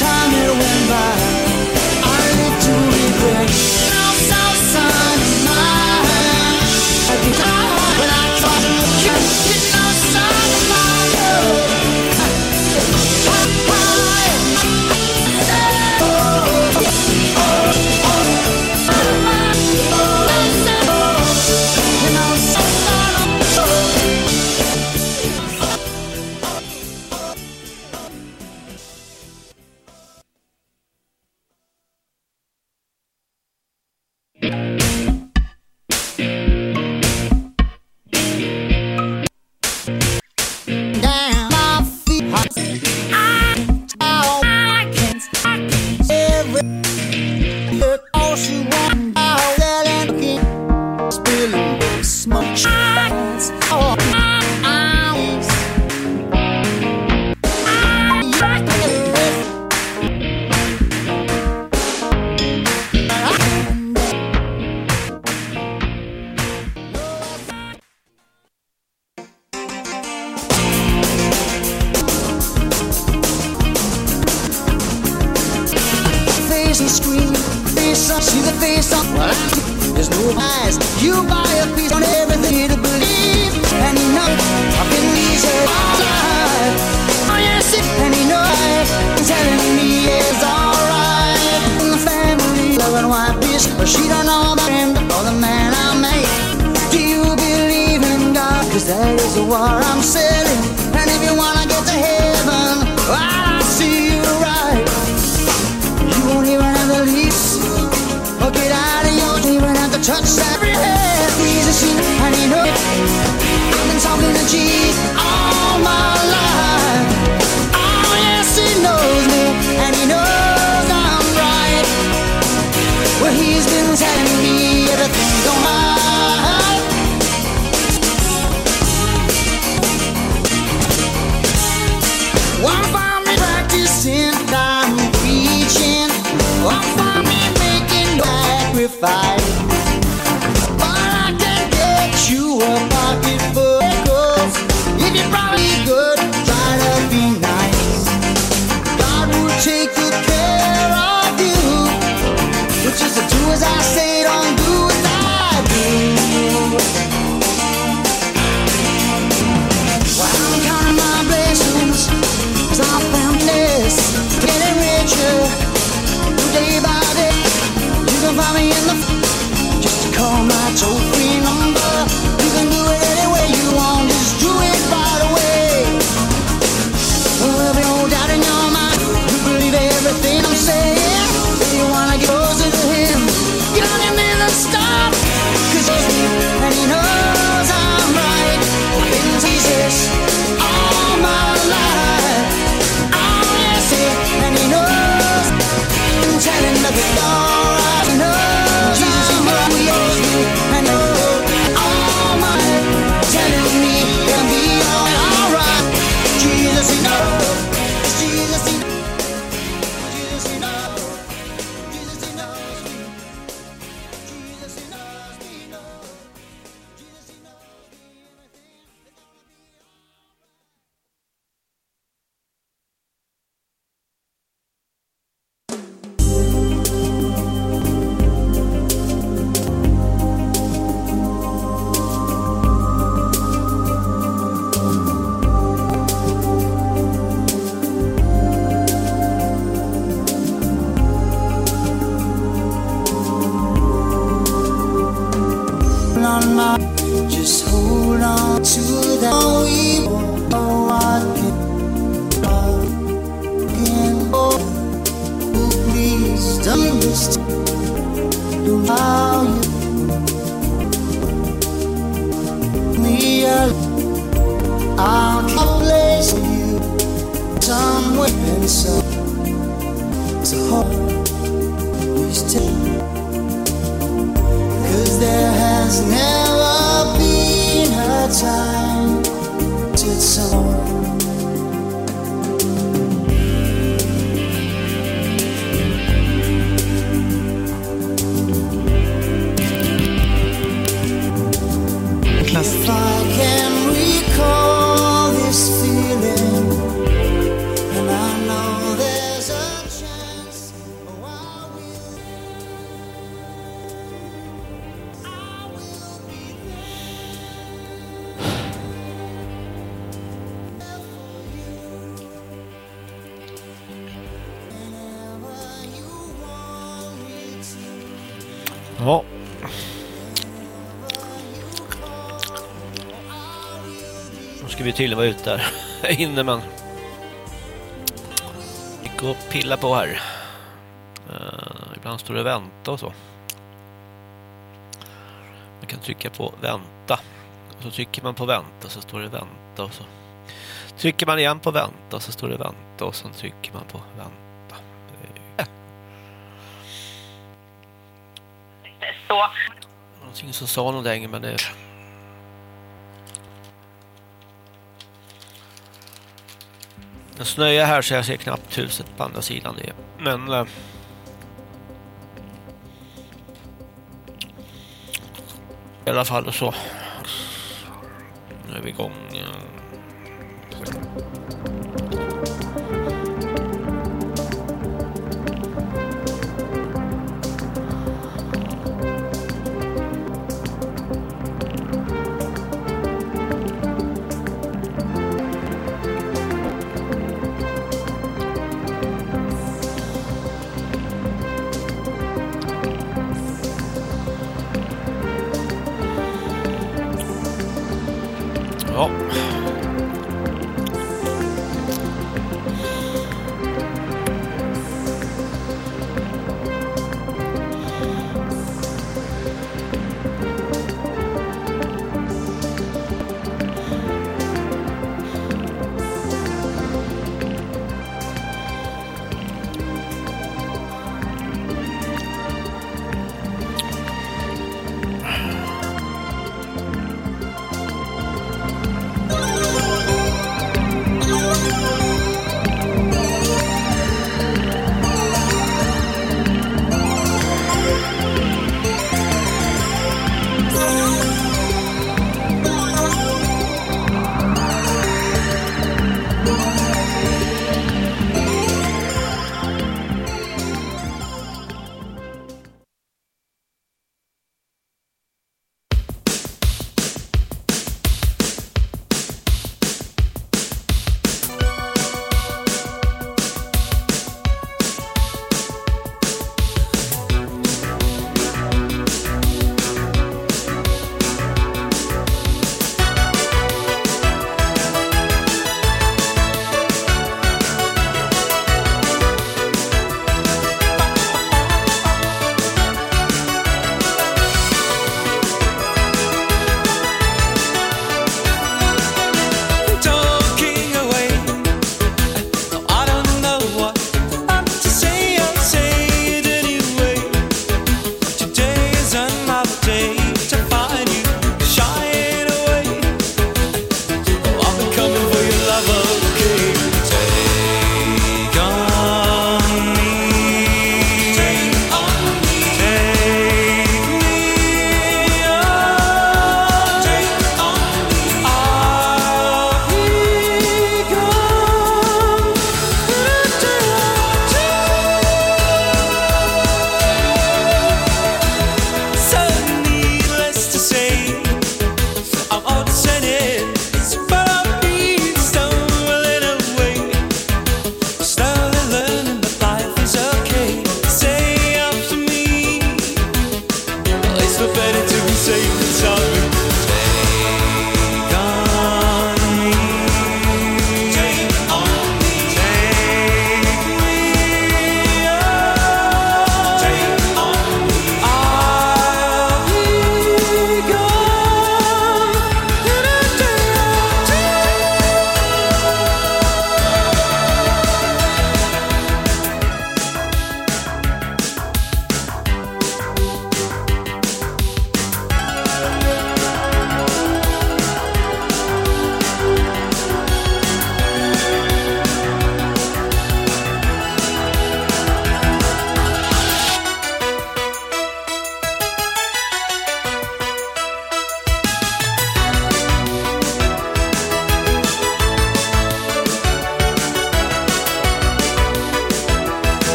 time inne men gick och pilla på här. Uh, ibland står det vänta och så. Man kan trycka på vänta. Och så trycker man på vänta så står det vänta och så trycker man igen på vänta så står det vänta och så trycker man på vänta. Så. Någonting som sa något länge men det... Det snöar här så jag ser knappt huset på andra sidan det. Men... Eh, I alla fall och så. Nu är vi igång.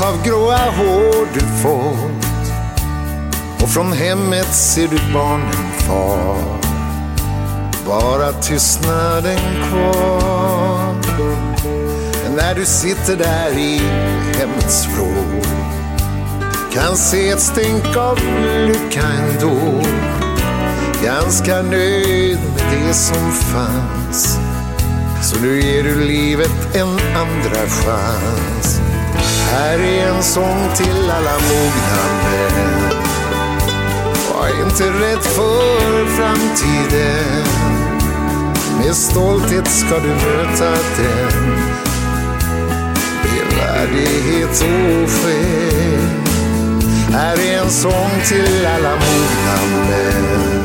Av gråa hår du fått. Och från hemmet ser du barnen far. Bara tystnaden kvar. När du sitter där i hemmets vrå kan se ett stänk av lycka ändå. Ganska nöjd med det som fanns. Så nu ger du livet en andra chans. Här är en sång till alla mogna män. Var inte rädd för framtiden. Med stolthet ska du möta den. Med värdighet och skäl. Här är en sång till alla mogna män.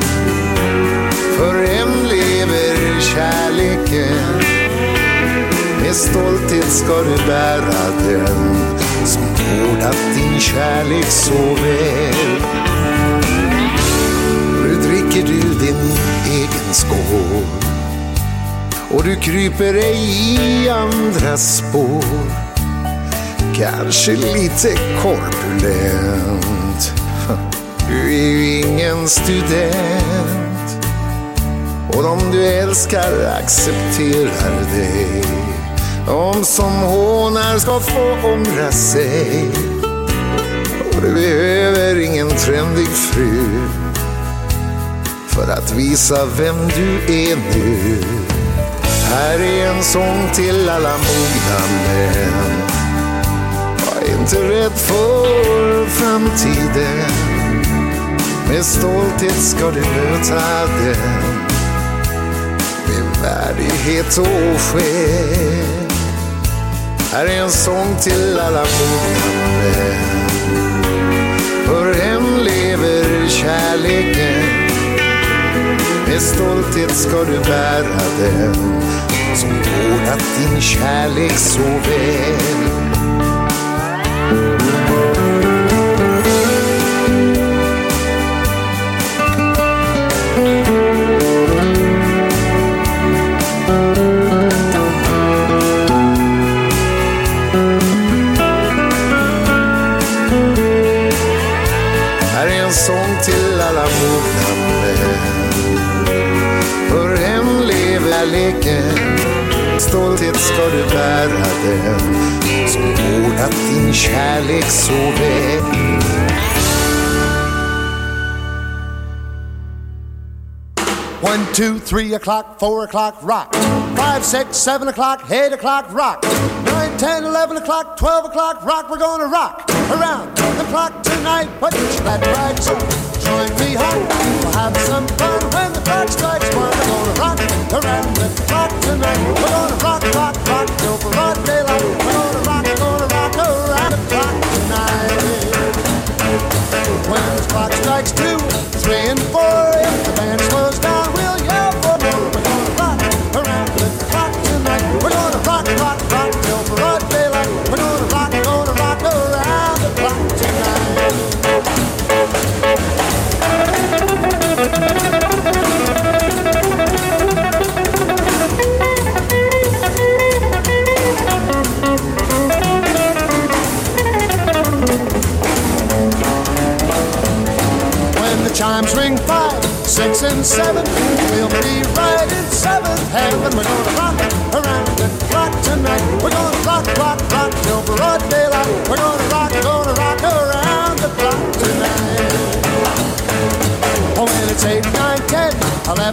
För än lever kärleken. Med stolthet ska du bära den som vårdat din kärlek så väl. Nu dricker du din egen skål och du kryper ej i andras spår. Kanske lite korpulent. Du är ju ingen student. Och de du älskar accepterar dig. De som hånar ska få ångra sig. Och du behöver ingen trendig fru för att visa vem du är nu. Här är en sång till alla mogna män. Var inte rädd för framtiden. Med stolthet ska du möta den. Med värdighet och själ. Här är en sång till alla mogna män. För hem lever kärleken. Med stolthet ska du bära den. Som vårdat din kärlek så väl. Leken. Stolthet ska du bära den. Som vårdat din kärlek så väl. One, two, three o'clock, four o'clock, rock. Five, six, seven o'clock, eight o'clock, rock. Nine, ten, eleven o'clock, twelve o'clock, rock. We're gonna rock around the clock tonight. Put your glad rags on, join me home. We'll have some fun when the clock strikes surrender. Rock tonight, we're gonna rock, rock, rock till Friday.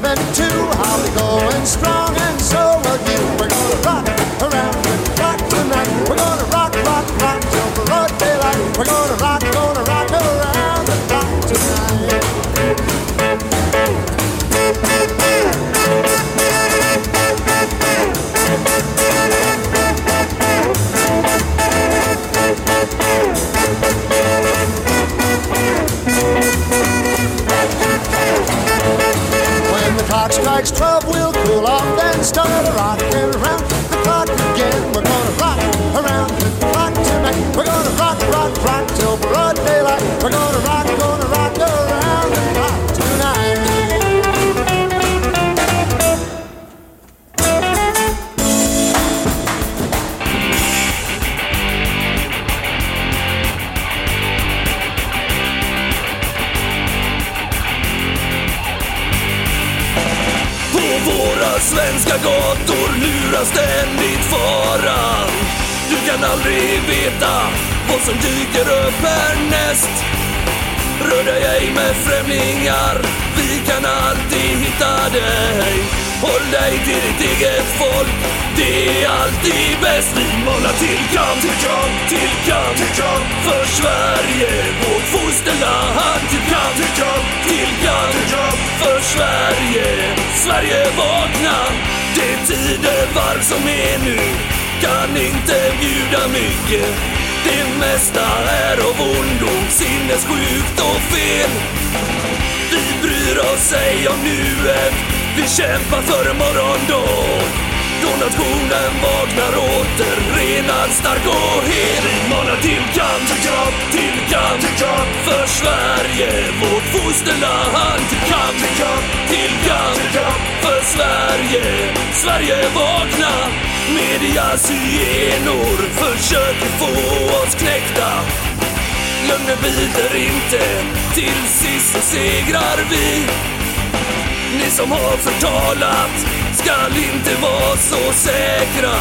72. I'll be going strong. Start rocking around som dyker upp härnäst. Rör dig ej med främlingar, vi kan alltid hitta dig. Håll dig till ditt eget folk, det är alltid bäst. Vi målar till kamp, till kamp, till kamp, till kamp för Sverige, vårt fosterland. Till kamp, till kamp, till kamp, till kamp för Sverige. Sverige vakna, det tidevarv som är nu kan inte bjuda mycket. Det mesta är av ondo, sinnessjukt och fel. Vi bryr oss ej om nuet, vi kämpar för morgondag. Då nationen vaknar åter, renad, stark och hel. Vi manar till kamp, till kamp, till kamp, till kamp för Sverige, vårt fosterland. Till kamp, till kamp, till kamp, till kamp för Sverige. Sverige vakna, medias hyenor försöker få oss knäckta. Lögnen biter inte, till sist så segrar vi. Ni som har förtalat skall inte vara så säkra.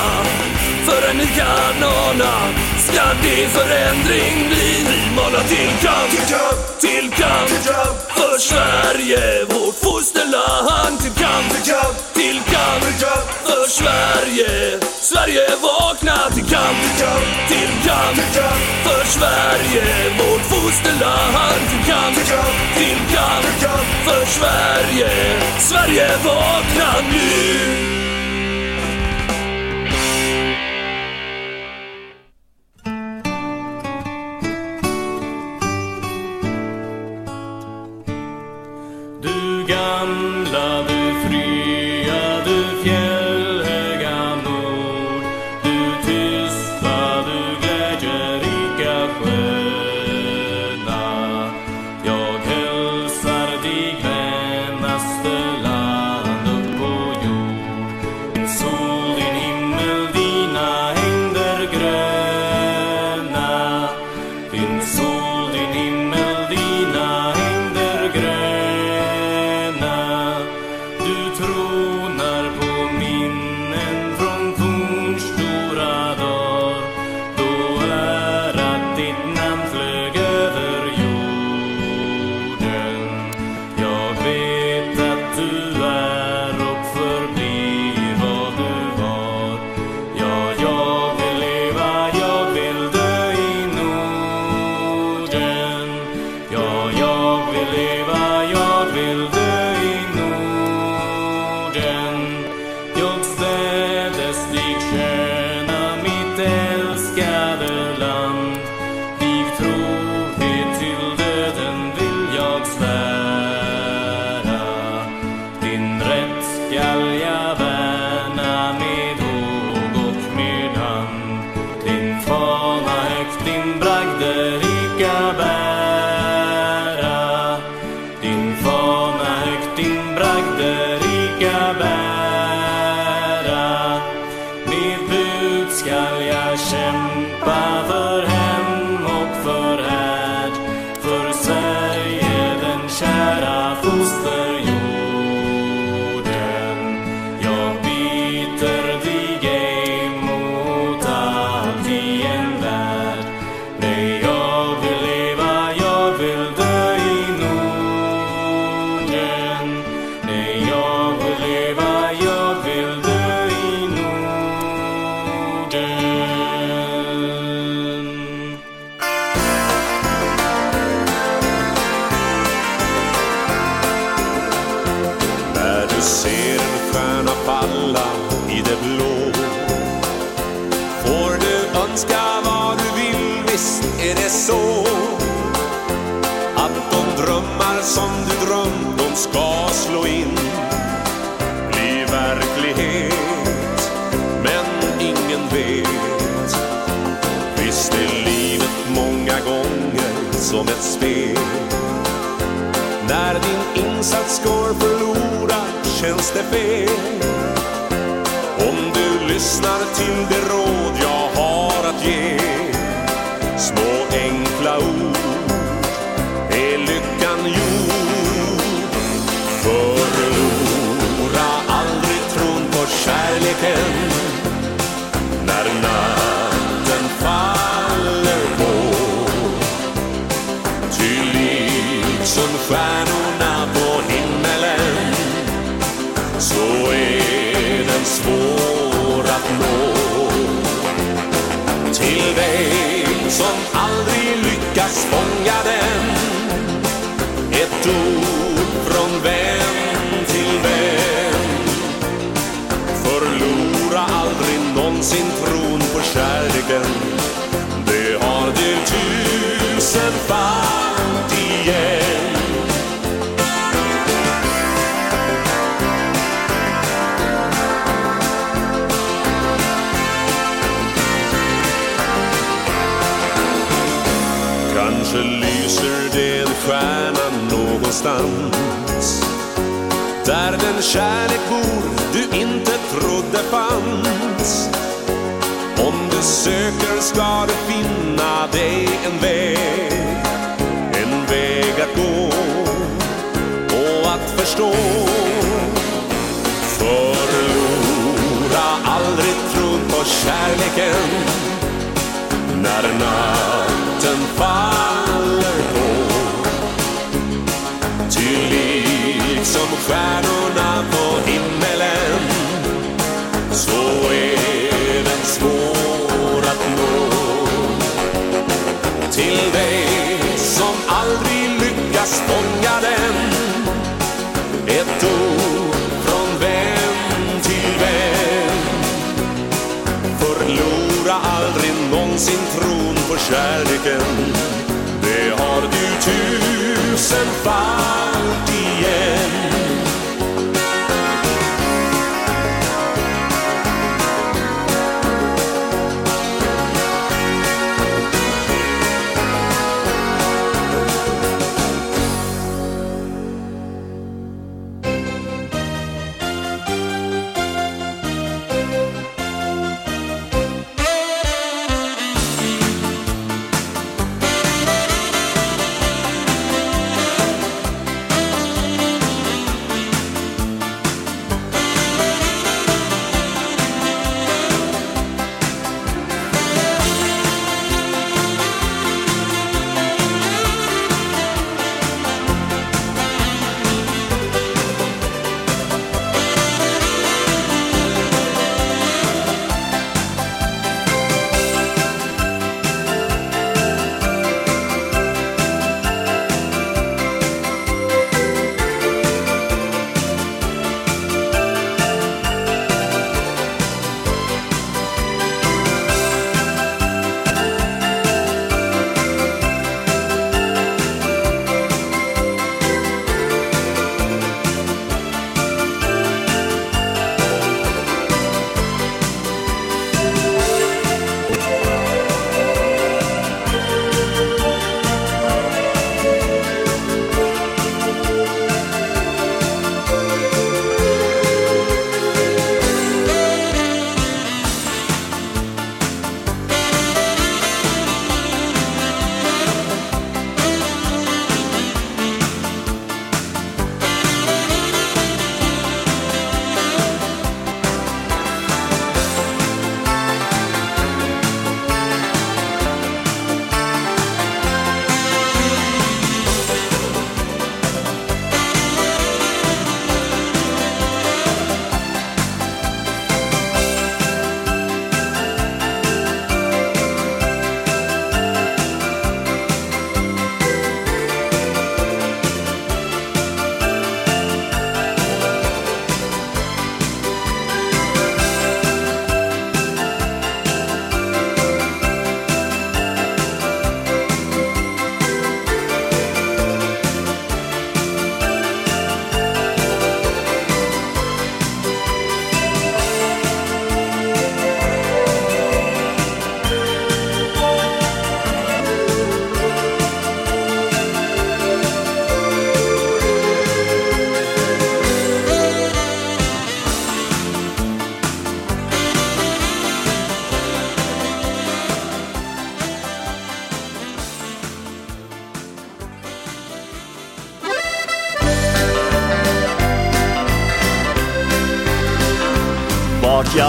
Förrän ni kan ana ska det förändring bli. Vi manar till kamp, till kamp, till kamp, till kamp för Sverige, vårt fosterland. Till kamp, till kamp, till kamp, till kamp för Sverige. Sverige vakna till kamp, till kamp, till kamp, till kamp för Sverige, vårt fosterland. Till kamp, till kamp, till kamp, till kamp för Sverige. Sverige vakna nu. Sin tron på kärleken. Det har du tusenfalt igen. Kanske lyser det en stjärna någonstans Där den kärlek bor du inte trodde fanns söker ska du finna dig en väg En väg att gå och att förstå. Förlora aldrig tron på kärleken när natten faller. Sin tron på kärleken. Det har du tusenfalt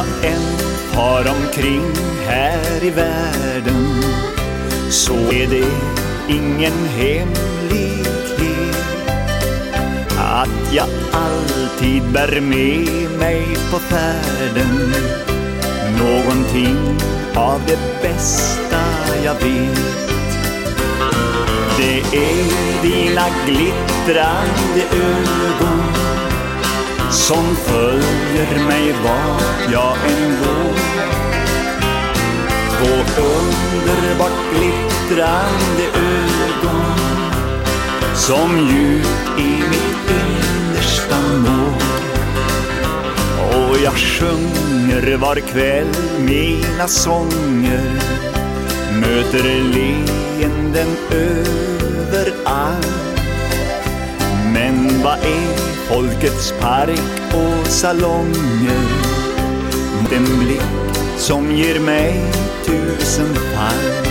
jag än far omkring här i världen så är det ingen hemlighet att jag alltid bär med mig på färden någonting av det bästa jag vet. Det är dina glittrande ögon som följer mig vart jag än går. Två underbart glittrande ögon som djupt i mitt innersta når. Och jag sjunger var kväll mina sånger möter leenden överallt. Vad är folkets park och salonger mot en blick som ger mig tusen fall?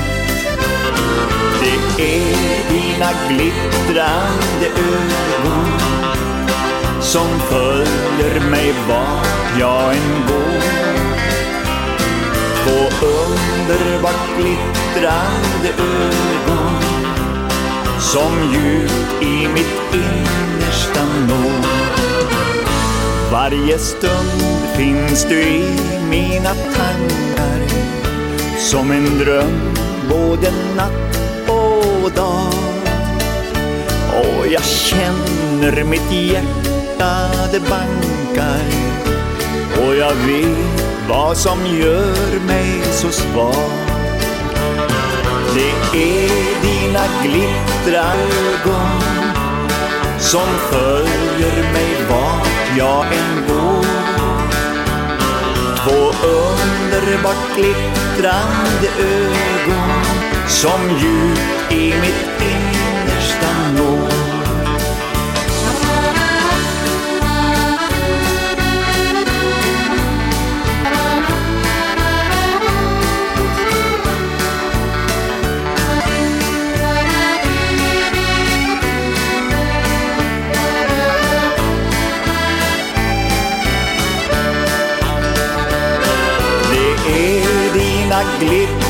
Det är dina glittrande ögon som följer mig vart jag än går. Två underbart glittrande ögon som djupt i mitt innersta når. Varje stund finns du i mina tankar som en dröm både natt och dag. Och jag känner mitt hjärta det bankar och jag vet vad som gör mig så svag. Det är dina glittrarögon som följer mig vart jag än går. Två underbart glittrande ögon som djupt i mitt inre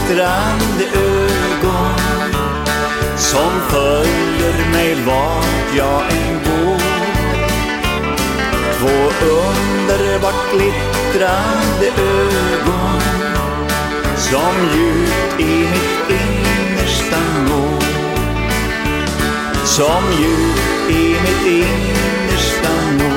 glittrande ögon som följer mig vart jag än går. Två underbart glittrande ögon som djupt i mitt innersta når. Som djupt i mitt innersta når.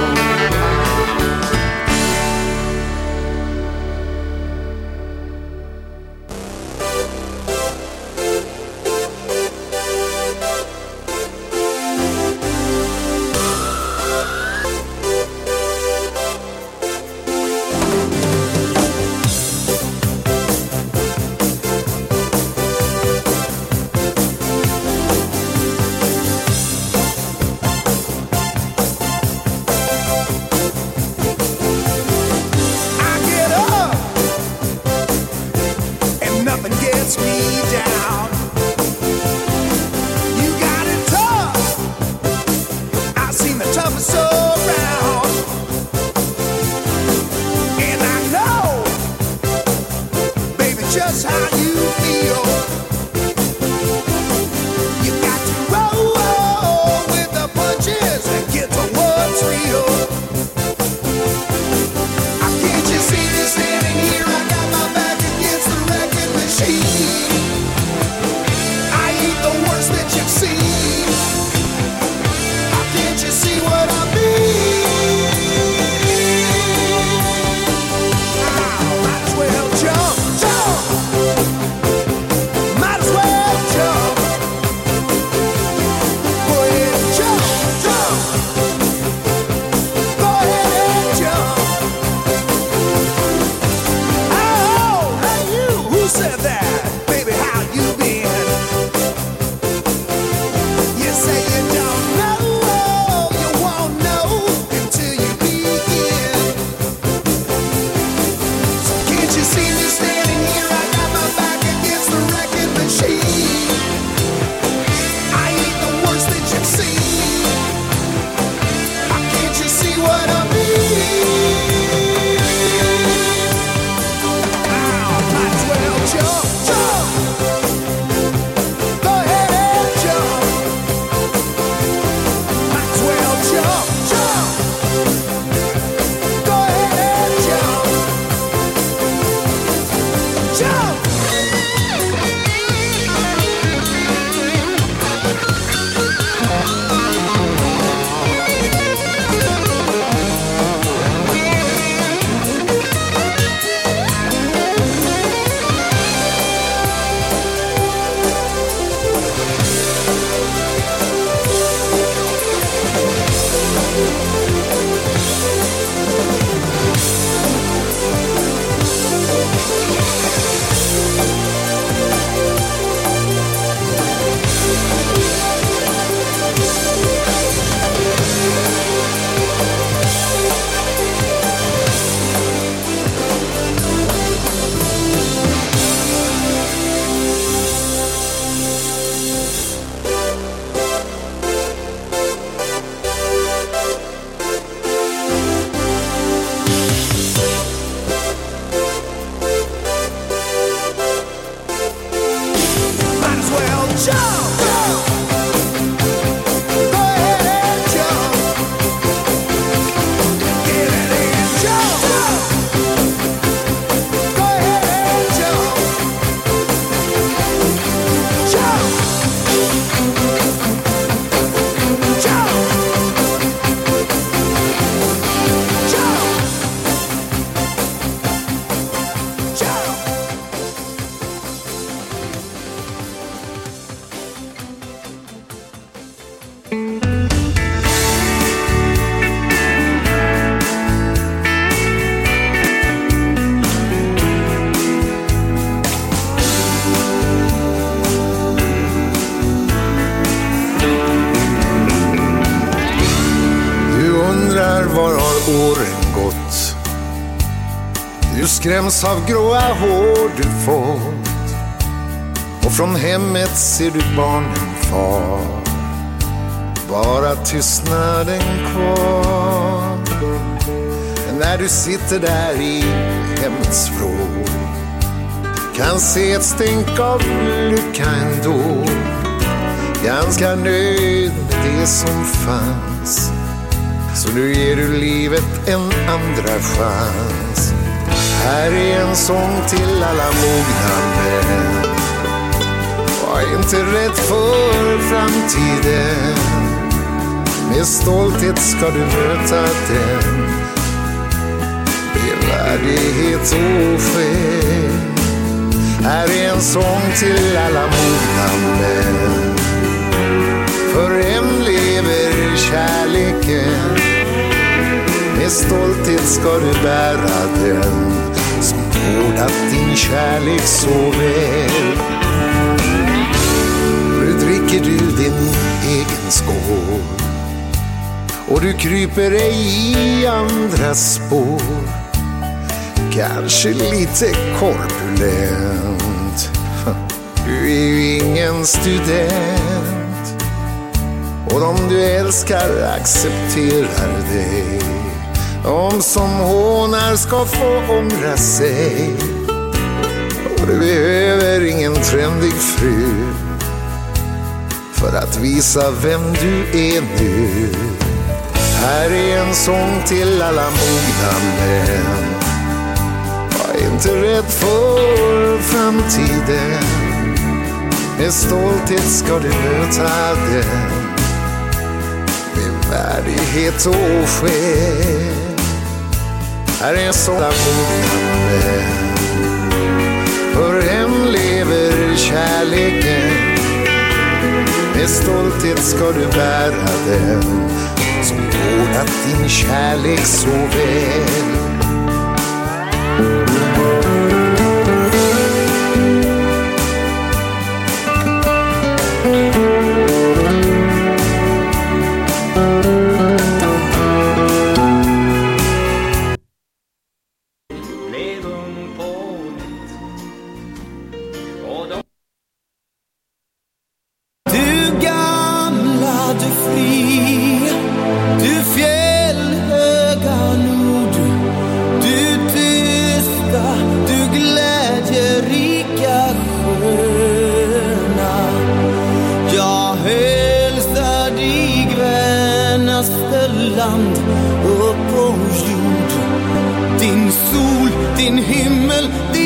Glans av gråa hår du fått. Och från hemmet ser du barnen far. Bara tystnaden kvar. När du sitter där i hemmets vrå. Kan se ett stänk av lycka ändå. Ganska nöjd med det som fanns. Så nu ger du livet en andra chans. Här är en sång till alla mogna män. Var inte rädd för framtiden. Med stolthet ska du möta den. Med värdighet och skäl. Här är en sång till alla mogna män. För än lever kärleken Med stolthet ska du bära den vårdat din kärlek så väl. Nu dricker du din egen skål. Och du kryper ej i andras spår. Kanske lite korpulent. Du är ju ingen student. Och de du älskar accepterar dig. De som hånar ska få ångra sig. Och du behöver ingen trendig fru för att visa vem du är nu. Här är en sång till alla mogna män. Var inte rädd för framtiden. Med stolthet ska du möta den med värdighet och själ. Här är en mogna män. För hem lever kärleken. Med stolthet ska du bära den som vårdat din kärlek så väl. del día.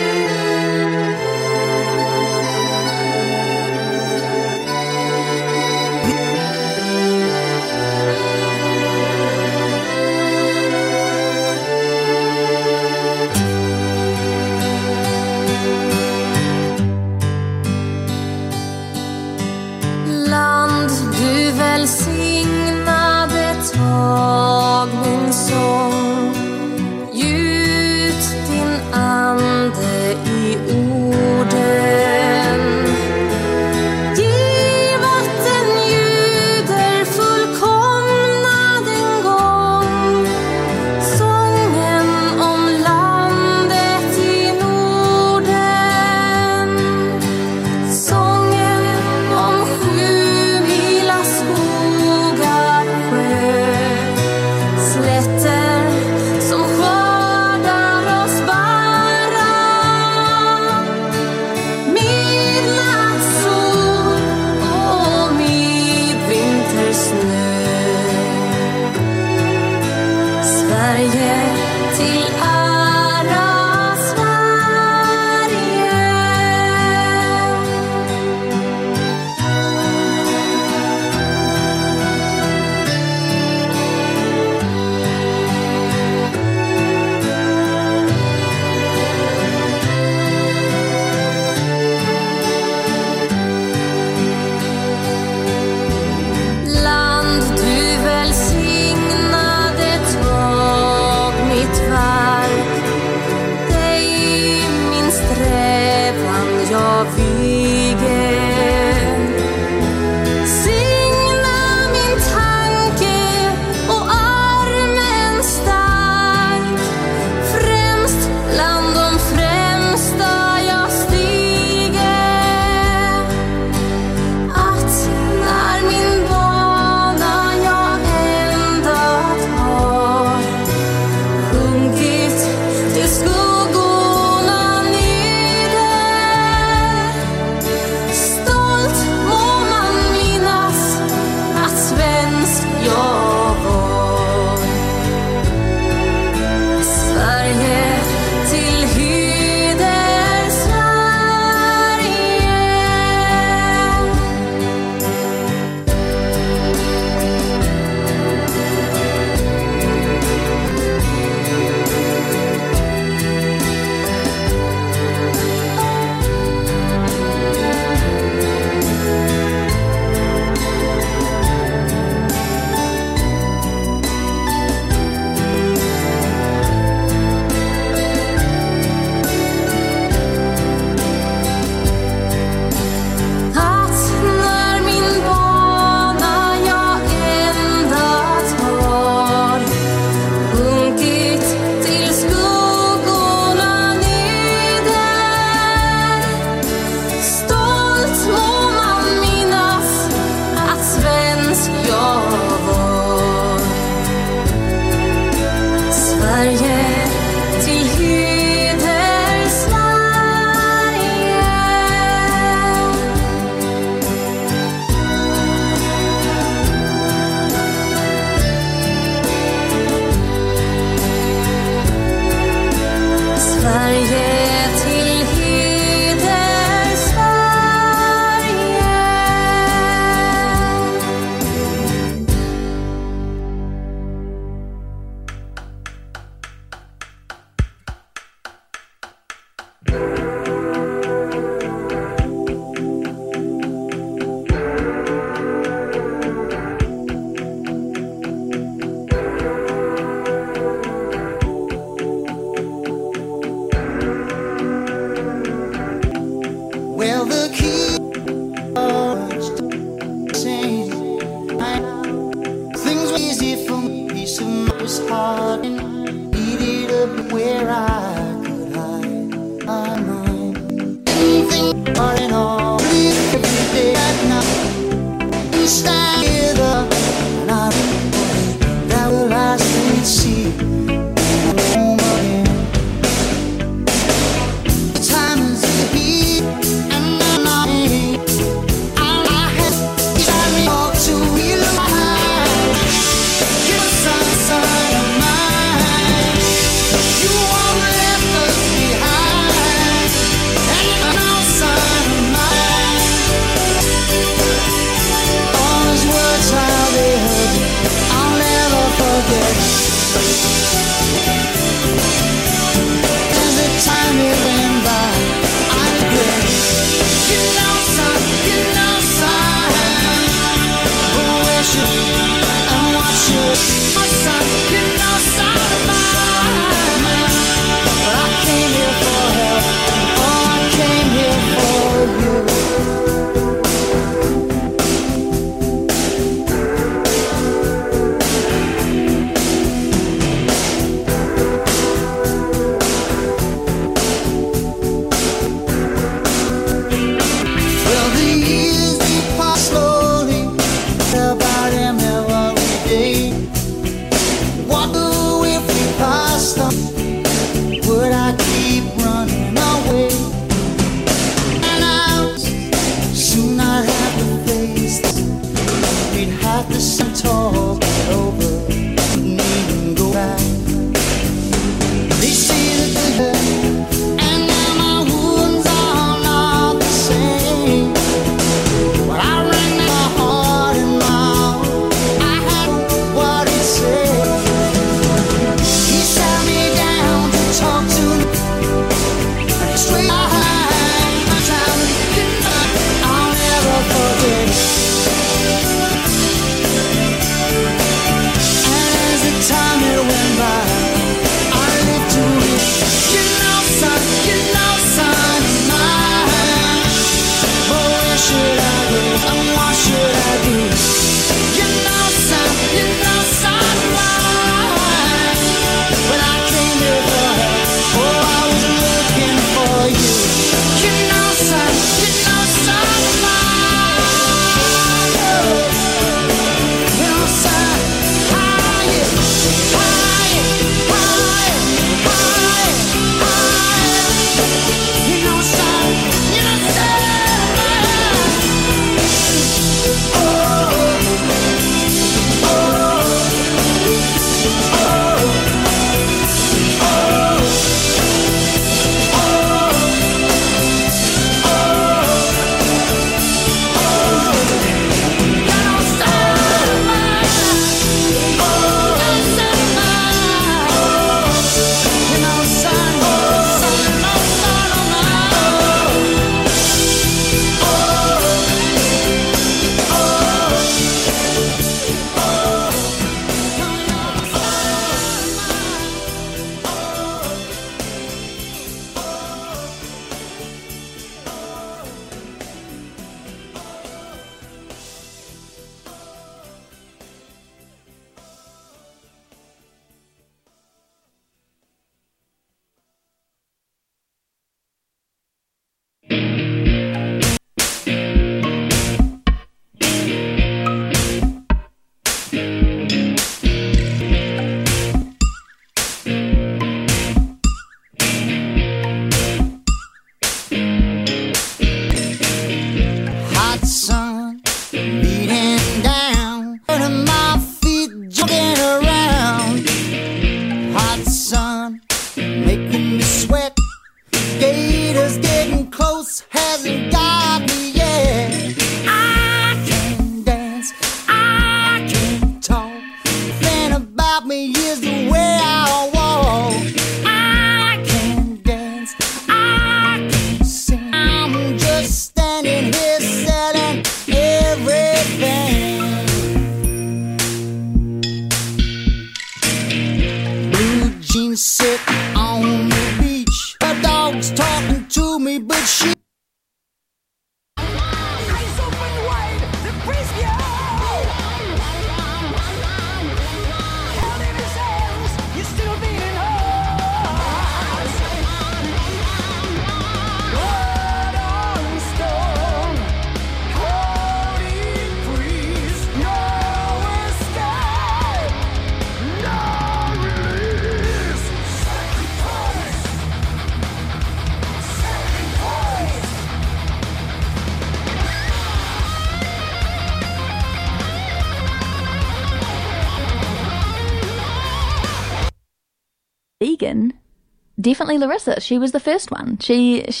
Larissa. She was the first one. She, she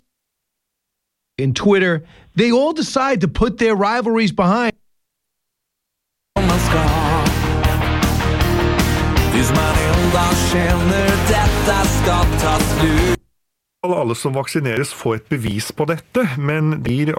in Twitter, they all decide to put their rivalries behind. Tills man en dag känner detta ska ta slut Alle som vaksineres får et bevis på dette, men blir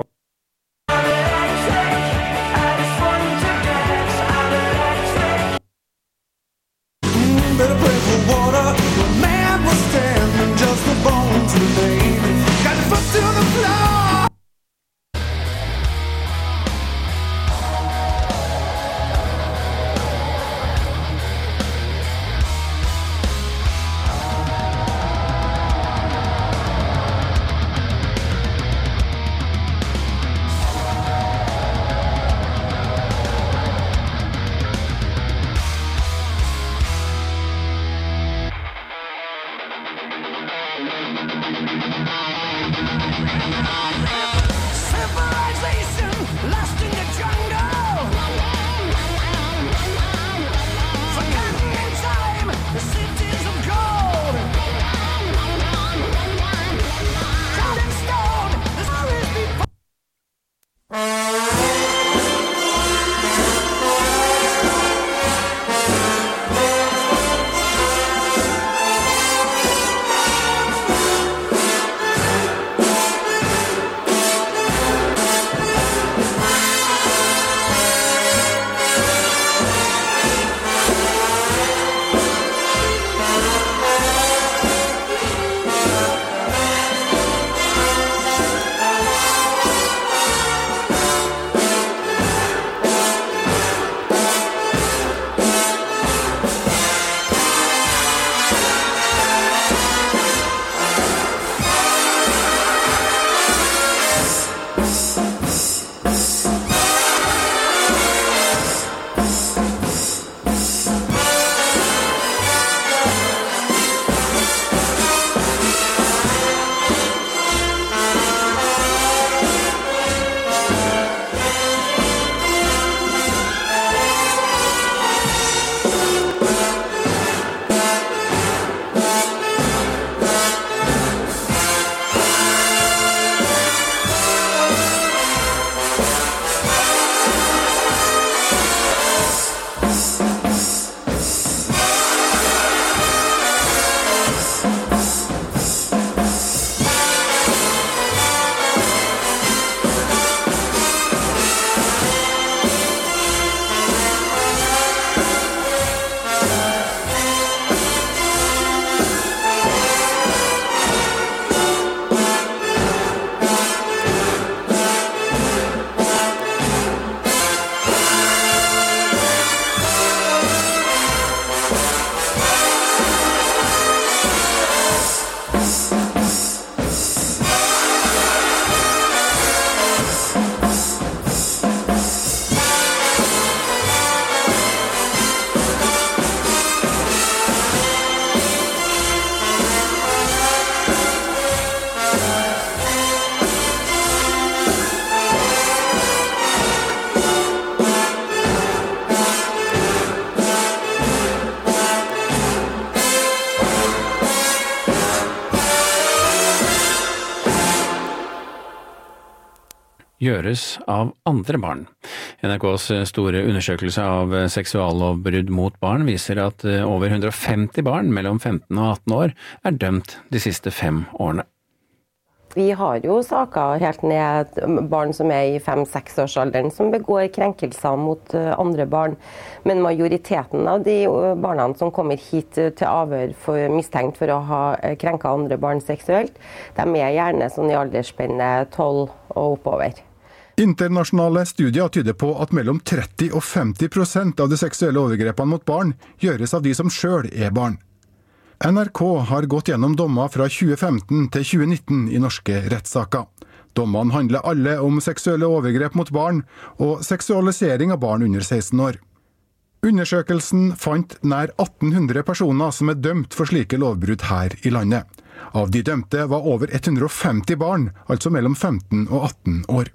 gjøres av andre barn. NRKs store undersøkelse av seksuallovbrudd mot barn viser at eh, over 150 barn mellom 15 og 18 år er dømt de siste fem årene. Vi har jo saker helt ned barn som er i fem-seksårsalderen som begår krenkelser mot eh, andre barn. Men majoriteten av de eh, barna som kommer hit til avhør for, mistenkt for å ha krenka andre barn seksuelt, de er gjerne sånn i aldersspennet 12 og oppover. Internasjonale studier tyder på at mellom 30 og 50 av de seksuelle overgrepene mot barn gjøres av de som sjøl er barn. NRK har gått gjennom dommer fra 2015 til 2019 i norske rettssaker. Dommene handler alle om seksuelle overgrep mot barn og seksualisering av barn under 16 år. Undersøkelsen fant nær 1800 personer som er dømt for slike lovbrudd her i landet. Av de dømte var over 150 barn, altså mellom 15 og 18 år.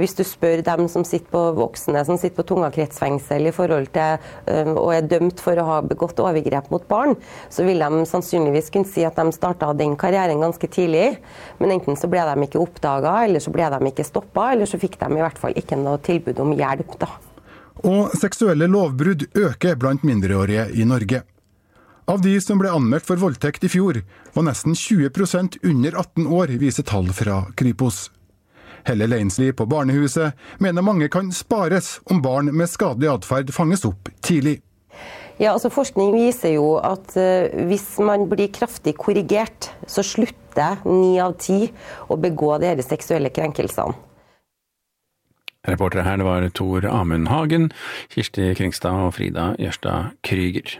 Hvis du spør dem som sitter på voksne som sitter på tunga kretsfengsel i forhold til, øh, og er dømt for å ha begått overgrep mot barn, så vil de sannsynligvis kunne si at de starta den karrieren ganske tidlig. Men enten så ble de ikke oppdaga, eller så ble de ikke stoppa, eller så fikk de i hvert fall ikke noe tilbud om hjelp. da. Og seksuelle lovbrudd øker blant mindreårige i Norge. Av de som ble anmeldt for voldtekt i fjor, var nesten 20% under 18 år, viser tall fra Kripos. Helle Leinsli på Barnehuset mener mange kan spares om barn med skadelig atferd fanges opp tidlig. Ja, altså Forskning viser jo at eh, hvis man blir kraftig korrigert, så slutter ni av ti å begå disse seksuelle krenkelsene. Reportere her det var Tor Amund Hagen, Kirsti Kringstad og Frida Jørstad Krüger.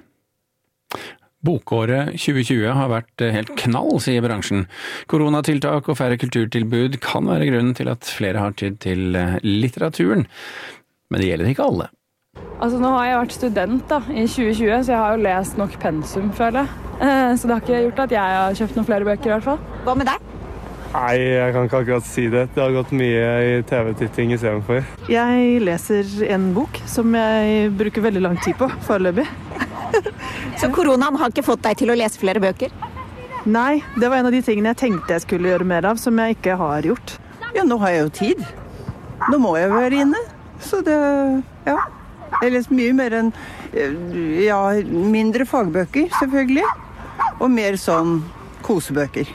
Bokåret 2020 har vært helt knall, sier bransjen. Koronatiltak og færre kulturtilbud kan være grunnen til at flere har tydd til litteraturen. Men det gjelder ikke alle. Altså Nå har jeg vært student da, i 2020, så jeg har jo lest nok pensum, føler jeg. Eh, Så det har ikke gjort at jeg har kjøpt noen flere bøker, i hvert fall. Hva med deg? Nei, jeg kan ikke akkurat si det. Det har gått mye i TV-titting istedenfor. Jeg leser en bok som jeg bruker veldig lang tid på foreløpig. Så koronaen har ikke fått deg til å lese flere bøker? Nei, det var en av de tingene jeg tenkte jeg skulle gjøre mer av, som jeg ikke har gjort. Ja, nå har jeg jo tid. Nå må jeg være inne. Så det Ja. Jeg leser mye mer enn eh, Ja, mindre fagbøker, selvfølgelig. Og mer sånn kosebøker.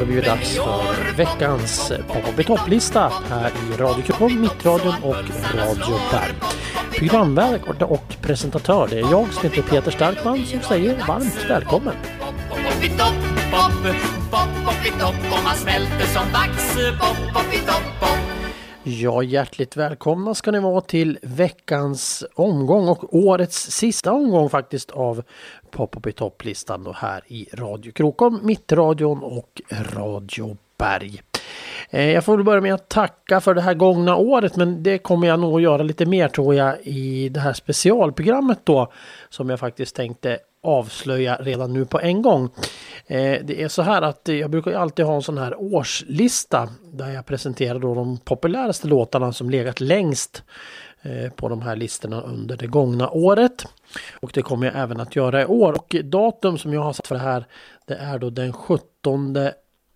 Har det blivit dags för veckans pop topplista här i Radio Kupong, Mittradion och Radio Berg. Programvärd och presentatör, det är jag som heter Peter Starkman som säger varmt välkommen. Poppitopp, pop, pop, poppitopp och man smälter som vax. Pop, pop. Ja, hjärtligt välkomna ska ni vara till veckans omgång och årets sista omgång faktiskt av Pop-Up i topplistan då här i Radio Krokom, Mittradion och Radio Berg. Eh, jag får väl börja med att tacka för det här gångna året men det kommer jag nog att göra lite mer tror jag i det här specialprogrammet då som jag faktiskt tänkte avslöja redan nu på en gång. Eh, Det är så här att eh, jag brukar alltid ha en sån här årslista där jag presenterar då de populäraste låtarna som legat längst eh, på de här listorna under det gångna året. Och det kommer jag även att göra i år. Och datum som jag har satt för det här det är då den 17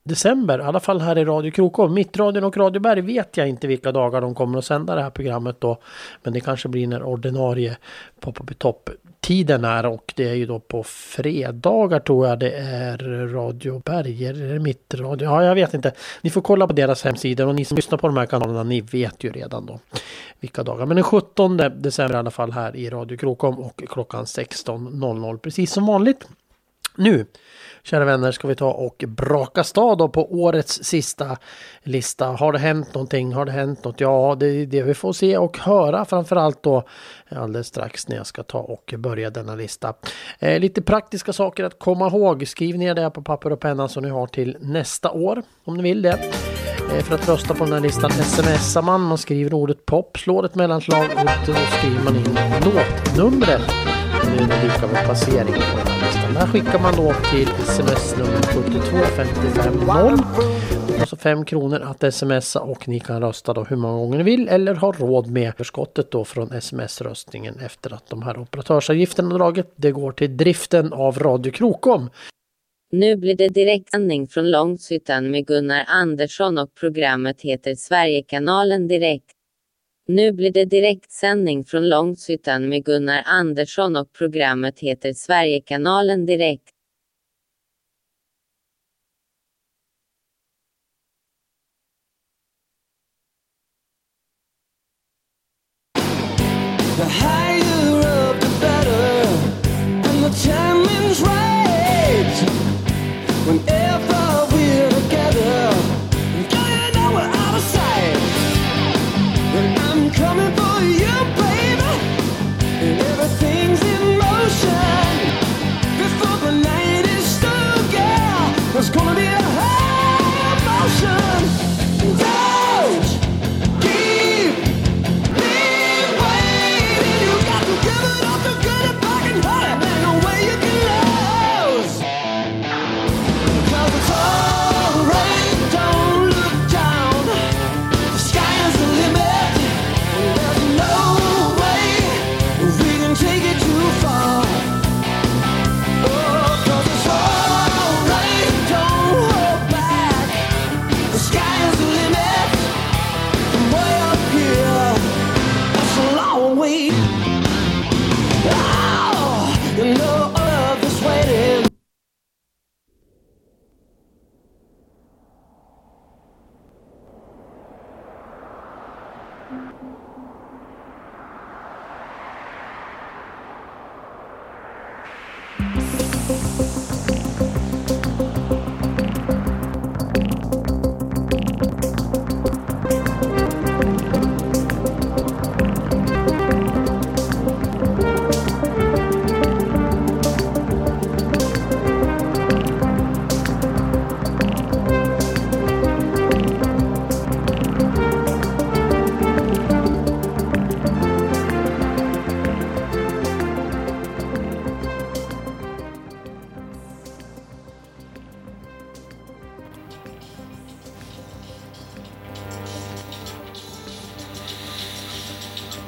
december, i alla fall här i Radio Krokom. Mittradion och Radio Berg vet jag inte vilka dagar de kommer att sända det här programmet då. Men det kanske blir när ordinarie Pop-Up i topp tiden är och det är ju då på fredagar tror jag det är Radio Berg, eller är det Mittradio? Ja, jag vet inte. Ni får kolla på deras hemsidor och ni som lyssnar på de här kanalerna, ni vet ju redan då vilka dagar. Men den 17 december i alla fall här i Radio Krokom och klockan 16.00 precis som vanligt. Nu, kära vänner, ska vi ta och braka stad då på årets sista lista. Har det hänt någonting? Har det hänt något? Ja, det är det vi får se och höra framförallt då alldeles strax när jag ska ta och börja denna lista. Eh, lite praktiska saker att komma ihåg. Skriv ner det på papper och penna som ni har till nästa år om ni vill det. Eh, för att rösta på den här listan smsar man, man skriver ordet pop, slår ett mellanslag och då skriver man in låtnumret nu är lika med placering på den här listan. Den här skickar man då till sms-nummer 72550. Alltså 5 kronor att smsa och ni kan rösta då hur många gånger ni vill eller ha råd med förskottet då från sms-röstningen efter att de här operatörsavgifterna dragit. Det går till driften av Radio Krokom. Nu blir det direktsändning från Långshyttan med Gunnar Andersson och programmet heter Sverigekanalen Direkt. Nu blir det direktsändning från Långshyttan med Gunnar Andersson och programmet heter Sverigekanalen Direkt. The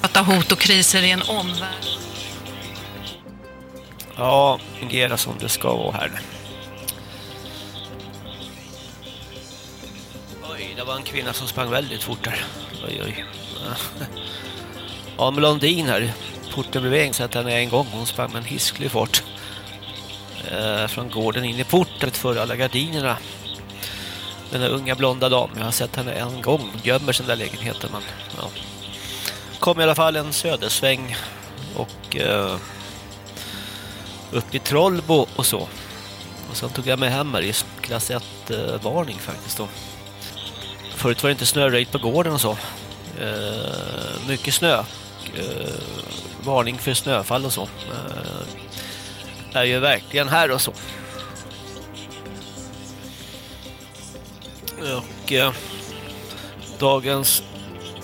Möta hot och kriser i en omvärld. Ja, fungera som det ska vara här. Oj, det var en kvinna som sprang väldigt fort där. Oj, oj. Ja, en blondin här. Porten bredvid så henne en gång. Hon sprang med en hisklig fart. Eh, från gården in i porten för alla gardinerna. Den där unga blonda damen. Jag har sett henne en gång. Hon gömmer sig i den där lägenheten. Men, ja. Kom i alla fall en södersväng. Och... Eh, upp i Trollbo och så. Och sen tog jag mig hem här i klass 1-varning eh, faktiskt då. Förut var det inte snöröjt på gården och så. Eh, mycket snö. Eh, varning för snöfall och så. Eh, är ju verkligen här och så. Och eh, dagens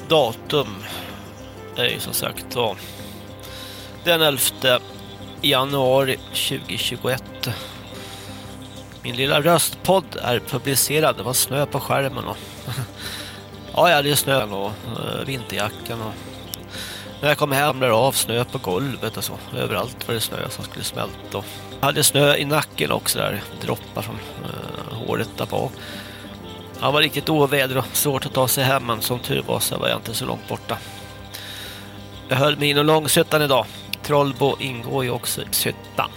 datum är ju som sagt då den 11 januari 2021. Min lilla röstpodd är publicerad. Det var snö på skärmen och ja, jag hade ju snö och eh, vinterjackan och När jag kom hem ramlade det av snö på golvet och så. Överallt var det snö som skulle smälta. Och jag hade snö i nacken också där. Droppar från uh, eh, håret där bak. Det var riktigt oväder och svårt att ta sig hem men som tur var så var jag inte så långt borta. Jag höll mig inom Långshyttan idag. Trollbo ingår ju också i Syttan.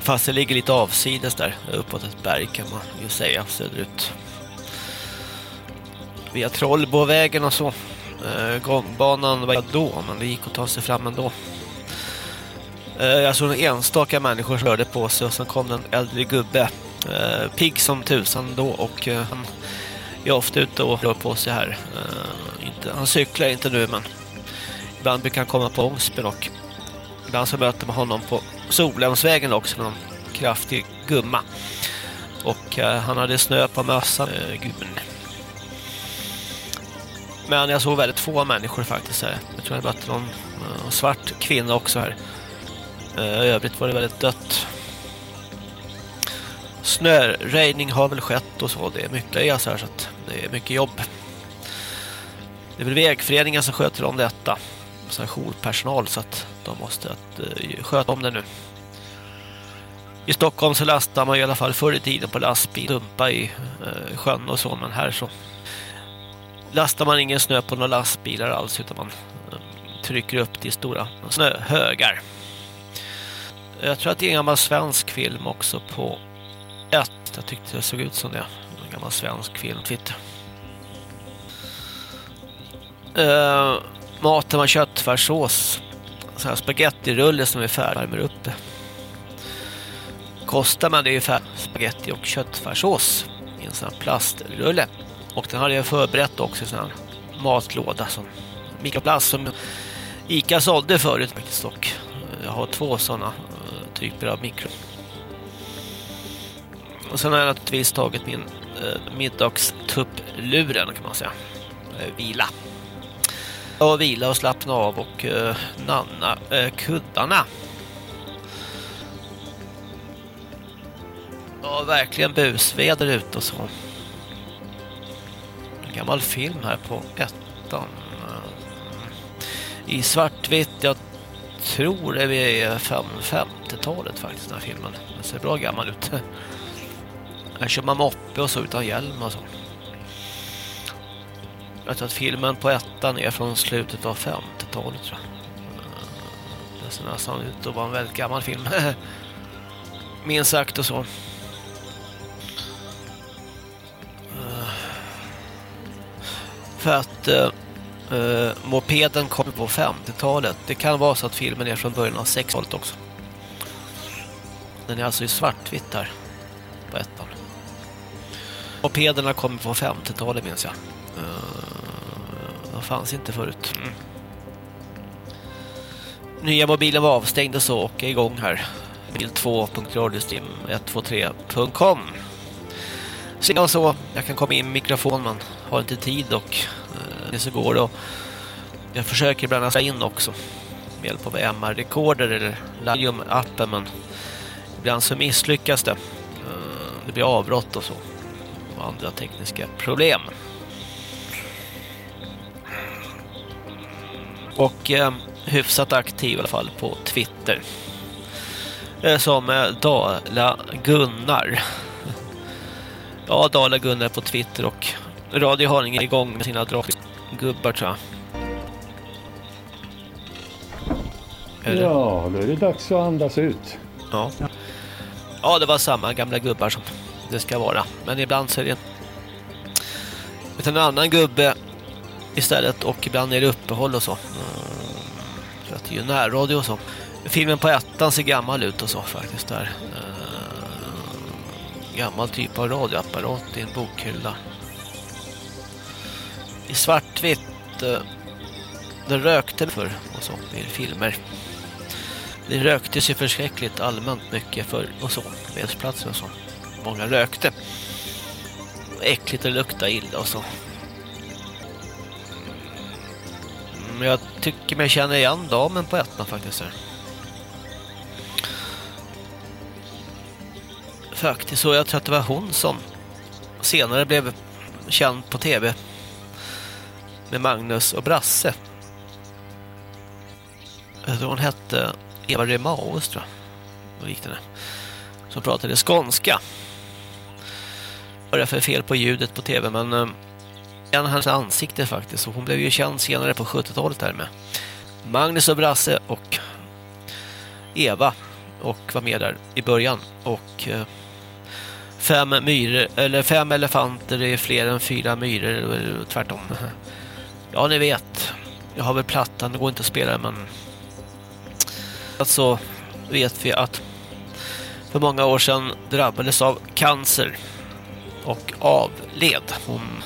Fast det ligger lite avsides där, uppåt ett berg kan man ju säga, söderut. Via Trollbovägen och så. Eh, gångbanan var då, men det gick att ta sig fram ändå. Eh, jag såg enstaka människor som rörde på sig och sen kom en äldre gubbe. Eh, pigg som tusan då och han är ofta ute och rör på sig här. Inte, han cyklar inte nu men ibland brukar han komma på Ångsbyn och ibland så möter man honom på Solhemsvägen också med någon kraftig gumma. Och eh, han hade snö på mössan, eh, gubben. Men jag såg väldigt få människor faktiskt här. Jag tror jag mötte någon eh, svart kvinna också här. Eh, I övrigt var det väldigt dött. Snöröjning har väl skett och så. Det är mycket så här så att det är mycket jobb. Det är väl vägföreningen som sköter om detta. Så jourpersonal så att de måste att, uh, sköta om det nu. I Stockholm så lastar man i alla fall förr i tiden på lastbil, dumpa i uh, sjön och så, men här så lastar man ingen snö på några lastbilar alls utan man uh, trycker upp till stora snöhögar. Jag tror att det är en gammal svensk film också på ett. Jag tyckte det såg ut som det. En gammal svensk film, Twitter. Uh, maten var köttfärssås. Så här spagettirulle som vi färdig värmer upp det. Kostar man det ungefär spagetti och köttfärssås i en sån här plastrulle. Och den hade jag förberett också i sån här matlåda som mikroplast som Ica sålde förut faktiskt och eh, jag har två sådana eh, typer av mikro. Och sen har jag naturligtvis tagit min eh, middagstuppluren kan man säga. Vila. Och vila och slappna av och eh, nanna eh, kuddarna. Ja, verkligen busväder ute och så. En gammal film här på ettan. I svartvitt, jag tror det är 50-talet faktiskt den här filmen. Den ser bra gammal ut. Här kör man moppe och så utan hjälm och så. Jag tror att filmen på ettan är från slutet av 50-talet tror jag. Eh, det ser nästan ut att vara en väldigt gammal film. Minst sagt och så. Eh, för att uh, mopeden kom på 50-talet. Det kan vara så att filmen är från början av 60-talet också. Den är alltså i svartvitt här på ettan. Mopederna kommer på 50-talet minns jag. Uh, de fanns inte förut. Mm. Nya mobilen var avstängd och så och är igång här. Bild 2.radiostream123.com. Så så, jag kan komma in med mikrofon men har inte tid och eh, det så går det. Jag försöker ibland att in också med hjälp av MR-rekorder eller Lium-appen men ibland så misslyckas det. Eh, det blir avbrott och så. Och andra tekniska problem. Och eh, hyfsat aktiv i alla fall på Twitter. Eh, som eh, Dala Gunnar. Ja, Dala Gunnar på Twitter och Radio Haninge igång med sina gubbar tror jag. Ja, då är det dags att andas ut. Ja. Ja, det var samma gamla gubbar som det ska vara. Men ibland så är det en annan gubbe istället och ibland är det uppehåll och så. Mm. För att det är ju närradio och så. Filmen på ettan ser gammal ut och så faktiskt där. Eh, gammal typ av radioapparat i en bokhylla. I svartvitt. Eh, det rökte för och så i filmer. Det röktes ju förskräckligt allmänt mycket för och så. Medsplatser och så. Många rökte. Äckligt och lukta illa och så. Men jag tycker mig känner igen damen på ettan faktiskt. Här. Faktiskt så jag tror att det var hon som senare blev känd på tv. med Magnus och Brasse. Jag tror hon hette Eva Remaus tror jag. Och liknande. Som pratade skånska. Vad är det för fel på ljudet på tv men eh, igen en av hennes ansikte faktiskt. Och hon blev ju känd senare på 70-talet där med Magnus och Brasse och Eva och var med där i början och eh, fem myror eller fem elefanter är fler än fyra myror eller tvärtom. Ja, ni vet. Jag har väl plattan, det går inte att spela men alltså vet vi att för många år sedan drabbades av cancer och avled. Hon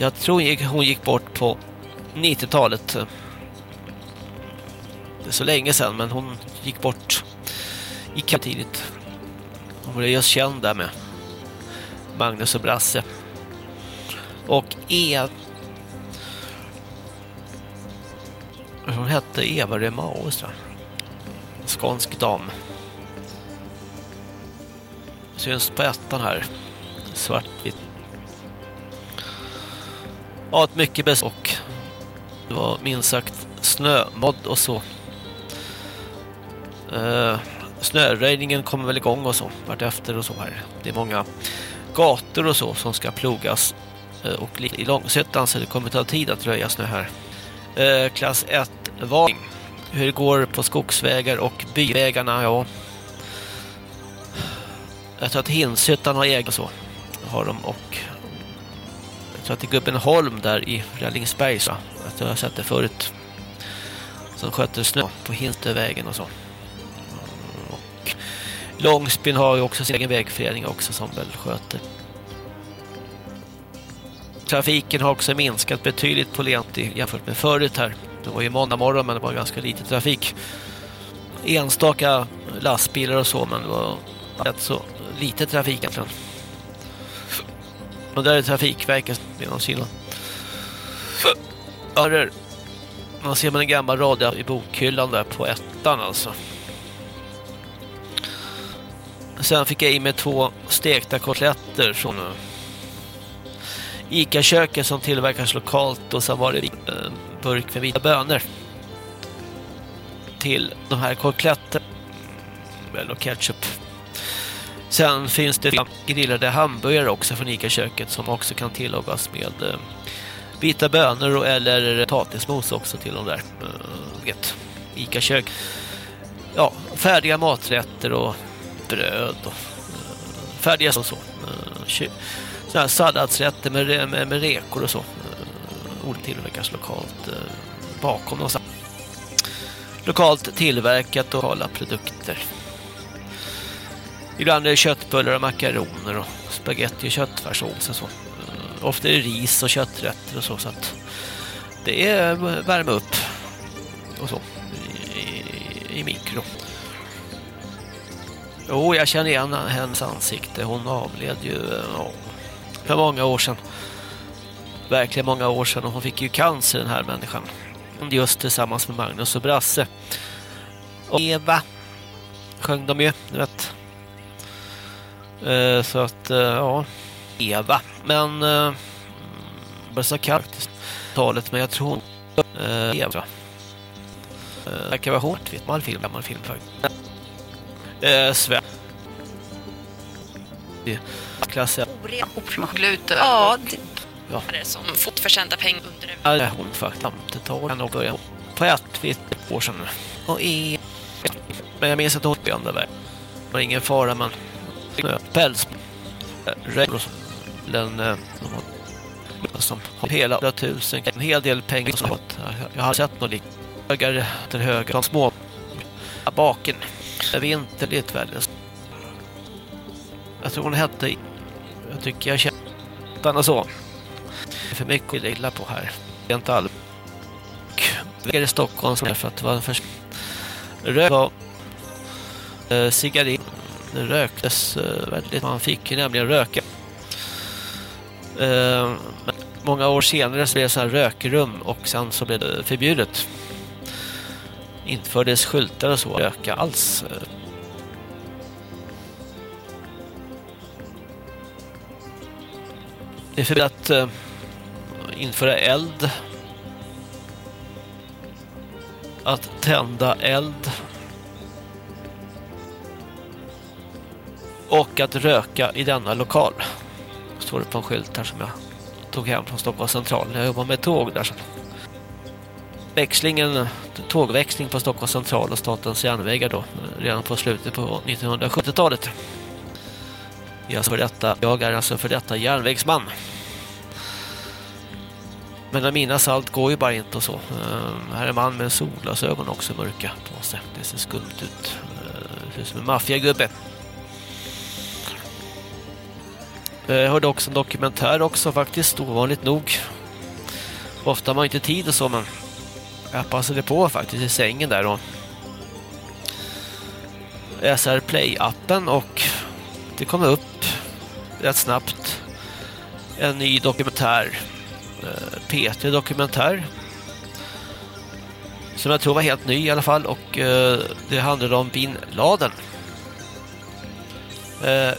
jag tror hon gick, hon gick bort på 90-talet. Det är så länge sedan men hon gick bort i tidigt. Hon blev just känd där med Magnus och Brasse. Och E... Hon hette Eva Remaus tror jag. Skånsk dam. Syns på ettan här. Svartvitt. Ja, ett mycket bäst och det var minst sagt snömodd och så. Eh, snöröjningen kommer väl igång och så vart efter och så här. Det är många gator och så som ska plogas eh, och i Långsötan så det kommer ta tid att röja snö här. Eh, klass 1 varning. Hur det går på skogsvägar och byvägarna, ja. Jag tror att Hinshyttan har egen så. Har de och tror att det är Gubbenholm där i Rällingsberg så. Att jag har sett det förut. Som sköter snö på Hintövägen och så. Och Långsbyn har ju också sin egen vägförening också som väl sköter. Trafiken har också minskat betydligt på Lenti jämfört med förut här. Det var ju måndag morgon men det var ganska lite trafik. Enstaka lastbilar och så men det var rätt så lite trafik egentligen. Och där är Trafikverket genom sina örer. Man ser man en gammal radio i bokhyllan där på ettan alltså. Sen fick jag i mig två stekta kotletter från eh, Ica-köket som tillverkas lokalt och sen var det en eh, burk med vita bönor. Till de här kotletterna. Och ketchup. Sen finns det grillade hamburgare också från Ica-köket som också kan tillagas med eh, vita bönor eller potatismos också till de där. Eh, vet, Ica-kök. Ja, färdiga maträtter och bröd och eh, färdiga och så. Sådana eh, här salladsrätter med, med, med rekor och så. Olika tillverkas lokalt bakom någonstans. Lokalt tillverkat och lokala produkter. Ibland är det köttbullar och makaroner och spaghetti och köttfärssås och så. Eh, ofta är det ris och kötträtter och så. så att det är värme upp och så i, i mikro. Jo, jag känner igen hennes ansikte. Hon avled ju eh, ja, för många år sedan. Verkligen många år sedan. Och hon fick ju cancer den här människan. Just tillsammans med Magnus och Brasse. Och Eva sjöng de ju, du vet. Så att, ja, Eva. Men eh, bara så kallt talet, men jag tror eh, Eva. Det kan vara hårt, vet man film, gammal film faktiskt. Eh, Sven. Klasse. Gluten. Ja, Ja. det är som fotförsända pengar under Ja, hon faktiskt 50-talet och började på ett vitt år sedan. Och i... Men jag minns att hon blev där. Det var ingen fara, men Äh, päls. Äh, Regler och. Den äh, som har hela tusen, en hel del pengar som fått. Jag har sett något liknande. Högre till höger, de små baken. Vinterligt väldigt. Jag tror hon hette, jag tycker jag känner Stanna så. För mycket att gilla på här. Det är inte all. Och är i Stockholm för att det var en för rök var eh, cigarett. Det röktes eh, väldigt. Man fick ju nämligen röka. Eh, men många år senare så blev det så här rökrum och sen så blev det förbjudet. Infördes skyltar och så. Röka alls. Det är förbjudet att eh, införa eld. Att tända eld. Och att röka i denna lokal. Står det på en skylt här som jag tog hem från Stockholms central. Jag jobbar med tåg där. Så. Växlingen, tågväxling på Stockholms central och Statens järnvägar då. Redan på slutet på 1970-talet. Jag, alltså för detta, jag är alltså för detta järnvägsman. Men när minnas allt går ju bara inte och så. Uh, här är en man med solglasögon också mörka på sig. Det ser skumt ut. Uh, ser ut som en maffiagubbe. Eh, jag hörde också en dokumentär också faktiskt, ovanligt nog. Ofta har man inte tid och så, men jag passade på faktiskt i sängen där då. SR Play-appen och det kom upp rätt snabbt en ny dokumentär eh, P3 dokumentär som jag tror var helt ny i alla fall och eh, det handlade om Bin Laden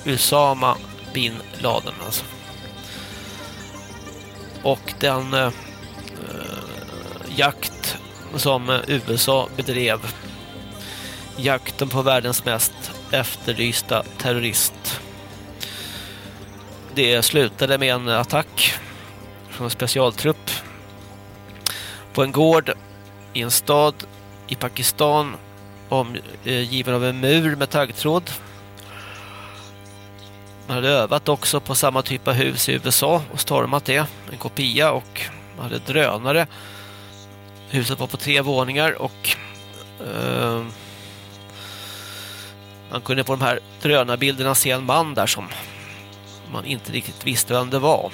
Usama bin Laden alltså. Och den eh, eh, jakt som USA bedrev jakten på världens mest efterlysta terrorist det slutade med en attack från en specialtrupp på en gård i en stad i Pakistan omgiven av en mur med taggtråd man hade övat också på samma typ av hus i USA och stormat det. En kopia och man hade drönare. Huset var på tre våningar och eh, man kunde på de här drönarbilderna se en man där som man inte riktigt visste vem det var.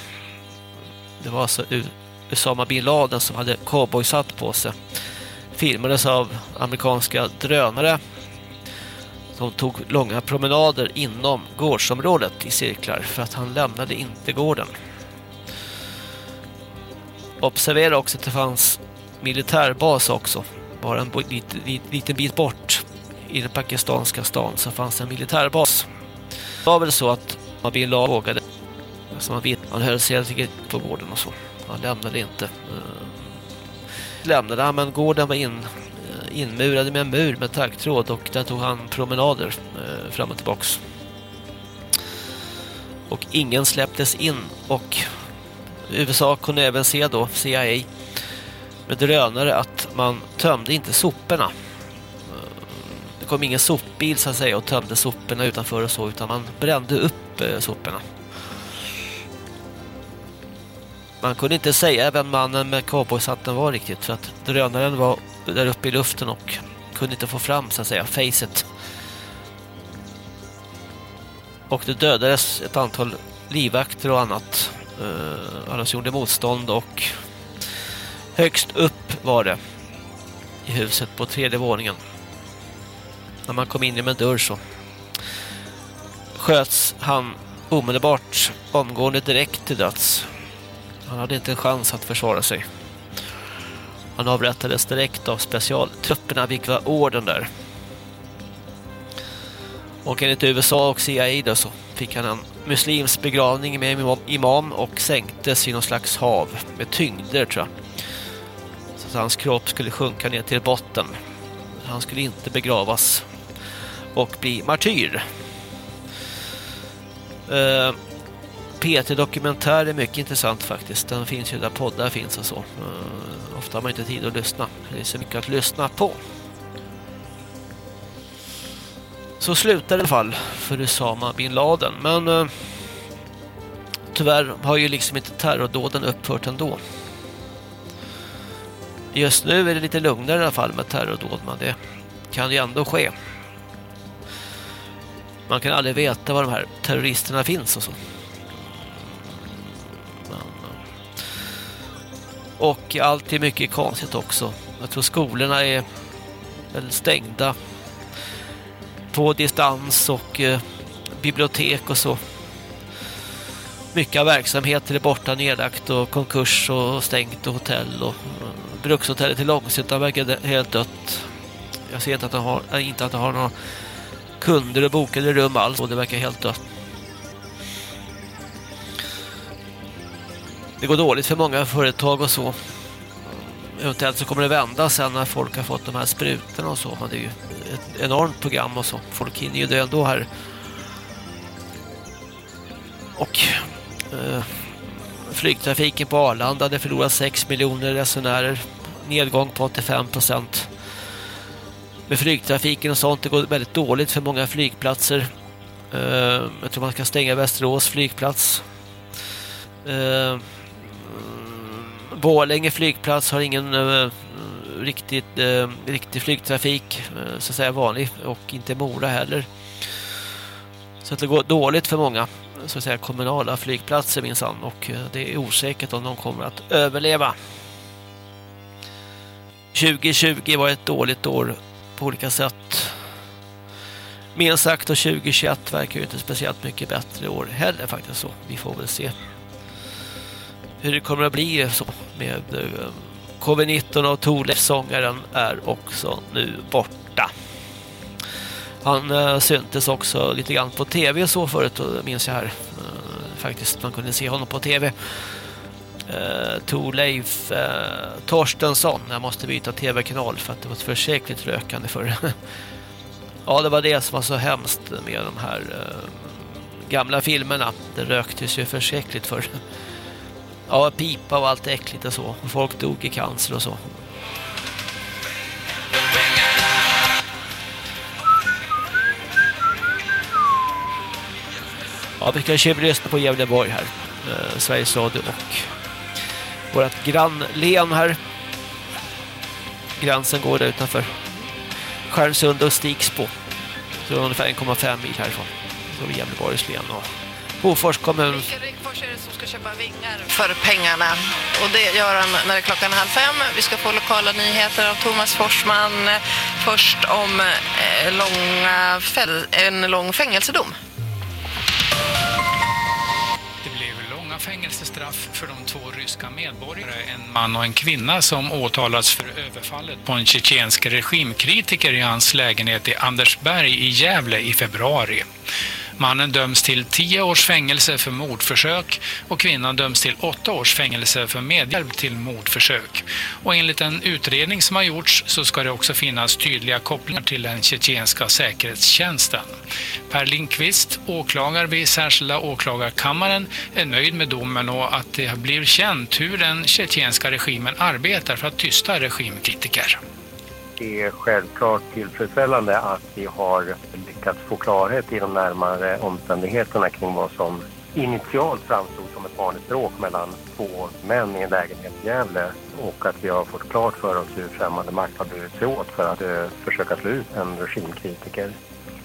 Det var alltså Usama bin Laden som hade cowboysatt på sig. Filmades av amerikanska drönare de tog långa promenader inom gårdsområdet i cirklar för att han lämnade inte gården. Observera också att det fanns militärbas också. Bara en liten, liten bit bort i den pakistanska stan så fanns en militärbas. Det var väl så att man ville vågade. Så man, vet, man höll sig helt enkelt på gården och så. Han lämnade inte. Eh, lämnade han men gården var in inmurade med en mur med taggtråd och där tog han promenader eh, fram och tillbaks. Och ingen släpptes in och USA kunde även se då, CIA, med drönare att man tömde inte soporna. Eh, det kom ingen sopbil så att säga och tömde soporna utanför och så utan man brände upp eh, soporna. Man kunde inte säga vem mannen med cowboyshatten var riktigt för att drönaren var där uppe i luften och kunde inte få fram så att säga facet. Och det dödades ett antal livvakter och annat. Eh, alla som gjorde motstånd och högst upp var det i huset på tredje våningen. När man kom in genom en dörr så sköts han omedelbart omgående direkt till döds. Han hade inte en chans att försvara sig. Han avrättades direkt av specialtrupperna, vilket var orden där. Och enligt USA och CIA då så fick han en muslims begravning med imam och sänktes i någon slags hav med tyngder tror jag. Så att hans kropp skulle sjunka ner till botten. Han skulle inte begravas och bli martyr. Eh, uh, P3 Dokumentär är mycket intressant faktiskt. Den finns ju där poddar finns och så. Uh, ofta har man inte tid att lyssna. Det är så mycket att lyssna på. Så slutar det i alla fall för Usama bin Laden. Men eh, tyvärr har ju liksom inte terrordåden upphört ändå. Just nu är det lite lugnare i alla fall med terrordåd. Men det kan ju ändå ske. Man kan aldrig veta var de här terroristerna finns och så. Och allt är mycket konstigt också. Jag tror skolorna är väl stängda på distans och eh, bibliotek och så. Mycket av verksamheter är borta nedlagt och konkurs och stängt och hotell och eh, brukshotellet i Långshyttan verkar helt dött. Jag ser inte att de har, eh, inte att de har några kunder och bokade rum alls och det verkar helt dött. Det går dåligt för många företag och så. Eventuellt så kommer det vända sen när folk har fått de här sprutorna och så. Men det är ju ett enormt program och så. Folk hinner ju dö ändå här. Och eh, flygtrafiken på Arlanda det förlorar 6 miljoner resenärer. Nedgång på 85 procent. Med flygtrafiken och sånt det går väldigt dåligt för många flygplatser. Eh, jag tror man ska stänga Västerås flygplats. Eh, Borlänge flygplats har ingen uh, riktigt, uh, riktig flygtrafik, uh, så att säga vanlig, och inte Mora heller. Så att det går dåligt för många så att säga, kommunala flygplatser minsann och det är osäkert om de kommer att överleva. 2020 var ett dåligt år på olika sätt. Minst sagt och 2021 verkar ju inte speciellt mycket bättre år heller faktiskt så. Vi får väl se hur det kommer att bli så med eh, Covid-19 och Torleif sångaren är också nu borta. Han eh, syntes också lite grann på tv så förut, minns jag här. Eh, faktiskt, man kunde se honom på tv. Äh, Torleif Torstensson. Jag måste byta tv-kanal för att det var ett försäkligt rökande förr. Ja, det var det som var så hemskt med de här gamla filmerna. Det röktes ju försäkligt förr. Ja, pipa och allt äckligt och så. och Folk dog i cancer och så. Ja, vi ska lyssna på Gävleborg här. Eh, Sveriges Radio och vårt grannlen här. Gränsen går där utanför Skärmsund och Stigsbo. Så ungefär 1,5 mil härifrån. Så vi Gävleborgs län och Hofors kommun. Mikael Rickfors är det som ska köpa vingar för pengarna. Och det gör han när det är klockan halv fem. Vi ska få lokala nyheter av Thomas Forsman. Först om eh, långa en lång fängelsedom. Det blev långa fängelsestraff för de två ryska medborgare, en man och en kvinna som åtalats för överfallet på en tjetjensk regimkritiker i hans lägenhet i Andersberg i Gävle i februari. Mannen döms till 10 års fängelse för mordförsök och kvinnan döms till 8 års fängelse för medhjälp till mordförsök. Och enligt en utredning som har gjorts så ska det också finnas tydliga kopplingar till den tjetjenska säkerhetstjänsten. Per Lindqvist, åklagare vid särskilda åklagarkammaren, är nöjd med domen och att det blir känt hur den tjetjenska regimen arbetar för att tysta regimkritiker det är självklart tillfredsställande att vi har lyckats få klarhet i de närmare omständigheterna kring vad som initialt framstod som ett vanligt bråk mellan två män i en lägenhet i Gävle och att vi har fått klart för oss hur främmande makt har burit sig åt för att uh, försöka slå ut en regimkritiker.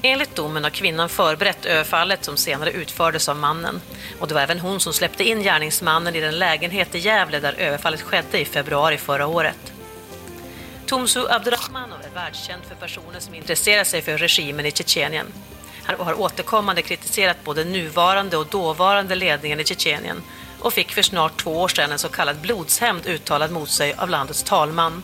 Enligt domen har kvinnan förberett överfallet som senare utfördes av mannen. Och det var även hon som släppte in gärningsmannen i den lägenhet i Gävle där överfallet skedde i februari förra året. Tumsu Abdurrahmanov är världskänd för personer som intresserar sig för regimen i Tjetjenien. Han har återkommande kritiserat både nuvarande och dåvarande ledningen i Tjetjenien och fick för snart två år sedan en så kallad blodshämnd uttalad mot sig av landets talman.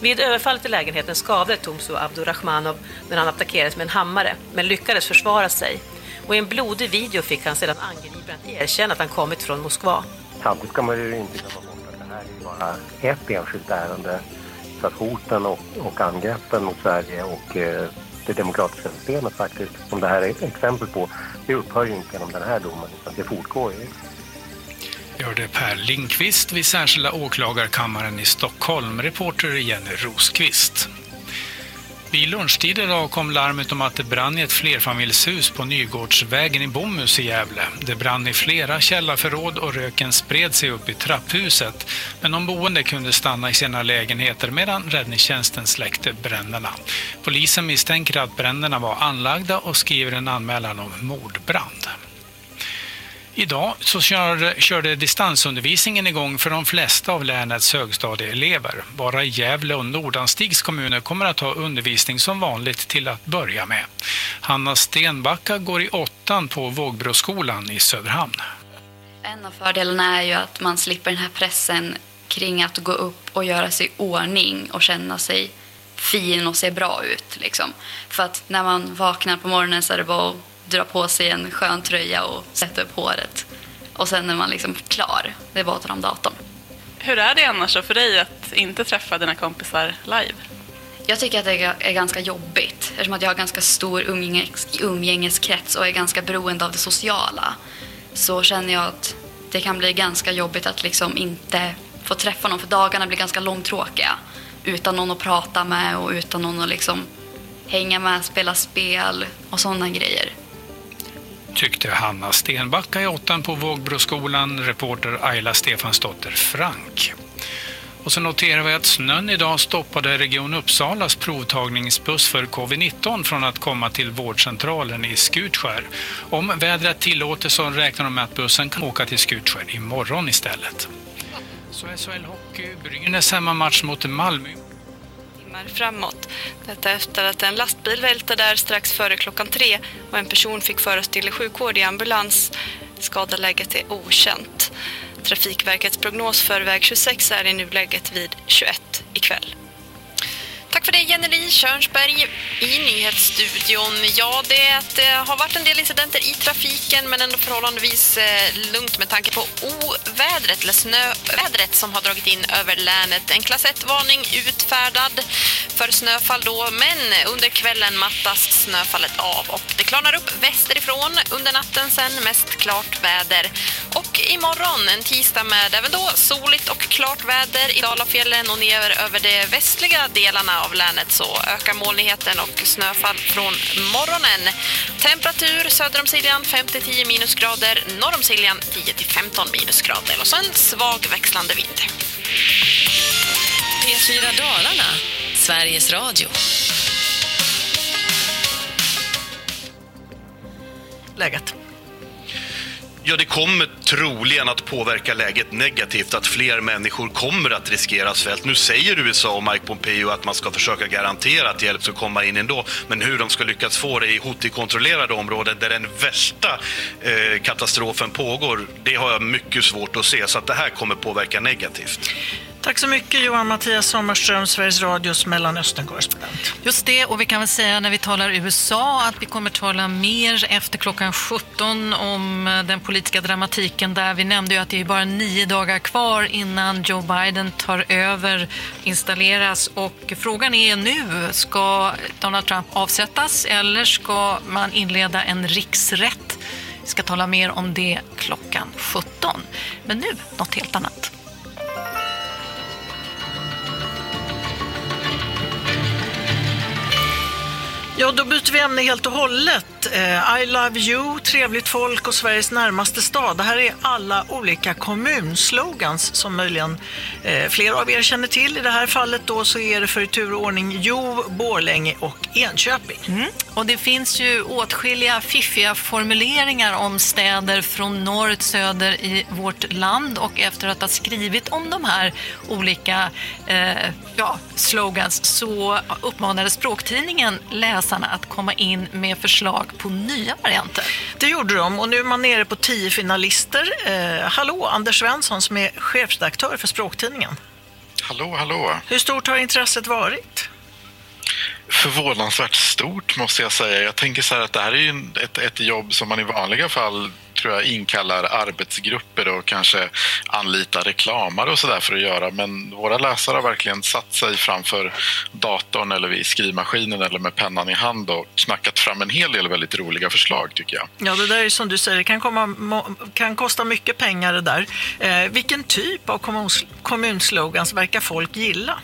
Vid överfallet i lägenheten skavde Tumsu Abdurrahmanov när han attackerades med en hammare, men lyckades försvara sig. Och i en blodig video fick han sedan angriparen erkänna att han kommit från Moskva. Samtidigt ska man ju inte glömma bort att det här är bara ett enskilt ärende så att hoten och, och angreppen mot Sverige och eh, det demokratiska systemet faktiskt, som det här är ett exempel på, det upphör ju inte genom den här domen utan det fortgår ju. Gör det Per Lindqvist vid särskilda åklagarkammaren i Stockholm, reporter Jenny Rosqvist. Vid lunchtid idag kom larmet om att det brann i ett flerfamiljshus på Nygårdsvägen i Bomhus i Gävle. Det brann i flera källarförråd och röken spred sig upp i trapphuset. Men de boende kunde stanna i sina lägenheter medan räddningstjänsten släckte bränderna. Polisen misstänker att bränderna var anlagda och skriver en anmälan om mordbrand. Idag så kör, körde distansundervisningen igång för de flesta av länets högstadieelever. Bara Gävle och Nordanstigs kommuner kommer att ha undervisning som vanligt till att börja med. Hanna Stenbacka går i åttan på Vågbroskolan i Söderhamn. En av fördelarna är ju att man slipper den här pressen kring att gå upp och göra sig i ordning och känna sig fin och se bra ut. Liksom. För att när man vaknar på morgonen så är det bara att dra på sig en skön tröja och sätta upp håret. Och sen är man liksom klar. Det är bara att ta fram datorn. Hur är det annars då för dig att inte träffa dina kompisar live? Jag tycker att det är ganska jobbigt eftersom att jag har ganska stor umgänges, umgängeskrets och är ganska beroende av det sociala. Så känner jag att det kan bli ganska jobbigt att liksom inte få träffa någon för dagarna blir ganska långtråkiga. Utan någon att prata med och utan någon att liksom hänga med, spela spel och sådana grejer. Tyckte Hanna Stenbacka i åttan på Vågbroskolan, reporter Ayla Stefansdotter Frank. Och så noterar vi att snön idag stoppade Region Uppsalas provtagningsbuss för covid-19 från att komma till vårdcentralen i Skutskär. Om vädret tillåter så räknar de med att bussen kan åka till Skutskär imorgon istället. Så SHL Hockey, Brynäs hemmamatch mot Malmö timmar framåt. Detta efter att en lastbil välte där strax före klockan tre och en person fick föras till sjukvård i ambulans. Skadeläget är okänt. Trafikverkets prognos för väg 26 är i nuläget vid 21 ikväll. Tack för det Jenny Körnsberg i nyhetsstudion. Ja, det, har varit en del incidenter i trafiken men ändå förhållandevis eh, lugnt med tanke på ovädret eller snövädret som har dragit in över länet. En klass 1-varning utfärdad för snöfall då, men under kvällen mattas snöfallet av och det klarnar upp västerifrån under natten sen mest klart väder. Och imorgon en tisdag med även då soligt och klart väder i Dalafjällen och ner över de västliga delarna av länet så ökar molnigheten och snöfall från morgonen. Temperatur söder om Siljan 5-10 minusgrader, norr om Siljan 10-15 minusgrader och så en svag växlande vind. P4 Dalarna, Sveriges Radio. Läget? Ja, det kommer troligen att påverka läget negativt, att fler människor kommer att riskera svält. Nu säger USA och Mike Pompeo att man ska försöka garantera att hjälp ska komma in ändå, men hur de ska lyckas få det i Houthi-kontrollerade områden där den värsta eh, katastrofen pågår, det har jag mycket svårt att se, så att det här kommer påverka negativt. Tack så mycket Johan Mattias Sommarström, Sveriges Radios Mellanösternkorrespondent. Just det, och vi kan väl säga när vi talar USA att vi kommer tala mer efter klockan 17 om eh, den politiska dramatiken där. Vi nämnde ju att det är bara nio dagar kvar innan Joe Biden tar över, installeras och frågan är nu, ska Donald Trump avsättas eller ska man inleda en riksrätt? Vi ska tala mer om det klockan 17. Men nu något helt annat. Ja, då byter vi ämne helt och hållet. Eh, I love you, trevligt folk och Sveriges närmaste stad. Det här är alla olika kommunslogans som möjligen eh, fler av er känner till. I det här fallet då så är det för i tur och ordning Jo, Borlänge och Enköping. Mm. Och det finns ju åtskilliga fiffiga formuleringar om städer från norr till söder i vårt land och efter att ha skrivit om de här olika eh, ja, slogans så uppmanade språktidningen läsarna att komma in med förslag på nya varianter. Det gjorde de och nu är man nere på tio finalister. Eh, hallå, Anders Svensson som är chefredaktör för språktidningen. Hallå, hallå. Hur stort har intresset varit? Förvånansvärt stort måste jag säga. Jag tänker så här att det här är ju ett, ett jobb som man i vanliga fall tror jag inkallar arbetsgrupper och kanske anlitar reklamare och sådär för att göra. Men våra läsare har verkligen satt sig framför datorn eller vid skrivmaskinen eller med pennan i hand och knackat fram en hel del väldigt roliga förslag tycker jag. Ja, det där är som du säger, det kan, komma, kan kosta mycket pengar det där. Eh, vilken typ av kommunslogans verkar folk gilla?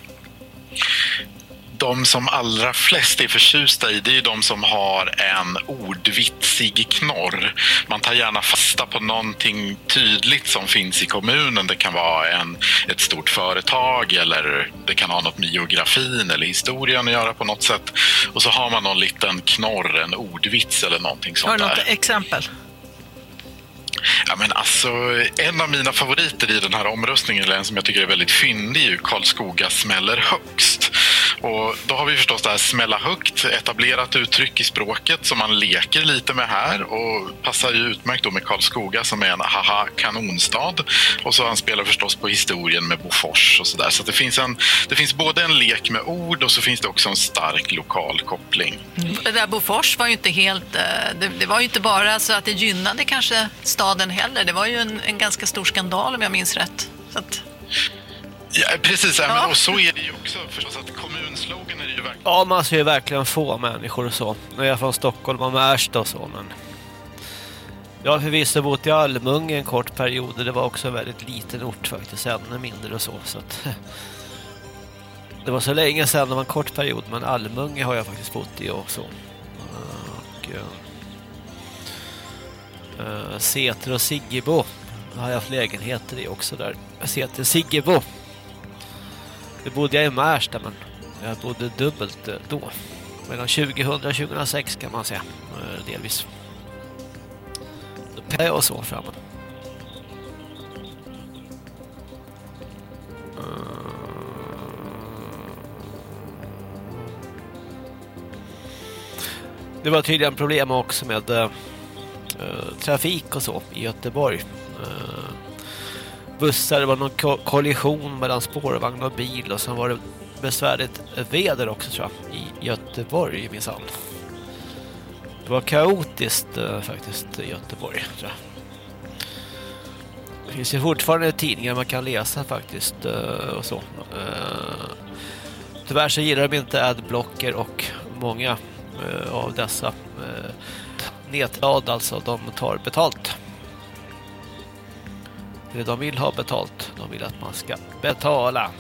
De som allra flest är förtjusta i det är ju de som har en ordvitsig knorr. Man tar gärna fasta på någonting tydligt som finns i kommunen. Det kan vara en, ett stort företag eller det kan ha något med geografin eller historien att göra på något sätt. Och så har man någon liten knorr, en ordvits eller någonting Har sånt du något där. exempel? Ja, men alltså, en av mina favoriter i den här omröstningen, eller en som jag tycker är väldigt fyndig, är ju Karlskoga smäller högst. Och då har vi förstås det här smälla högt, etablerat uttryck i språket som man leker lite med här och passar ju utmärkt då med Karlskoga som är en haha kanonstad. Och så anspelar förstås på historien med Bofors och sådär. Så att det finns, en, det finns både en lek med ord och så finns det också en stark lokal koppling. Det där Bofors var ju inte helt, eh, det, det var ju inte bara så att det gynnade kanske staden heller. Det var ju en, en ganska stor skandal om jag minns rätt. Så att, Ja, precis, ja. men och så är det ju också förstås att kommunslogan är ju verkligen Ja, man ser ju verkligen få människor och så. Nu är jag från Stockholm och Märsta och så, men... Jag har förvisso bott i Almunge en kort period och det var också en väldigt liten ort faktiskt, ännu mindre och så. så att... Det var så länge sedan, det var en kort period, men Almunge har jag faktiskt bott i och så. Och, uh, uh, Säter och Siggebo har jag haft lägenheter i också där. Säter Siggebo. Nu bodde jag i Märsta men jag bodde dubbelt eh, då. Mellan 2000 och 2006 kan man säga. Eh, delvis. Då jag och så framåt. Eh. Det var tydligen problem också med trafik och så i Göteborg. Bussar, det var någon ko kollision mellan spårvagn och bil och sen var det besvärligt väder också tror jag i Göteborg minsann. Det var kaotiskt eh, faktiskt i Göteborg tror jag. Det finns ju fortfarande tidningar man kan läsa faktiskt eh, och så. Eh, tyvärr så gillar de inte adblocker och många eh, av dessa eh, nätblad alltså de tar betalt. De vill ha betalt. De vill att man ska betala.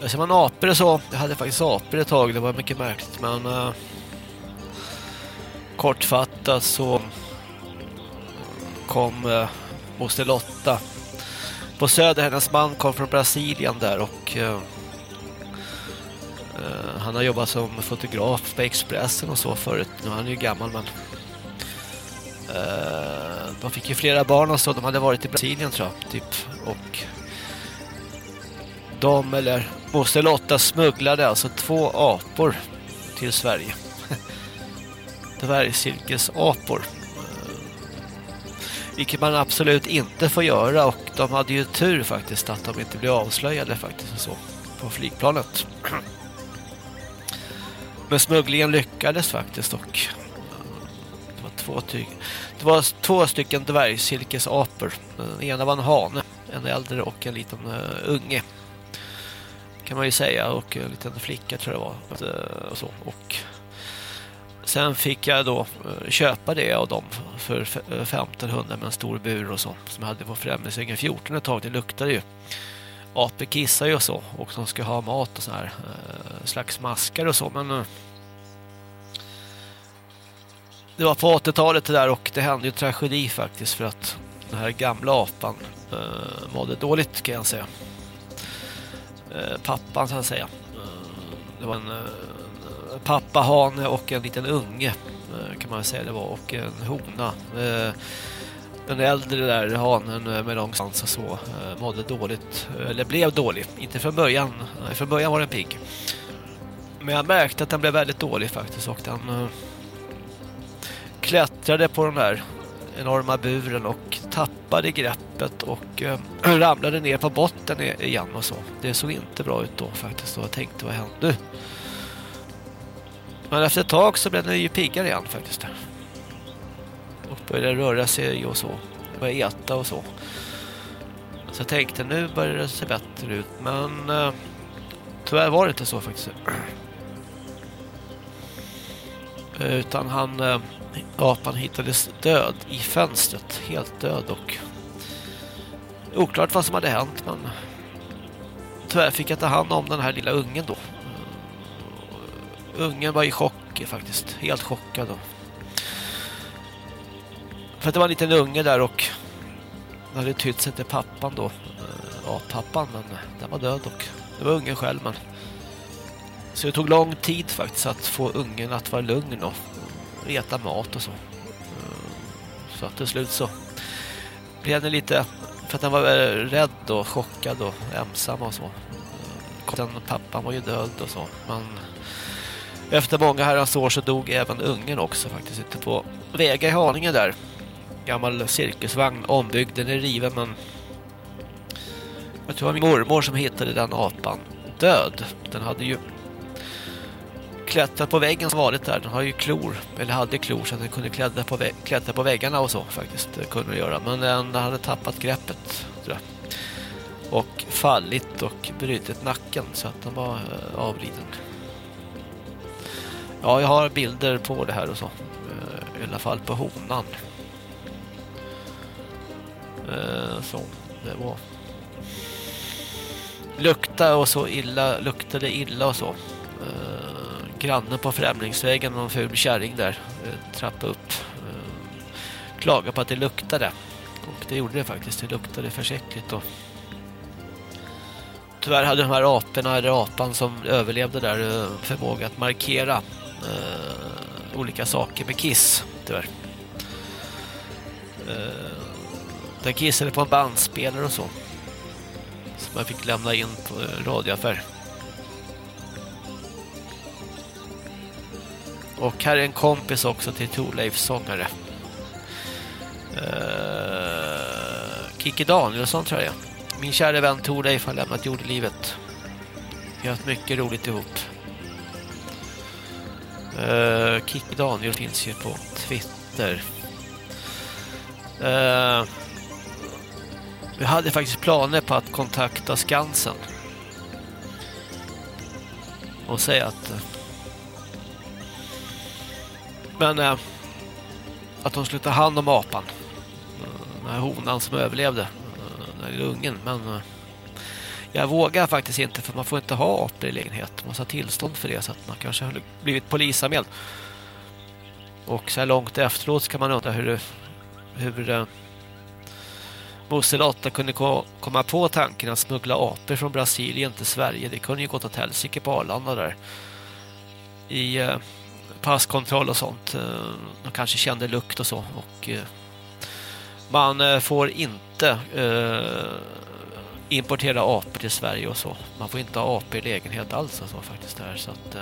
Jag ser man apor och så. Jag hade faktiskt apor ett tag. Det var mycket märkligt. Men uh, kortfattat så kom uh, moster Lotta på söder. Hennes man kom från Brasilien där och uh, han har jobbat som fotograf på Expressen och så förut. Nu är han ju gammal men uh, de fick ju flera barn och så. De hade varit i Brasilien tror jag. Typ. Och de eller moster Lotta smugglade alltså två apor till Sverige. Dvärgcirkusapor. Eh, vilket man absolut inte får göra och de hade ju tur faktiskt att de inte blev avslöjade faktiskt och så på flygplanet. Men smugglingen lyckades faktiskt och två, det var två stycken dvärgsilkesapor. Den ena var en hane, en äldre och en liten uh, unge kan man ju säga och en liten flicka tror jag det var eh, och så. Och sen fick jag då eh, köpa det av dem för 1500 med en stor bur och så som jag hade på Främlingsvägen 14 ett tag. Det luktade ju. Apor kissar ju och så och de ska ha mat och så här slags maskar och så men det var på 80-talet det där och det hände ju tragedi faktiskt för att den här gamla apan eh, mådde dåligt kan jag säga Eh, pappan så att säga. Eh, det var en eh, pappa hane och en liten unge eh, kan man säga det var och en hona. Eh, den äldre där hanen med lång svans och så mådde dåligt eller blev dålig. Inte från början. Från början var den pigg. Men jag märkte att den blev väldigt dålig faktiskt och den klättrade på den där enorma buren och tappade greppet och eh, ramlade ner på botten igen och så. Det såg inte bra ut då faktiskt och jag tänkte vad hände? Men efter ett tag så blev den ju piggare igen faktiskt. Och började röra sig och så. Började äta och så. Så jag tänkte nu börjar det se bättre ut men eh, tyvärr var det inte så faktiskt. Utan han eh, apan hittades död i fönstret, helt död och oklart vad som hade hänt men tyvärr fick jag ta hand om den här lilla ungen då. Ungen var i chock faktiskt, helt chockad då. För att det var en liten unge där och den hade tytt sig till pappan då. Eh, ja, pappan, men den var död och det var ungen själv men så det tog lång tid faktiskt att få ungen att vara lugn och äta mat och så. Eh, så att till slut så blev den lite för att den var eh, rädd och chockad och ensam och så. Eh, den pappan var ju död och så. Men efter många herrans år så dog även ungen också faktiskt ute på Väga i Haninge där. Gammal cirkusvagn, ombyggd, den är riven men jag tror det var min mormor som hittade den apan död. Den hade ju klättrat på väggen som varit där. Den har ju klor, eller hade klor så att den kunde klättra på, vä klättra på väggarna och så faktiskt. Det kunde den göra. Men eh, den hade tappat greppet tror jag. Och fallit och brutit nacken så att den var eh, avliden. Ja, jag har bilder på det här och så. Eh, I alla fall på honan. Eh, så, det var lukta och så illa, luktade illa och så. Eh, Grannen på främlingsvägen och en ful kärring där eh, trappa upp. Eh, klaga på att det luktade. Och det gjorde det faktiskt, det luktade försäkligt och Tyvärr hade de här aporna, eller apan som överlevde där, eh, förmåga att markera eh, olika saker med kiss, tyvärr. Eh, den kissade på en bandspelare och så. Som jag fick lämna in på eh, radioaffär. Och här är en kompis också till Thorleifs sångare. Eh, uh, Kiki Danielsson tror jag Min kära vän Thorleif har lämnat jordelivet. Vi har haft mycket roligt ihop. Eh, uh, Kiki Daniel finns ju på Twitter. Uh, vi hade faktiskt planer på att kontakta Skansen. Och säga att... Men... eh, att de skulle ta hand om apan. Eh, den här honan som överlevde. Eh, den här ungen. Men... Eh, jag vågar faktiskt inte för man får inte ha apor i lägenhet. Man måste ha tillstånd för det så att man kanske har blivit polisanmäld. Och så här långt efteråt kan man undra hur, hur Bosse Lotta kunde komma på tanken att smuggla apor från Brasilien till Sverige. Det kunde ju gått åt helsike på Arlanda där. I eh, passkontroll och sånt. Eh, de kanske kände lukt och så. Och eh, man eh, får inte importera apor till Sverige och så. Man får inte ha apor i lägenhet alls och så faktiskt där. Så att,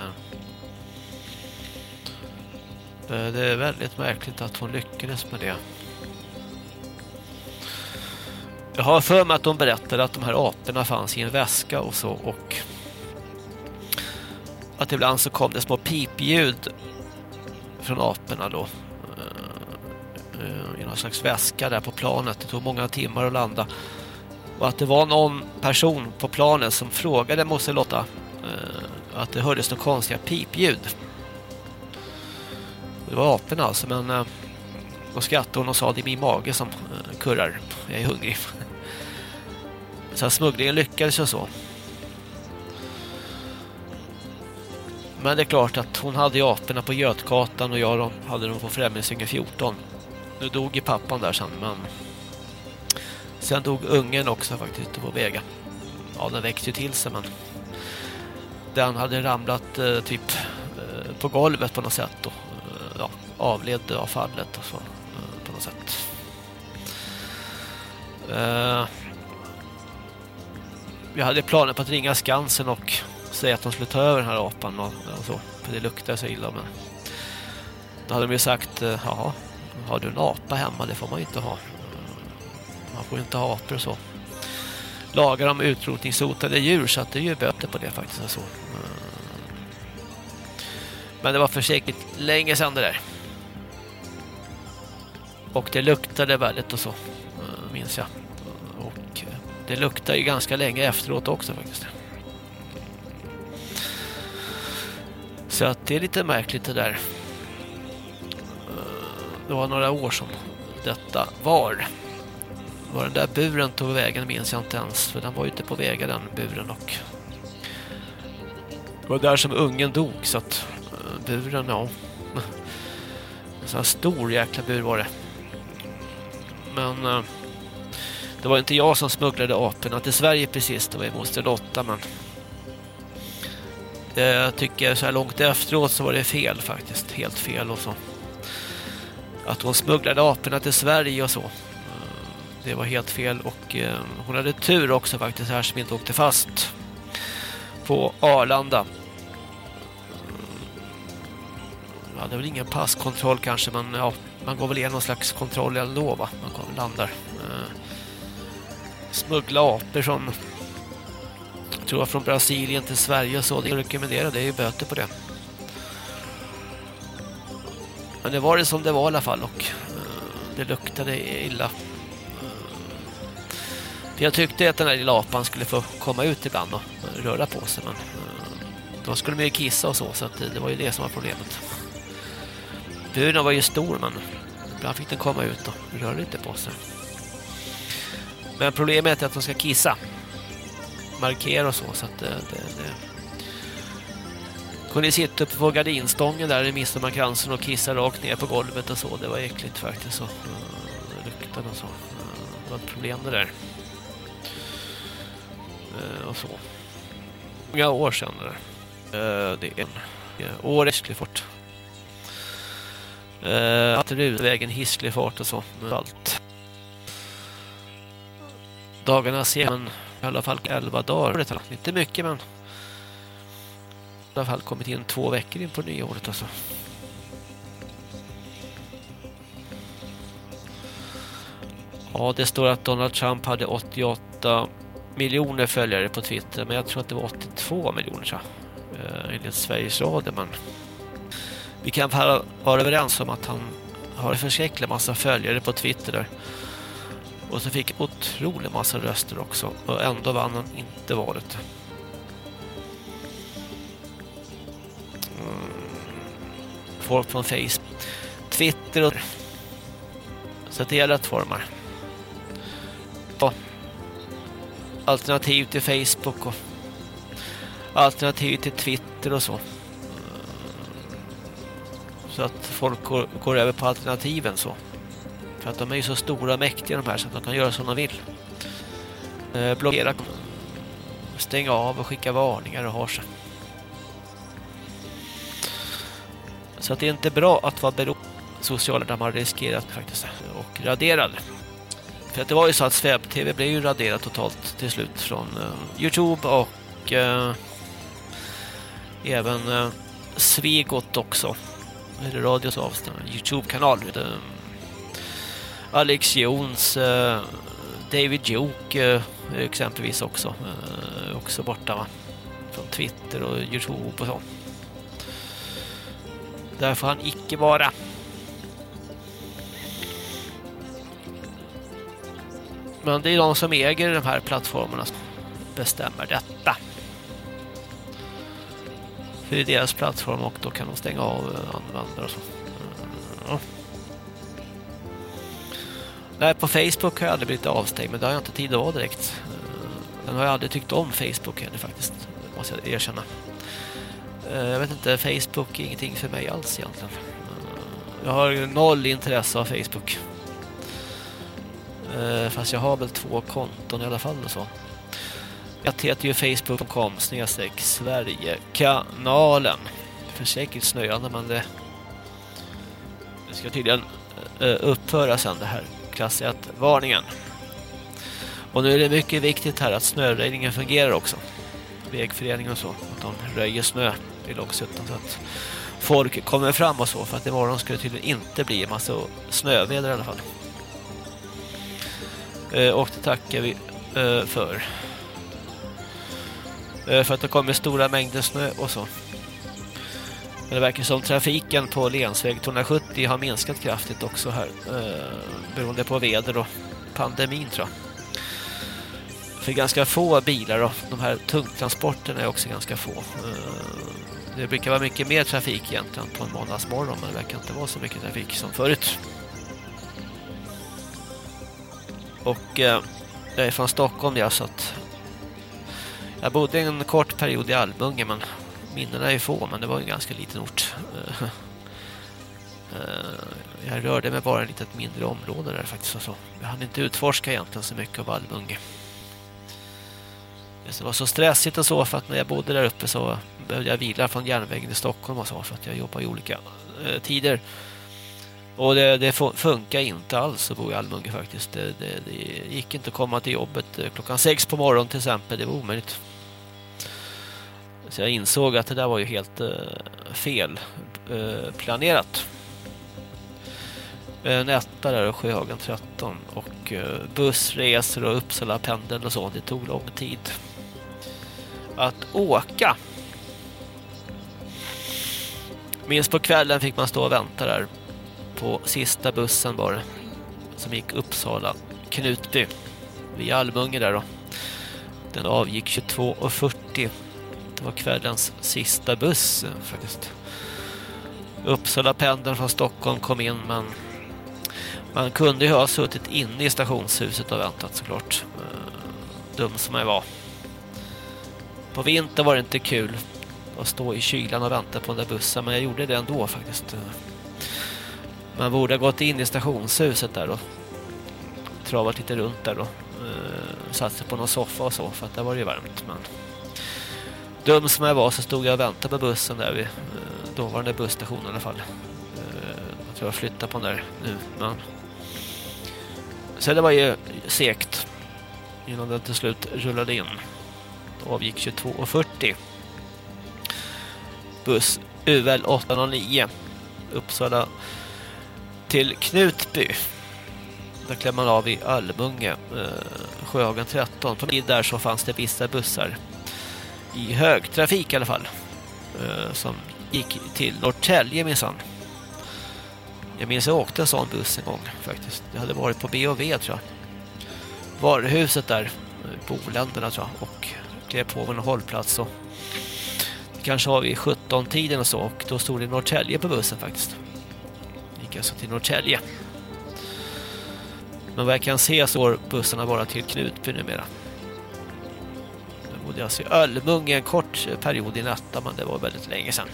det är väldigt märkligt att hon lyckades med det. Jag har för mig att de berättade att de här aporna fanns i en väska och så och att ibland så kom det små pipljud från aporna då eh, eh, i någon slags väska där på planet. Det tog många timmar att landa. Och att det var någon person på planet som frågade Mosse Lotta eh, att det hördes några konstiga pipljud. Det var aporna alltså men då skrattade hon och sa det är min mage som kurrar. Jag är hungrig. Så smugglingen lyckades och så. Men det är klart att hon hade ju aporna på Götgatan och jag hade dem på Främlingsvägen 14. Nu dog ju pappan där sen, men sen dog ungen också faktiskt på Vega. Ja, den växte ju till sig, men den hade ramlat eh, typ eh, på golvet på något sätt och eh, ja, avled av fallet och så eh, på något sätt. Eh, vi hade planer på att ringa Skansen och säga att de skulle ta över den här apan och, och så, för det luktar så illa. Men då hade de ju sagt, eh, ja, har du en apa hemma? Det får man ju inte ha. Man får ju inte ha apor och så. Lagar om utrotningshotade djur så att det är ju böter på det faktiskt. Och så. Men det var för säkert länge sedan det där. Och det luktade väldigt och så, eh, minns jag. Och det luktar ju ganska länge efteråt också faktiskt. Så att det är lite märkligt det där. Eh, det var några år som detta var. Var den där buren tog vägen minns jag inte ens. För den var ju inte på vägar den buren och det var där som ungen dog så att eh, buren, ja. En sån här stor jäkla bur var det. Men eh, det var inte jag som smugglade aporna till Sverige precis. Det var ju moster Lotta men Eh, jag tycker så här långt efteråt så var det fel faktiskt. Helt fel och så. Att hon smugglade aporna till Sverige och så. Eh, det var helt fel och eh, hon hade tur också faktiskt här som inte åkte fast på Arlanda. Ja, det är väl ingen passkontroll kanske, men ja, man går väl igenom någon slags kontroll ändå va? Man kommer landar. Smuggla apor från jag tror jag från Brasilien till Sverige och så. Det rekommenderar det är ju böter på det. Men det var det som det var i alla fall och eh, det luktade illa. För jag tyckte att den här lilla apan skulle få komma ut ibland och röra på sig men eh, då skulle man ju kissa och så så att det var ju det som var problemet. Buren var ju stor men ibland fick den komma ut och röra lite på sig. Men problemet är att de ska kissa. Markera och så så att det, det, det. kunde sitta uppe på gardinstången där i midsommarkransen och kissa rakt ner på golvet och så. Det var äckligt faktiskt så. Eh, lukten och så. Eh, det var ett problem det där. Och så. Många år sedan det där. Det är en år äckligt fort. Uh, att vägen hisklig fart och så. Allt. Dagarna sen i alla fall 11 dagar. Inte mycket men i alla fall kommit in två veckor in på nyåret alltså. Ja, det står att Donald Trump hade 88 miljoner följare på Twitter. Men jag tror att det var 82 miljoner så. Eh, Enligt Sveriges Radio. Men vi kan vara överens om att han har en förskräcklig massa följare på Twitter där. Och så fick otroligt massa röster också. Och ändå vann han inte valet. Mm. Folk från Facebook, Twitter och så det gäller att forma. Alternativ till Facebook och alternativ till Twitter och så. Mm. Så att folk går, går över på alternativen så. För att de är ju så stora och mäktiga de här så att de kan göra som de vill. Eh, blockera, stänga av och skicka varningar och ha sig. Så att det är inte bra att vara beroende sociala där man riskerat faktiskt och raderad. För att det var ju så att Sveb-TV blev ju raderat totalt till slut från eh, Youtube och eh, även eh, Svegot också. Eller radios avstånd, Youtube-kanal. Uh, Alex Jones, eh, David Joke eh, exempelvis också. Eh, också borta va? Från Twitter och Youtube och så. Där får han icke vara. Men det är de som äger de här plattformarna som bestämmer detta. För det är deras plattform och då kan de stänga av användare och så. Nej, på Facebook har jag aldrig blivit avstängd men det har jag inte tid att vara direkt. Eh, Den har jag aldrig tyckt om Facebook heller faktiskt, måste jag erkänna. Eh, jag vet inte, Facebook är ingenting för mig alls egentligen. Eh, jag har noll intresse av Facebook. Fast jag har väl två konton i alla fall och så. Jag heter ju facebook.com snedstreck Sverigekanalen. För säkert snöande men det, det ska tydligen upphöra sen det här klass 1-varningen. Och nu är det mycket viktigt här att snöröjningen fungerar också. Vägföreningen och så. Att de röjer snö i Långsuttan så att folk kommer fram och så. För att imorgon ska det tydligen inte bli en massa snöväder i alla fall. Eh, och det tackar vi eh, för. Eh, för att det kommer stora mängder snö och så. Men det verkar som trafiken på länsväg 270 har minskat kraftigt också här. Eh, beroende på väder och pandemin tror jag. För ganska få bilar och de här tungtransporterna är också ganska få. Eh, det brukar vara mycket mer trafik egentligen på en måndagsmorgon men det verkar inte vara så mycket trafik som förut. Och eh, jag är från Stockholm ja, så att jag bodde en kort period i Almunge men minnena är få men det var en ganska liten ort. Eh, eh, jag rörde mig bara i ett litet mindre område där faktiskt och så. Jag hann inte utforska egentligen så mycket av Almunge. Det var så stressigt och så för att när jag bodde där uppe så behövde jag vila från järnvägen i Stockholm och så för att jag jobbar i olika eh, tider. Och det, det funkar inte alls att bo i Almunge faktiskt. Det, det, det, gick inte att komma till jobbet klockan sex på morgonen till exempel. Det var omöjligt. Så jag insåg att det där var ju helt eh, fel eh, planerat. Eh, en etta där och Sjöhagen 13 och eh, bussresor och Uppsala pendel och så. Det tog lång tid att åka. Minst på kvällen fick man stå och vänta där på sista bussen var det som gick Uppsala Knutby vid Almunge där då. Den avgick 22.40. Det var kvällens sista buss eh, faktiskt. Uppsala pendeln från Stockholm kom in men man kunde ju ha suttit inne i stationshuset och väntat såklart. Eh, dum som jag var. På vintern var det inte kul att stå i kylan och vänta på den där bussen men jag gjorde det ändå faktiskt. Eh, man borde ha gått in i stationshuset där och travat lite runt där då. satt sig på någon soffa och så för att där var det ju varmt. Men dum som jag var så stod jag och väntade på bussen där vid eh, dåvarande busstation i alla fall. Eh, jag tror jag flyttar på den där nu. Men... Så det var ju segt innan den till slut rullade in. Då avgick 22.40. Buss UL 809 Uppsala till Knutby. Där klämmer man av i Almunge, eh, Sjöhagen 13. På där så fanns det vissa bussar i högtrafik i alla fall. Eh, som gick till Norrtälje minsann. Jag minns jag åkte en sån buss en gång faktiskt. Det hade varit på B&V tror jag. Varuhuset där, eh, Boländerna tror jag. Och klev på en hållplats och kanske har vi 17-tiden och så och då stod det Norrtälje på bussen faktiskt. Gick alltså till Norrtälje. Men vad jag kan se så går bussarna bara till Knutby numera. Jag bodde alltså i Ölmunge en kort period i Natta men det var väldigt länge sedan.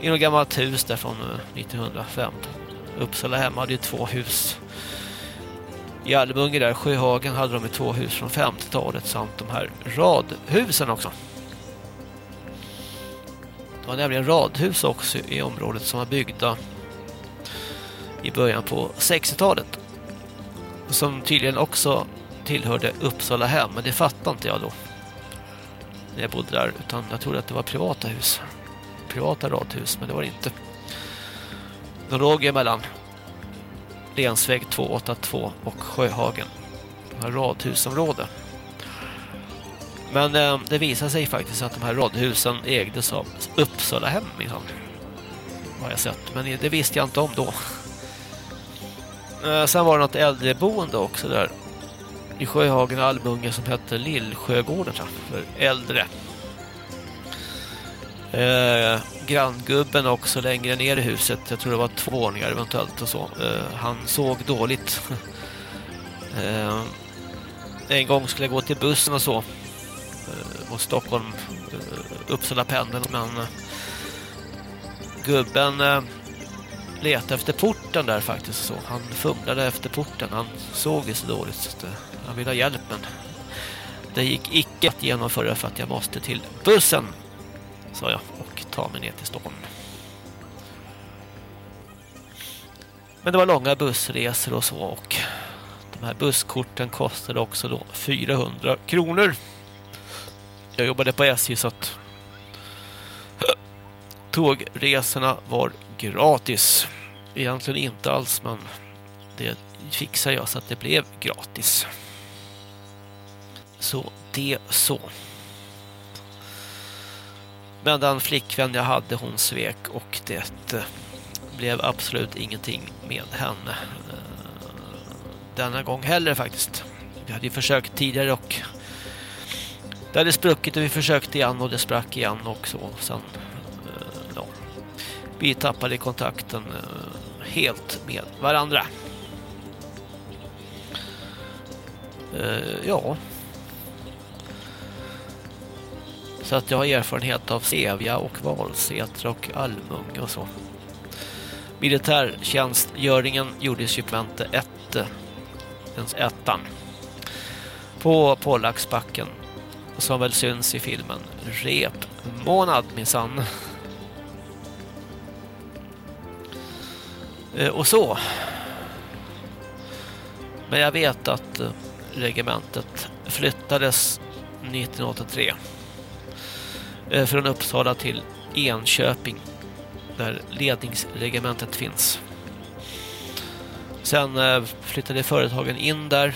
I något gammalt hus där från eh, 1905. Uppsala hemma hade ju två hus. I Almunge där, Sjöhagen, hade de två hus från 50-talet samt de här radhusen också. Det var nämligen radhus också i området som var byggda i början på 60-talet. Som tydligen också tillhörde Uppsala hem, men det fattade inte jag då. När jag bodde där, utan jag trodde att det var privata hus. Privata radhus, men det var det inte. De låg mellan Lensväg 282 och Sjöhagen. Radhusområde. Men eh, det visade sig faktiskt att de här radhusen ägdes av Uppsala hem minsann. Har jag sett, men det visste jag inte om då. Eh, sen var det något äldreboende också där i Sjöhagen och som hette Lillsjögården för äldre. Eh, granngubben också längre ner i huset. Jag tror det var två våningar eventuellt och så. Eh, han såg dåligt. eh, en gång skulle jag gå till bussen och så. Eh, mot Stockholm, eh, Uppsala pendeln. Men eh, gubben eh, letade efter porten där faktiskt. så Han fumlade efter porten. Han såg ju så dåligt. Så att, eh, jag han ville ha hjälp men det gick icke att genomföra för att jag måste till bussen. Sa jag och ta mig ner till Stockholm. Men det var långa bussresor och så och de här busskorten kostade också då 400 kronor. Jag jobbade på SJ så att tågresorna var gratis. Egentligen inte alls men det fixade jag så att det blev gratis. Så det så. Men den flickvän jag hade hon svek och det eh, blev absolut ingenting med henne. Eh, denna gång heller faktiskt. Vi hade ju försökt tidigare och det hade spruckit och vi försökte igen och det sprack igen också. Sen, eh, ja, vi tappade kontakten helt med varandra. Ja, Så att jag har erfarenhet av Sevja och Valsätra och Almunga och så. Militärtjänstgöringen gjordes ju på 1, ens ettan, på Polacksbacken. som väl syns i filmen Repmånad minsann. Eh, och så. Men jag vet att eh, regementet flyttades 1983 Eh, från Uppsala till Enköping där ledningsregementet finns. Sen eh, flyttade företagen in där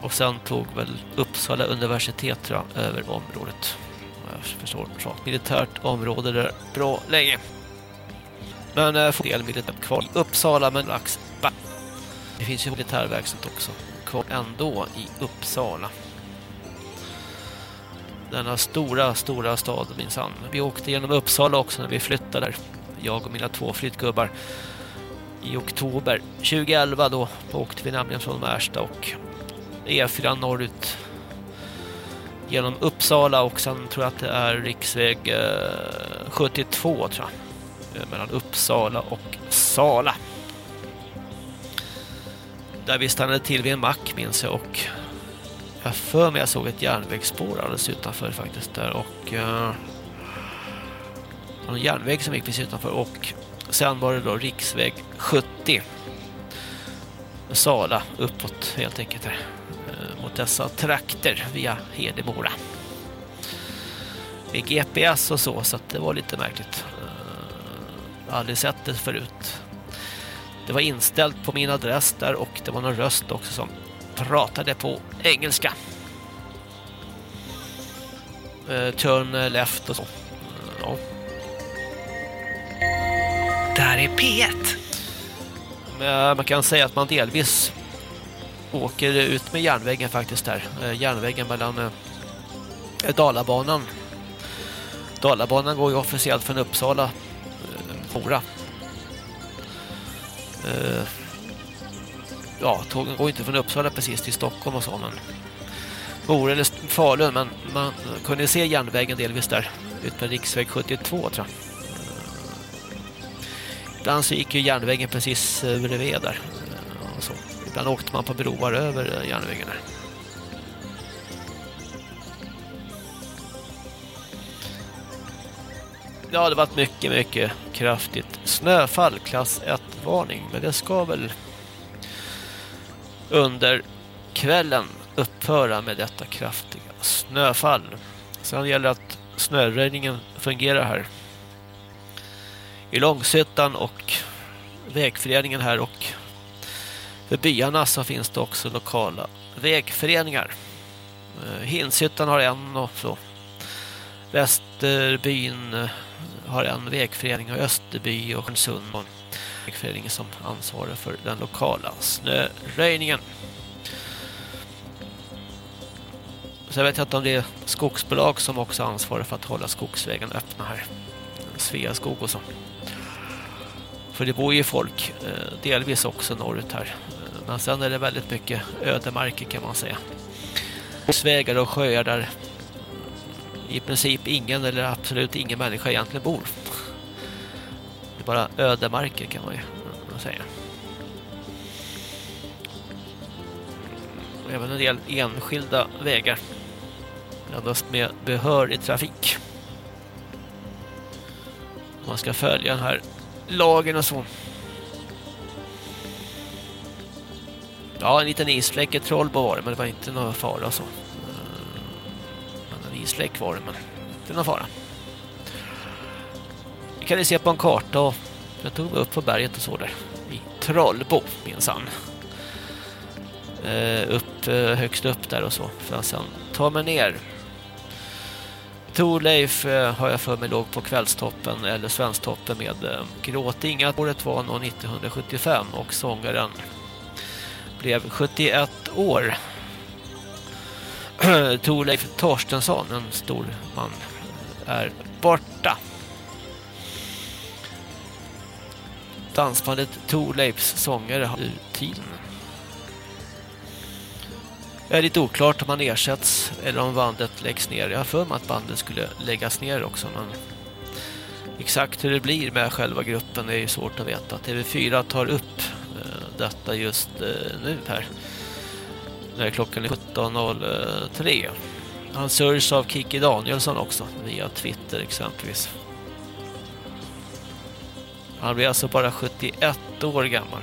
och sen tog väl Uppsala universitet tror jag, över området. Jag förstår sak. Militärt område där bra länge. Men eh, får del militärt kvar i Uppsala men lax. Det finns ju militärverksamhet också kvar ändå i Uppsala. Denna stora, stora stad minsann. Vi åkte genom Uppsala också när vi flyttade där. Jag och mina två flyttgubbar. I oktober 2011 då åkte vi nämligen från Märsta och E4 norrut genom Uppsala och sen tror jag att det är riksväg eh, 72 tror jag. Mellan Uppsala och Sala. Där vi stannade till vid en mack minns jag och jag för mig jag såg ett järnvägsspår alldeles utanför faktiskt där och eh, en järnväg som gick precis utanför och sen var det då riksväg 70 Sala uppåt helt enkelt där, Eh, mot dessa trakter via Hedemora. Med GPS och så så att det var lite märkligt. Uh, aldrig sett det förut. Det var inställt på min adress där och det var någon röst också som pratade på engelska. Eh, turn left och så. Ja. Där är P1. Eh, man kan säga att man delvis åker ut med järnvägen faktiskt där. Eh, järnvägen mellan Dalabanan. Dalabanan går ju officiellt från Uppsala, Fora. Mora ja, tågen går inte från Uppsala precis till Stockholm och så, men Mora eller Falun, men man kunde se järnvägen delvis där ut med riksväg 72 tror jag. Ibland så gick ju järnvägen precis eh, bredvid där. Eh, och så. Ibland åkte man på broar över eh, järnvägen där. Ja, det har varit mycket, mycket kraftigt snöfall, klass 1-varning. Men det ska väl under kvällen upphöra med detta kraftiga snöfall. Sen gäller det att snöröjningen fungerar här. I Långshyttan och vägföreningen här och för byarna så finns det också lokala vägföreningar. Eh, Hinshyttan har en och så. Västerbyn eh, har en vägförening och Österby och Stjärnsund och som ansvarar för den lokala snöröjningen. Så jag vet inte om det är skogsbolag som också ansvarar för att hålla skogsvägen öppna här. Sveaskog och så. För det bor ju folk eh, delvis också norrut här. Men sen är det väldigt mycket ödemarker kan man säga. Skogsvägar och sjöar där i princip ingen eller absolut ingen människa egentligen bor. Är bara ödemarker kan man ju säga. Även en del enskilda vägar. Endast med behörig trafik. Man ska följa den här lagen och så. Ja, en liten isfläck i Trollbo var det, men det var inte någon fara så. Eh, en isfläck var det, men inte någon fara. Det kan ni se på en karta och jag tog mig upp på berget och så där. I Trollbo, minsann. Eh, upp, eh, högst upp där och så. För att sen ta mig ner. Torleif eh, har jag för mig låg på kvällstoppen eller svensktoppen med eh, Gråtinga. Året var nog 1975 och sångaren blev 71 år. Torleif Torstensson, en stor man, är borta. Dansbandet Torleifs sångare har ur tiden. Det är lite oklart om han ersätts eller om bandet läggs ner. Jag har för mig att bandet skulle läggas ner också, men exakt hur det blir med själva gruppen är ju svårt att veta. TV4 tar upp eh, detta just eh, nu här. När klockan är 17.03. Eh, han sörjs av Kiki Danielsson också via Twitter exempelvis. Han blir alltså bara 71 år gammal.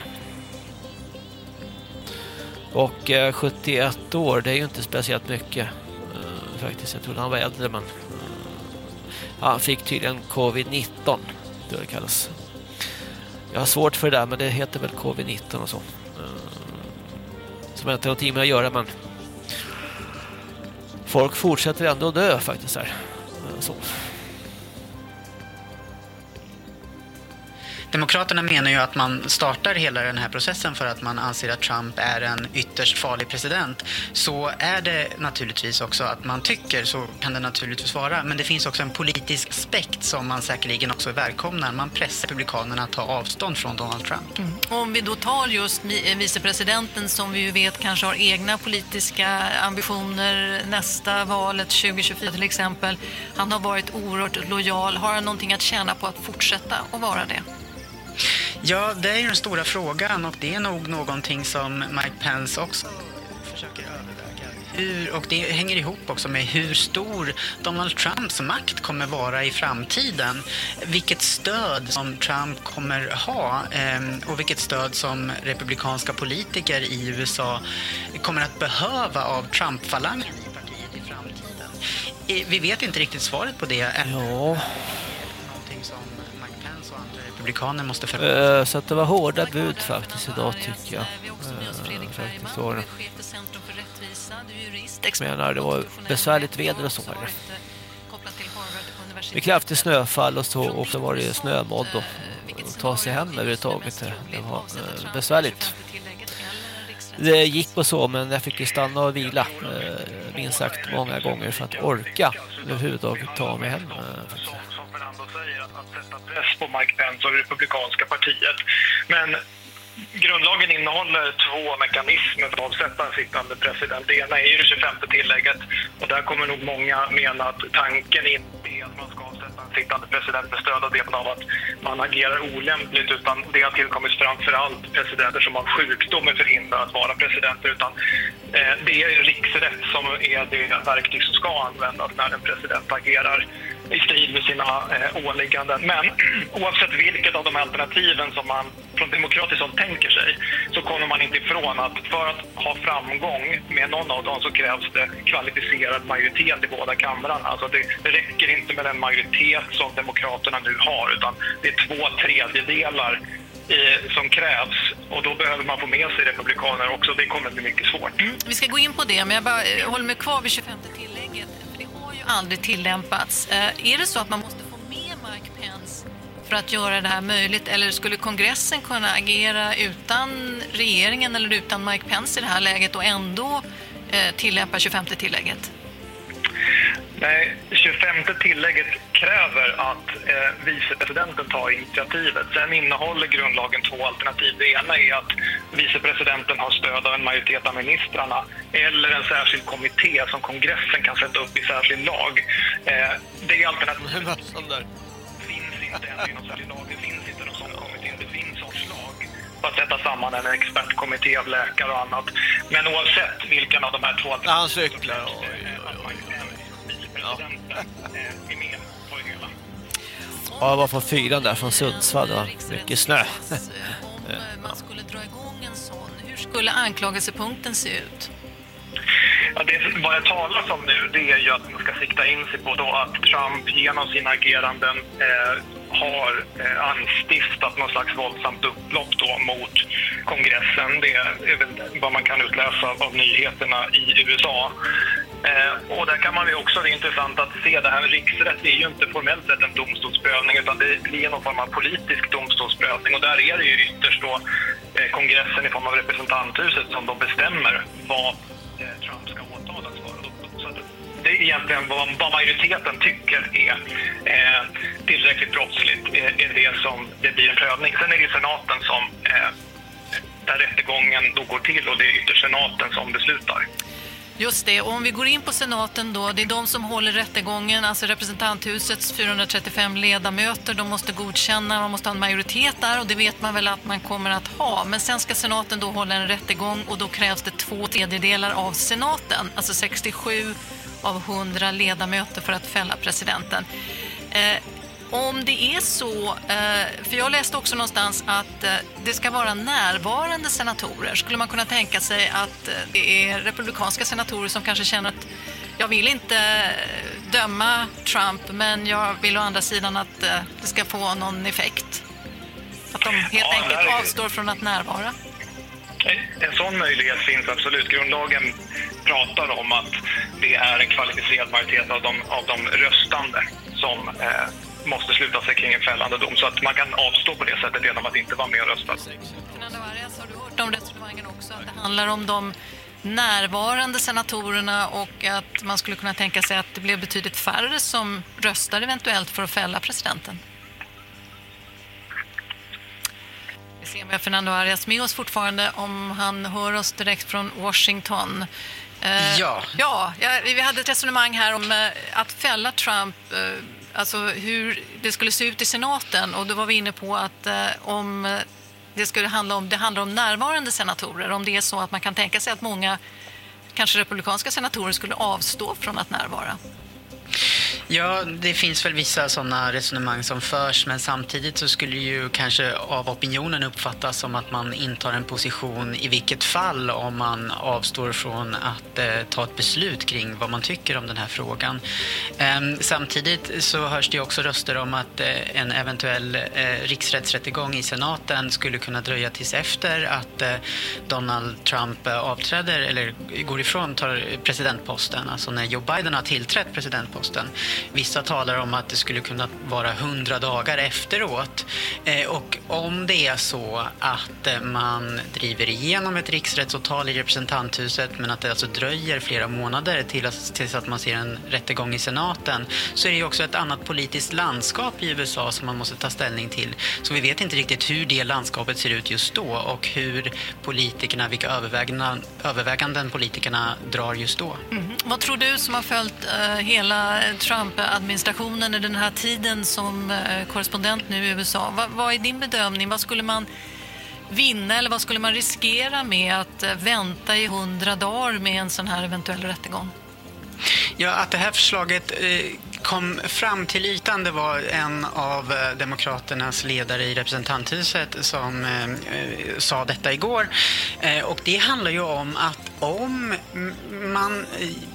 Och eh, 71 år, det är ju inte speciellt mycket eh, faktiskt. Jag trodde han var äldre, men eh, Han fick tydligen covid-19, det det kallas. Jag har svårt för det där, men det heter väl covid-19 och så. Eh, som inte har någonting med att göra, men folk fortsätter ändå att dö faktiskt här. Så. Demokraterna menar ju att man startar hela den här processen för att man anser att Trump är en ytterst farlig president. Så är det naturligtvis också att man tycker, så kan det naturligtvis vara. Men det finns också en politisk aspekt som man säkerligen också välkomnar. Man pressar republikanerna att ta avstånd från Donald Trump. Mm. Om vi då tar just eh, vicepresidenten som vi ju vet kanske har egna politiska ambitioner nästa valet 2024 till exempel. Han har varit oerhört lojal. Har han någonting att tjäna på att fortsätta att vara det? Ja, det är ju den stora frågan och det är nog någonting som Mike Pence också försöker överväga. Hur, och det hänger ihop också med hur stor Donald Trumps makt kommer vara i framtiden. Vilket stöd som Trump kommer ha ehm, och vilket stöd som republikanska politiker i USA kommer att behöva av Trump-falangen i partiet i framtiden. Eh, vi vet inte riktigt svaret på det. Ja republikaner måste förhålla Eh, Så att det var hårda bud faktiskt idag tycker jag. Eh, Faktiskt var det. Jag menar, det var besvärligt väder och så. Här. Med kraftigt snöfall och så och så var det snömodd och, och ta sig hem överhuvudtaget. Det var eh, besvärligt. Det gick och så men jag fick ju stanna och vila eh, minst sagt många gånger för att orka överhuvudtaget ta mig hem att sätta press på Mike Pence och det republikanska partiet. Men grundlagen innehåller två mekanismer för att avsätta en sittande president. Det ena är ju det 25 tillägget och där kommer nog många mena att tanken inte är att man ska avsätta en sittande president med stöd av det av att man agerar olämpligt utan det har tillkommit framför allt presidenter som av sjukdom är förhindrade att vara presidenter utan eh, det är riksrätt som är det verktyg som ska användas när en president agerar i strid med sina eh, åligganden. Men oavsett vilket av de alternativen som man från demokratiskt håll tänker sig så kommer man inte ifrån att för att ha framgång med någon av dem så krävs det kvalificerad majoritet i båda kamrarna. Alltså det, räcker inte med den majoritet som Demokraterna nu har utan det är två tredjedelar eh, som krävs och då behöver man få med sig republikaner också. Det kommer bli mycket svårt. Mm, vi ska gå in på det, men jag bara eh, håller mig kvar vid 25 tillägget aldrig tillämpats. Eh, är det så att man måste få med Mike Pence för att göra det här möjligt? Eller skulle kongressen kunna agera utan regeringen eller utan Mike Pence i det här läget och ändå eh, tillämpa 25 tillägget? Nej, 25 tillägget kräver att eh, vicepresidenten tar initiativet. Sen innehåller grundlagen två alternativ. Det ena är att vicepresidenten har stöd av en majoritet av ministrarna eller en särskild kommitté som kongressen kan sätta upp i särskild lag. Eh, det alternativet finns inte än i någon särskild lag. Att sätta samman en expertkommitté av läkare och annat. Men oavsett vilken av de här två Han cyklar. Ja, jag var från fyran där från Sundsvall. Det var mycket snö. Man skulle dra igång en sån. Hur skulle anklagelsepunkten se ut? Ja, det, vad jag talar om nu det är ju att man ska sikta in sig på då att Trump genom sina ageranden eh, har eh, anstiftat någon slags våldsamt upplopp då mot kongressen. Det är väl vad man kan utläsa av nyheterna i USA. Eh, och där kan man ju också, det är intressant att se det här riksrätt, är ju inte formellt sett en domstolsprövning utan det blir någon form av politisk domstolsprövning och där är det ju ytterst då eh, kongressen i form av representanthuset som då bestämmer vad eh, Trump ska egentligen vad, vad majoriteten tycker är eh, tillräckligt brottsligt eh, är det som det blir en prövning. Sen är det senaten som eh, där rättegången då går till och det är ytterst senaten som beslutar. Just det, och om vi går in på senaten då, det är de som håller rättegången, alltså representanthusets 435 ledamöter, de måste godkänna, man måste ha en majoritet där och det vet man väl att man kommer att ha. Men sen ska senaten då hålla en rättegång och då krävs det två tredjedelar av senaten, alltså 67 av 100 ledamöter för att fälla presidenten. Eh, om det är så, eh, för jag läste också någonstans att eh, det ska vara närvarande senatorer. Skulle man kunna tänka sig att eh, det är republikanska senatorer som kanske känner att jag vill inte döma Trump men jag vill å andra sidan att det ska få någon effekt. Att de helt Ja, enkelt avstår från att närvara. En sån möjlighet finns absolut. Grundlagen pratar om att det är en kvalificerad majoritet av de, av de röstande som eh, måste sluta sig kring en fällande dom. Så att man kan avstå på det sättet genom att inte vara med och rösta. Fernando Arias, har du hört om resonemangen också? Att det handlar om de närvarande senatorerna och att man skulle kunna tänka sig att det blev betydligt färre som röstar eventuellt för att fälla presidenten. Ser om vi har Fernando Arias med oss fortfarande om han hör oss direkt från Washington. Eh, Ja. Ja, vi hade ett resonemang här om eh, att fälla Trump, eh, alltså hur det skulle se ut i senaten och då var vi inne på att eh, om det skulle handla om, det handlar om närvarande senatorer, om det är så att man kan tänka sig att många kanske republikanska senatorer skulle avstå från att närvara. Ja, det finns väl vissa sådana resonemang som förs men samtidigt så skulle det ju kanske av opinionen uppfattas som att man intar en position i vilket fall om man avstår från att eh, ta ett beslut kring vad man tycker om den här frågan. Eh, samtidigt så hörs det ju också röster om att eh, en eventuell eh, riksrättsrättegång i senaten skulle kunna dröja tills efter att eh, Donald Trump eh, avträder eller går ifrån tar presidentposten, alltså när Joe Biden har tillträtt presidentposten. Vissa talar om att det skulle kunna vara hundra dagar efteråt. Eh, och om det är så att eh, man driver igenom ett riksrättsåtal i representanthuset men att det alltså dröjer flera månader tills att man ser en rättegång i senaten så är det ju också ett annat politiskt landskap i USA som man måste ta ställning till. Så vi vet inte riktigt hur det landskapet ser ut just då och hur politikerna, vilka överväganden, överväganden politikerna drar just då. Mm. Vad tror du som har följt eh, hela Trump-administrationen i den här tiden som eh, korrespondent nu i USA? Vad, vad är din bedömning? Vad skulle man vinna eller vad skulle man riskera med att eh, vänta i hundra dagar med en sån här eventuell rättegång? Ja, att det här förslaget eh, kom fram till ytan det var en av Demokraternas ledare i representanthuset som eh, sa detta igår. Eh, och det handlar ju om att om man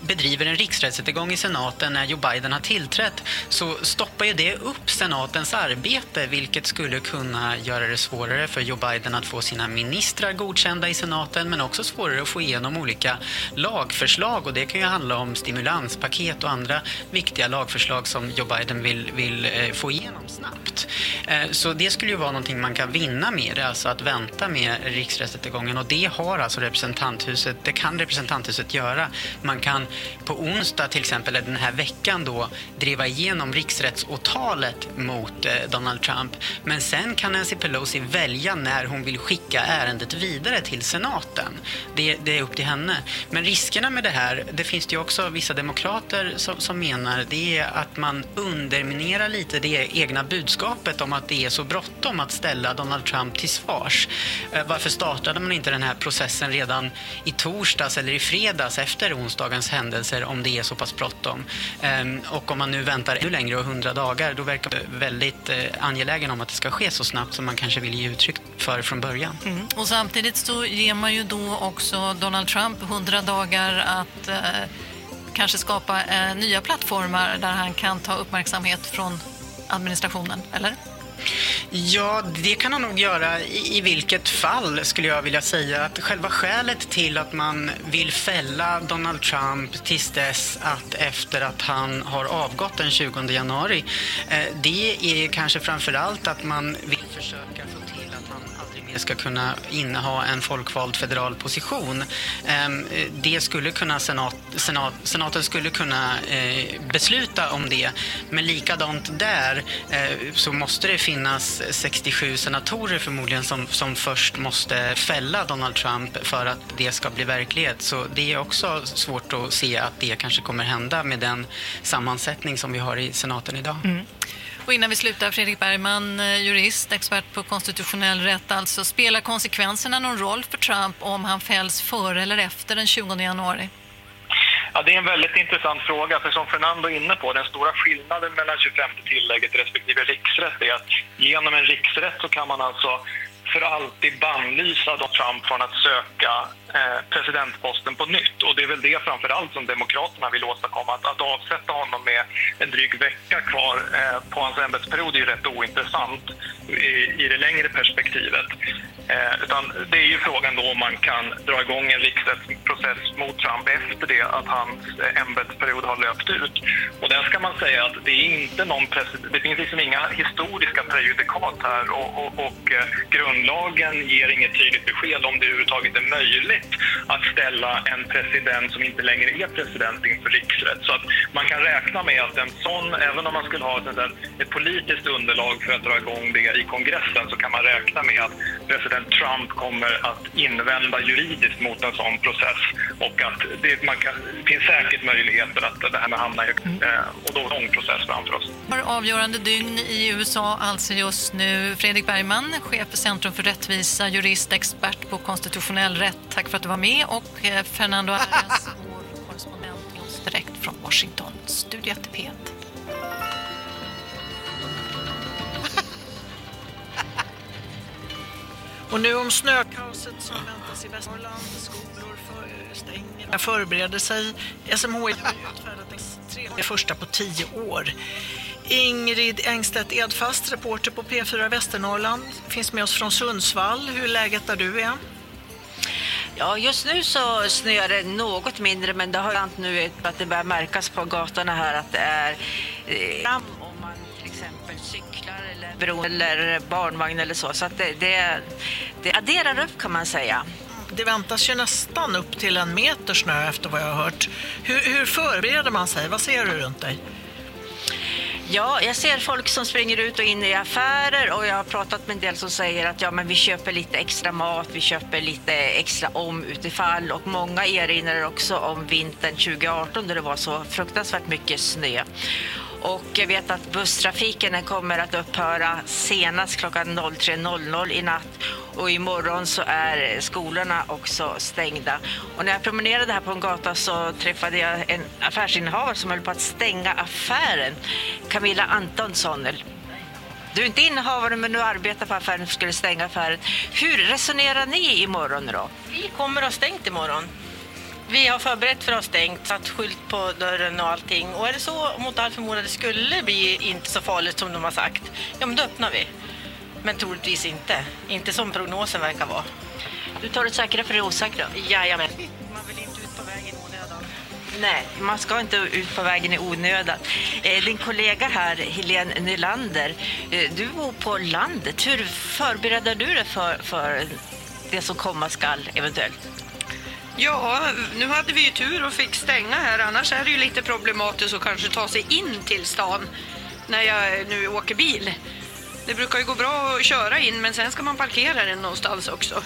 bedriver en riksrättsrättegång i senaten när Joe Biden har tillträtt så stoppar ju det upp senatens arbete vilket skulle kunna göra det svårare för Joe Biden att få sina ministrar godkända i senaten men också svårare att få igenom olika lagförslag och det kan ju handla om stimulanspaket och andra viktiga lagförslag som Joe Biden vill, vill eh, få igenom snabbt. Eh, så det skulle ju vara någonting man kan vinna med det, alltså att vänta med riksrättsrättegången och det har alltså representanthuset, det kan representanthuset göra. Man kan på onsdag till exempel, eller den här veckan då, driva igenom riksrättsåtalet mot eh, Donald Trump. Men sen kan Nancy Pelosi välja när hon vill skicka ärendet vidare till senaten. Det, det är upp till henne. Men riskerna med det här, det finns det ju också vissa demokrater som, som menar, det är att man underminerar lite det egna budskapet om att det är så bråttom att ställa Donald Trump till svars. Eh, Varför startade man inte den här processen redan i torsdags eller i fredags efter onsdagens händelse? Händelser om det är så pass bråttom? Ehm, och om man nu väntar ännu längre och 100 dagar, då verkar man väldigt eh, angelägen om att det ska ske så snabbt som man kanske vill ge uttryck för från början. Mm. Och samtidigt så ger man ju då också Donald Trump 100 dagar att eh, kanske skapa eh, nya plattformar där han kan ta uppmärksamhet från administrationen, eller? Ja, det kan han nog göra i, i vilket fall skulle jag vilja säga. Att själva skälet till att man vill fälla Donald Trump tills dess att efter att han har avgått den 20 januari, eh, det är kanske framför allt att man vill försöka ska kunna inneha en folkvald federal position. Ehm, det skulle kunna senat, senat, senaten skulle kunna eh, besluta om det. Men likadant där eh, så måste det finnas 67 senatorer förmodligen som, som först måste fälla Donald Trump för att det ska bli verklighet. Så det är också svårt att se att det kanske kommer hända med den sammansättning som vi har i senaten idag. Mm. Och innan vi slutar, Fredrik Bergman, eh, jurist, expert på konstitutionell rätt, alltså spelar konsekvenserna någon roll för Trump om han fälls före eller efter den 20 januari? Ja, det är en väldigt intressant fråga, för som Fernando är inne på, den stora skillnaden mellan 25 tillägget respektive riksrätt är att genom en riksrätt så kan man alltså för alltid bannlysa Donald Trump från att söka eh, presidentposten på nytt. Och det är väl det framför allt som Demokraterna vill åstadkomma. Att, att avsätta honom med en dryg vecka kvar eh, på hans ämbetsperiod är ju rätt ointressant i, i det längre perspektivet. Eh, utan det är ju frågan då om man kan dra igång en riksrättsprocess mot Trump efter det att hans ämbetsperiod har löpt ut. Och där ska man säga att det är inte någon det finns liksom inga historiska prejudikat här och, och, och eh, grundlagen ger inget tydligt besked om det överhuvudtaget är möjligt att ställa en president som inte längre är president inför riksrätt. Så att man kan räkna med att en sån, även om man skulle ha ett, ett politiskt underlag för att dra igång det i kongressen så kan man räkna med att president Trump kommer att invända juridiskt mot en sån process och att det, man kan, finns säkert möjligheter att det här med hamna i eh, och då lång process framför oss. Avgörande dygn i USA alltså just nu. Fredrik Bergman, chef för Centrum för rättvisa, jurist, expert på konstitutionell rätt. Tack för att du var med. Och eh, Fernando Arias, vår korrespondent till oss direkt från Washington. Studio 1 P1. Och nu om snökaoset som väntas i Västernorrland. Skolor för, stänger, förbereder sig. SMHI har utfärdat den första på tio år. Ingrid Engstedt Edfast, reporter på P4 Västernorrland, finns med oss från Sundsvall. Hur är läget där du är? Ja, just nu så snöar det något mindre men det har hänt nu att det börjar märkas på gatorna här att det är eh, fram om man till exempel cyklar eller bron eller barnvagn eller så. Så att det, det, det adderar upp kan man säga. Det väntas ju nästan upp till en meter snö efter vad jag har hört. Hur, hur förbereder man sig? Vad ser du runt dig? Ja, jag ser folk som springer ut och in i affärer och jag har pratat med en del som säger att ja, men vi köper lite extra mat, vi köper lite extra om utifall och många erinrar också om vintern 2018 då det var så fruktansvärt mycket snö. Och jag vet att busstrafiken kommer att upphöra senast klockan 03.00 i natt och imorgon så är skolorna också stängda. Och när jag promenerade här på en gata så träffade jag en affärsinnehavare som höll på att stänga affären. Camilla Antonsson. Du är inte innehavare men du arbetar på affären och skulle stänga affären. Hur resonerar ni imorgon då? Vi kommer att ha stängt imorgon. Vi har förberett för att ha stängt, satt skylt på dörren och allting. Och är det så mot all förmodan det skulle bli inte så farligt som de har sagt, ja men då öppnar vi. Men troligtvis inte. Inte som prognosen verkar vara. Du tar det säkra för det osäkra? Jajamän. Man vill inte ut på vägen i onödan. Nej, man ska inte ut på vägen i onödan. Eh, Din kollega här, Helene Nylander, eh, du bor på landet. Hur förbereder du dig för, för det som komma skall eventuellt? Ja, nu hade vi ju tur och fick stänga här. Annars är det ju lite problematiskt att kanske ta sig in till stan när jag nu åker bil. Det brukar ju gå bra att köra in men sen ska man parkera den någonstans också.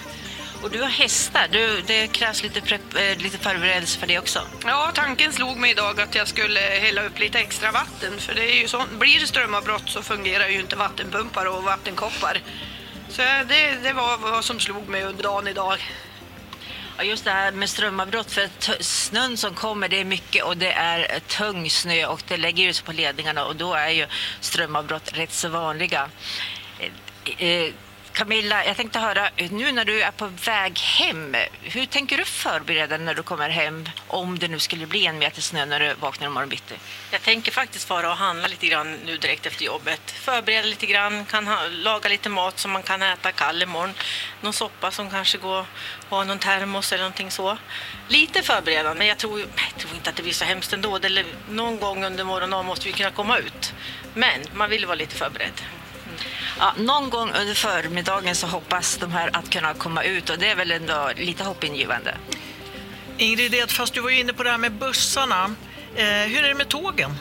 Och du har hästar, du, det krävs lite, prepp, eh, lite förberedelse för det också. Ja, tanken slog mig idag att jag skulle hälla upp lite extra vatten för det är ju så, blir det strömavbrott så fungerar ju inte vattenpumpar och vattenkoppar. Så det, det var vad som slog mig under dagen idag. Ja, just det här med strömavbrott, för snön som kommer det är mycket och det är tung snö och det lägger ju sig på ledningarna och då är ju strömavbrott rätt så vanliga. Eh, eh, Camilla, jag tänkte höra, nu när du är på väg hem, hur tänker du förbereda dig när du kommer hem om det nu skulle bli en meter snö när du vaknar imorgon bitti? Jag tänker faktiskt fara och handla lite grann nu direkt efter jobbet. Förbereda lite grann, kan ha, laga lite mat som man kan äta kall imorgon. Någon soppa som kanske går ha någon termos eller någonting så. Lite förberedande, men jag tror, jag tror inte att det blir så hemskt ändå. Det, någon gång under morgonen måste vi kunna komma ut. Men man vill vara lite förberedd. Ja, någon gång under förmiddagen så hoppas de här att kunna komma ut och det är väl ändå lite hoppingivande. Ingrid fast du var ju inne på det här med bussarna. Eh, hur är det med tågen?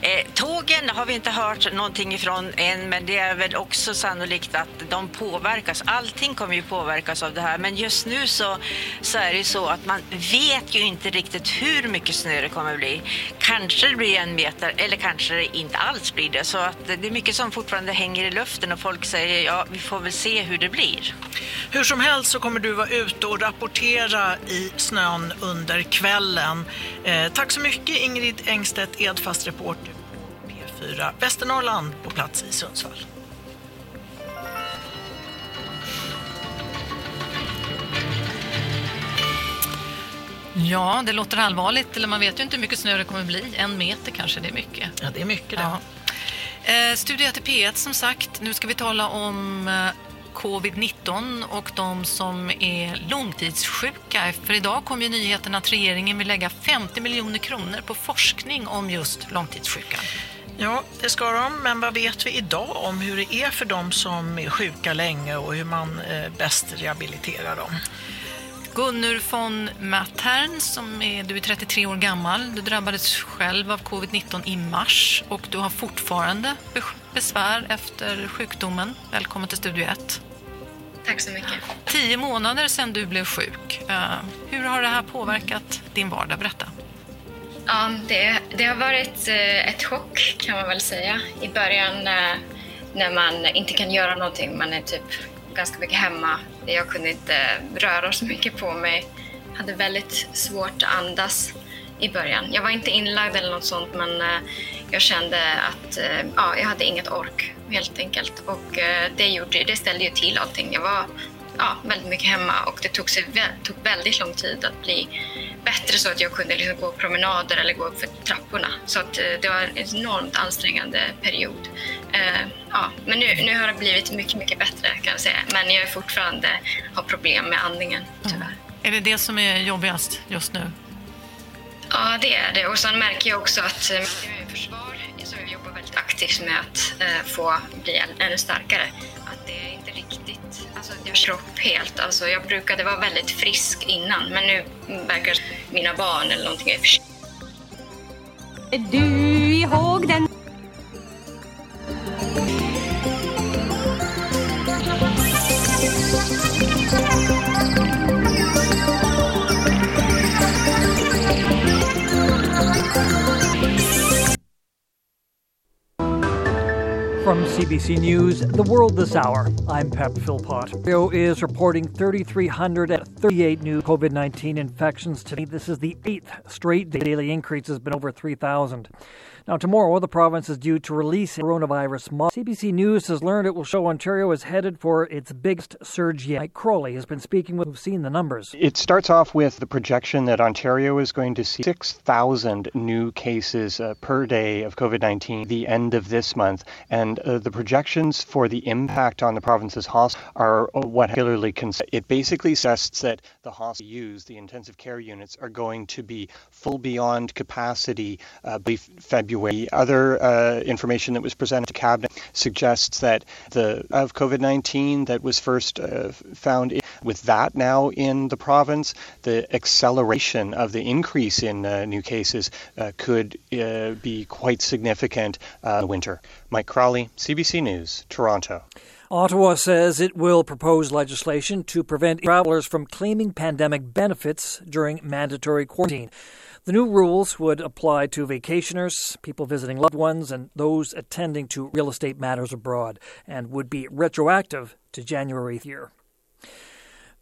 Eh, tågen har vi inte hört någonting ifrån än, men det är väl också sannolikt att de påverkas. Allting kommer ju påverkas av det här, men just nu så, så är det ju så att man vet ju inte riktigt hur mycket snö det kommer bli. Kanske det blir en meter eller kanske det inte alls blir det. Så att det är mycket som fortfarande hänger i luften och folk säger ja, vi får väl se hur det blir. Hur som helst så kommer du vara ute och rapportera i snön under kvällen. Eh, tack så mycket Ingrid Engstedt Edfast, kontrastreporter på P4 Västernorrland på plats i Sundsvall. Ja, det låter allvarligt. Eller man vet ju inte hur mycket snö det kommer bli. En meter kanske, det är mycket. Ja, det är mycket det. Ja. Eh, Studio till P1 som sagt. Nu ska vi tala om eh, covid-19 och de som är långtidssjuka. För idag kom ju nyheten att regeringen vill lägga 50 miljoner kronor på forskning om just långtidssjuka. Ja, det ska de. Men vad vet vi idag om hur det är för de som är sjuka länge och hur man eh, bäst rehabiliterar dem? Gunnur von Mattern, som är, du är 33 år gammal. Du drabbades själv av covid-19 i mars och du har fortfarande be- besvär efter sjukdomen. Välkommen till Studio 1. Tack så mycket. Tio månader sedan du blev sjuk. Eh, hur har det här påverkat din vardag? Berätta. Ja, det, det har varit eh, ett chock kan man väl säga. I början eh, när man inte kan göra någonting, man är typ ganska mycket hemma. Jag kunde inte röra så mycket på mig. hade väldigt svårt att andas i början. Jag var inte inlagd eller något sånt men jag kände att ja, jag hade inget ork helt enkelt. Och eh, det, gjorde, det ställde ju till allting. Jag var ja, väldigt mycket hemma och det tog, sig, tog väldigt lång tid att bli bättre så att jag kunde liksom gå promenader eller gå upp för trapporna. Så att, eh, det var en enormt ansträngande period. Eh, ja, men nu, nu har det blivit mycket, mycket bättre kan jag säga. Men jag är fortfarande har problem med andningen tyvärr. Är det det som är jobbigast just nu? Ja, det är det. Och sen märker jag också att aktivt med att eh, få bli ännu starkare. Att det är inte riktigt, alltså jag kropp helt. Alltså jag brukade vara väldigt frisk innan, men nu verkar mina barn eller någonting är Du ihåg den From CBC News, The World This Hour, I'm Pep Philpott. Ontario is reporting 3,338 new COVID 19 infections today. This is the eighth straight day The daily increase, has been over 3,000. Now, tomorrow, the province is due to release coronavirus model. CBC News has learned it will show Ontario is headed for its biggest surge yet. Mike Crowley has been speaking with who've seen the numbers. It starts off with the projection that Ontario is going to see 6,000 new cases uh, per day of COVID 19 the end of this month. And uh, the projections for the impact on the province's hospitals are uh, what particularly cons- It basically suggests that the hospitals used, the intensive care units, are going to be full beyond capacity uh, by February. The other uh, information that was presented to Cabinet suggests that the of COVID 19 that was first uh, found in, with that now in the province, the acceleration of the increase in uh, new cases uh, could uh, be quite significant uh, in the winter. Mike Crowley, CBC News, Toronto. Ottawa says it will propose legislation to prevent travelers from claiming pandemic benefits during mandatory quarantine. The new rules would apply to vacationers, people visiting loved ones, and those attending to real estate matters abroad, and would be retroactive to January year.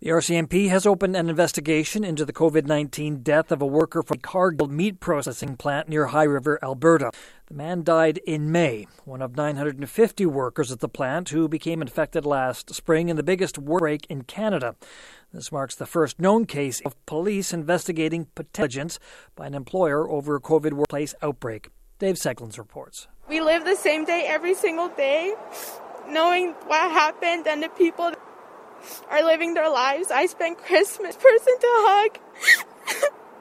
The RCMP has opened an investigation into the COVID 19 death of a worker from a Cargill meat processing plant near High River, Alberta. The man died in May, one of 950 workers at the plant who became infected last spring in the biggest work break in Canada. This marks the first known case of police investigating negligence by an employer over a COVID workplace outbreak. Dave Seglins reports. We live the same day every single day, knowing what happened and the people that are living their lives. I spent Christmas person to hug.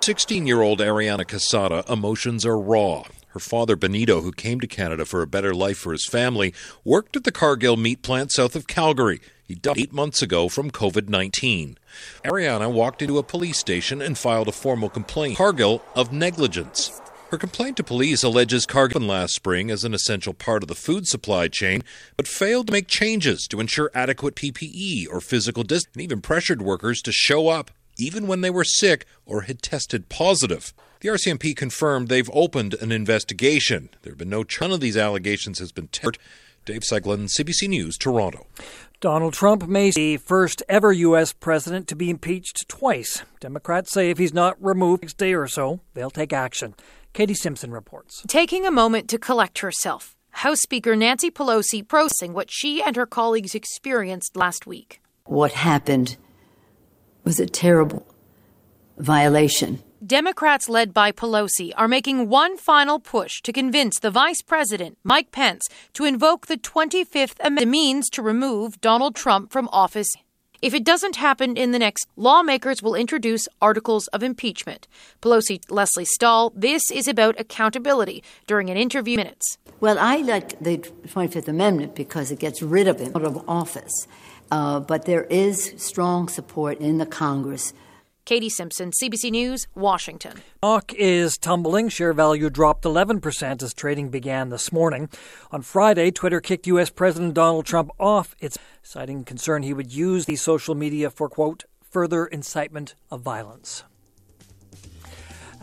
16 year old Ariana Casada emotions are raw. Her father, Benito, who came to Canada for a better life for his family, worked at the Cargill meat plant south of Calgary. He died eight months ago from COVID 19. Ariana walked into a police station and filed a formal complaint, Cargill, of negligence. Her complaint to police alleges Cargill last spring as an essential part of the food supply chain, but failed to make changes to ensure adequate PPE or physical distance, and even pressured workers to show up even when they were sick or had tested positive. The RCMP confirmed they've opened an investigation. There have been no none of these allegations has been tested. Dave Seglin, CBC News, Toronto. Donald Trump may be the first ever U.S. president to be impeached twice. Democrats say if he's not removed next day or so, they'll take action. Katie Simpson reports. Taking a moment to collect herself, House Speaker Nancy Pelosi processing what she and her colleagues experienced last week. What happened was a terrible violation Democrats led by Pelosi are making one final push to convince the vice president, Mike Pence, to invoke the 25th Amendment means to remove Donald Trump from office. If it doesn't happen in the next, lawmakers will introduce articles of impeachment. Pelosi Leslie Stahl, this is about accountability during an interview minutes. Well, I like the 25th Amendment because it gets rid of him out of office. Uh, but there is strong support in the Congress Katie Simpson, CBC News, Washington. Stock is tumbling. Share value dropped 11% as trading began this morning. On Friday, Twitter kicked U.S. President Donald Trump off its, citing concern he would use the social media for, quote, further incitement of violence.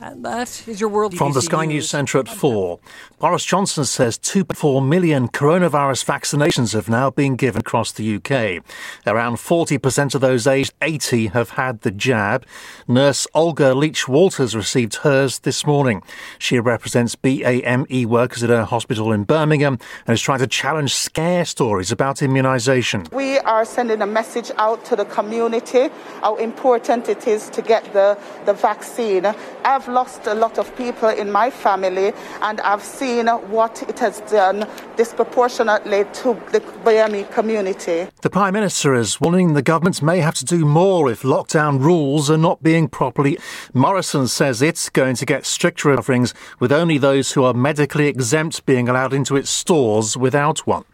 And that is your world. From the Sky News Centre at 4. Boris Johnson says 2.4 million coronavirus vaccinations have now been given across the UK. Around 40% of those aged 80 have had the jab. Nurse Olga Leach Walters received hers this morning. She represents BAME workers at a hospital in Birmingham and is trying to challenge scare stories about immunisation. We are sending a message out to the community how important it is to get the, the vaccine. I've lost a lot of people in my family, and I've seen what it has done disproportionately to the BME community. The Prime Minister is warning the government may have to do more if lockdown rules are not being properly. Morrison says it's going to get stricter coverings with only those who are medically exempt being allowed into its stores without one.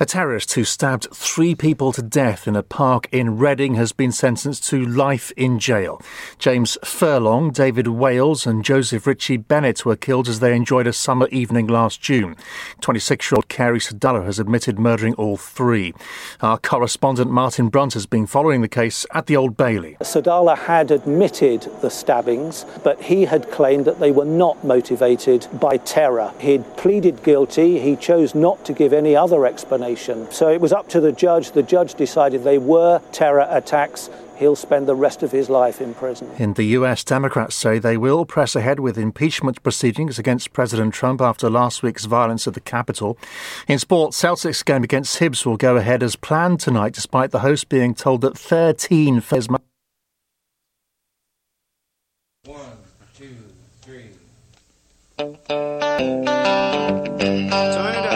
A terrorist who stabbed three people to death in a park in Reading has been sentenced to life in jail. James Furlong, David Wales, and Joseph Ritchie Bennett were killed as they enjoyed a summer evening last June. 26 year old Carrie Sadella has admitted murdering all three. Our correspondent Martin Brunt has been following the case at the Old Bailey. Sadala had admitted the stabbings, but he had claimed that they were not motivated by terror. He'd pleaded guilty. He chose not to give any other explanation. So it was up to the judge. The judge decided they were terror attacks. He'll spend the rest of his life in prison. In the US, Democrats say they will press ahead with impeachment proceedings against President Trump after last week's violence at the Capitol. In sport, Celtics game against Hibs will go ahead as planned tonight, despite the host being told that 13 fans. One, two, three. Turn it up.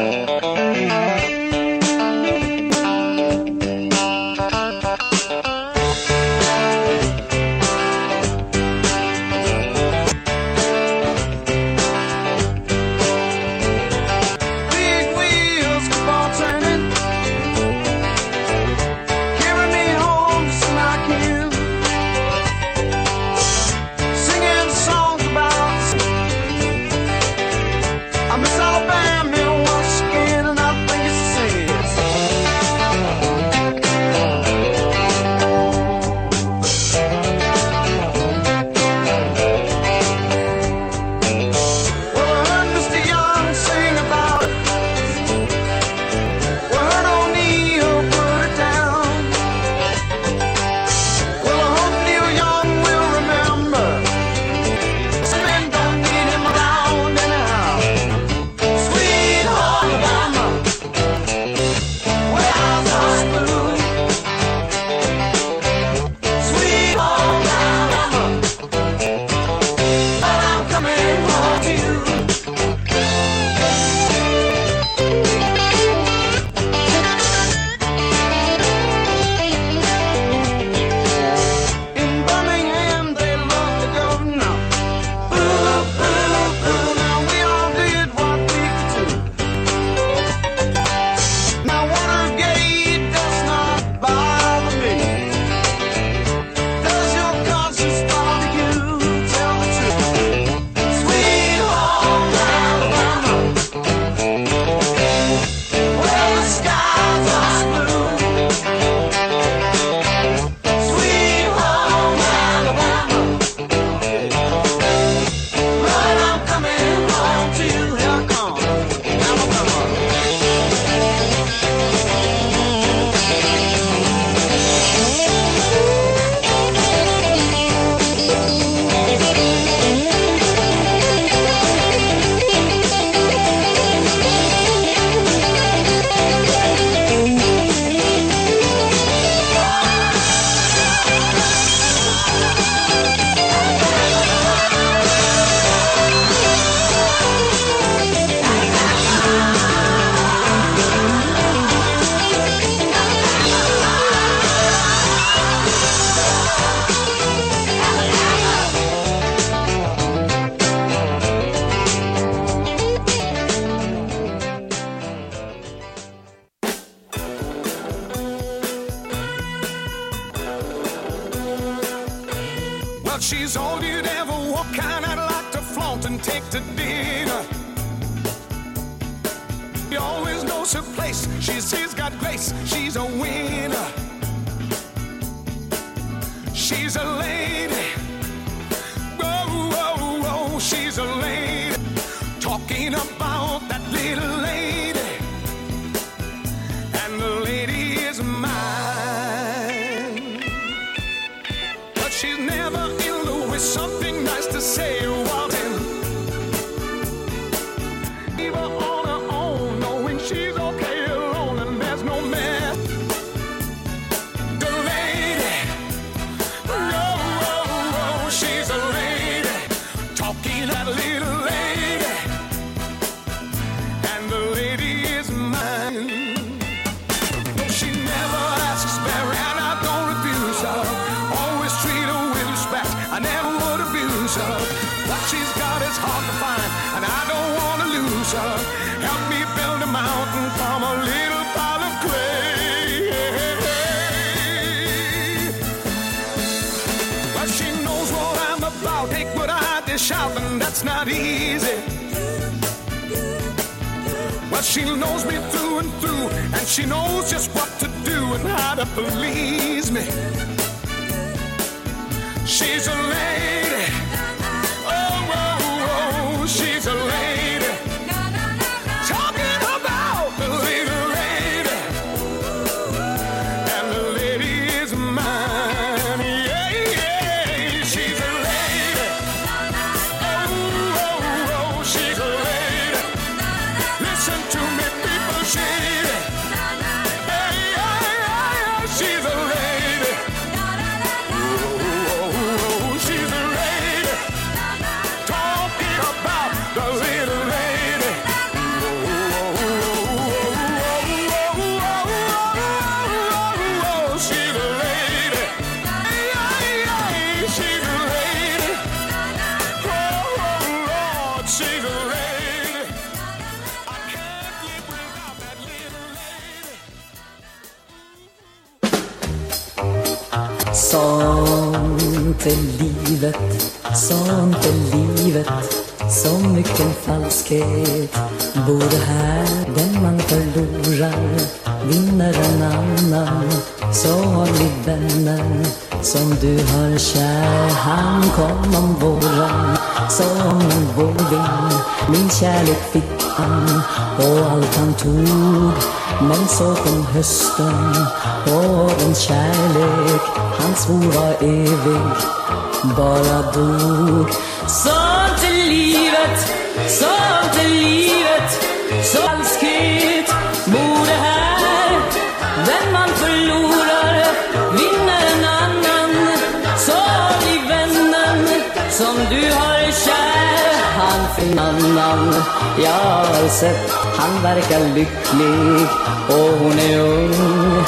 man jag har sett. Han verkar lycklig och hon är ung.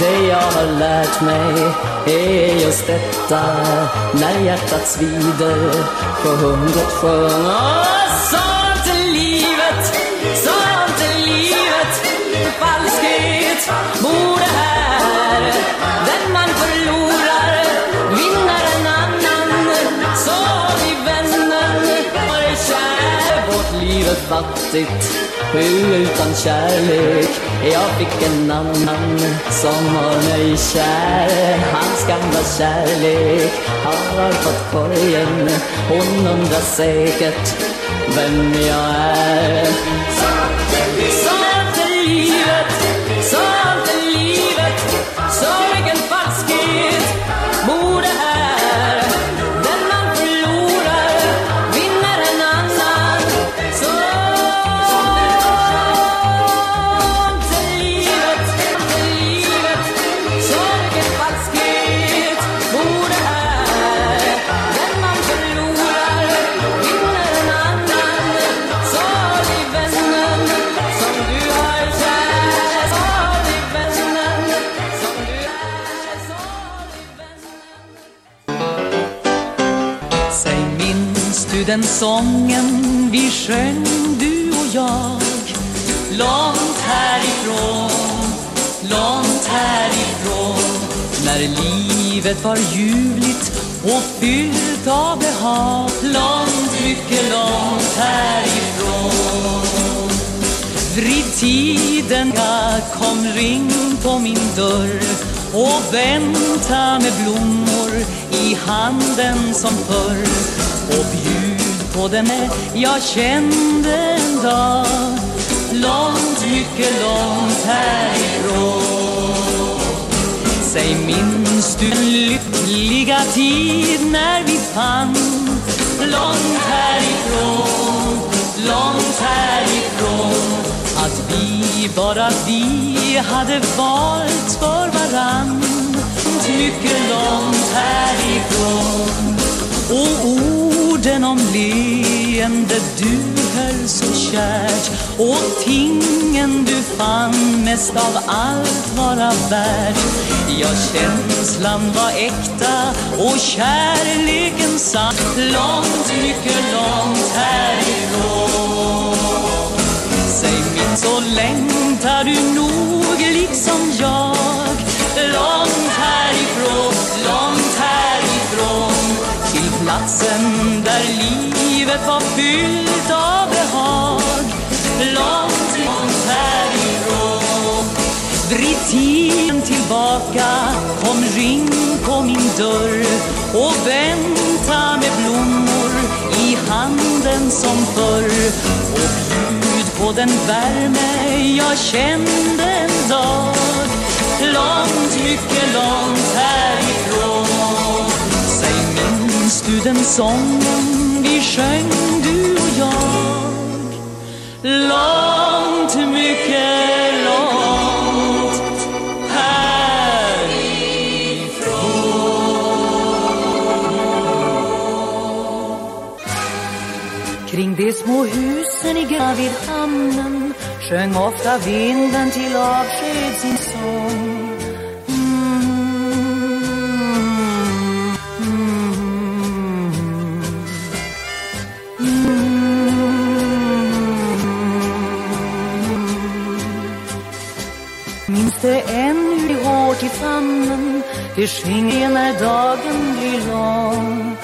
Det jag har lärt mig är just detta. När hjärtat svider på hundret sjöng. fattigt Sju utan kärlek. Jag fick en annan som har mig kär. Hans gamla kärlek har fått korgen Hon undrar säkert vem jag är. sången vi sjöng du och jag. Långt härifrån, långt härifrån. När livet var ljuvligt och fyllt av behag. Långt, mycket långt härifrån. Vrid tiden, kom ring på min dörr och vänta med blommor i handen som förr. Och bjud på den jag kände en dag långt, mycket långt härifrån. Säg minns du den lyckliga tid när vi fann långt härifrån, långt härifrån? Att vi, bara vi hade valt för varann. Mycket långt härifrån. Och orden om leende du höll så kärt och tingen du fann mest av allt vara värt Ja, känslan var äkta och kärleken sann långt, mycket långt härifrån. Säg min så längtar du nog liksom jag långt härifrån, platsen där livet var fyllt av behag. Långt, långt härifrån Vrid tiden tillbaka, kom ring på min dörr och vänta med blommor i handen som förr. Och bjud på den värme jag kände en dag. Långt, mycket långt härifrån minns du den sången vi sjöng du och jag? Långt, mycket långt härifrån Kring de små husen i Gravidhamnen sjöng ofta vinden till avsked sin sång. Inte det än hur det går i famnen det sjunger när dagen blir lång.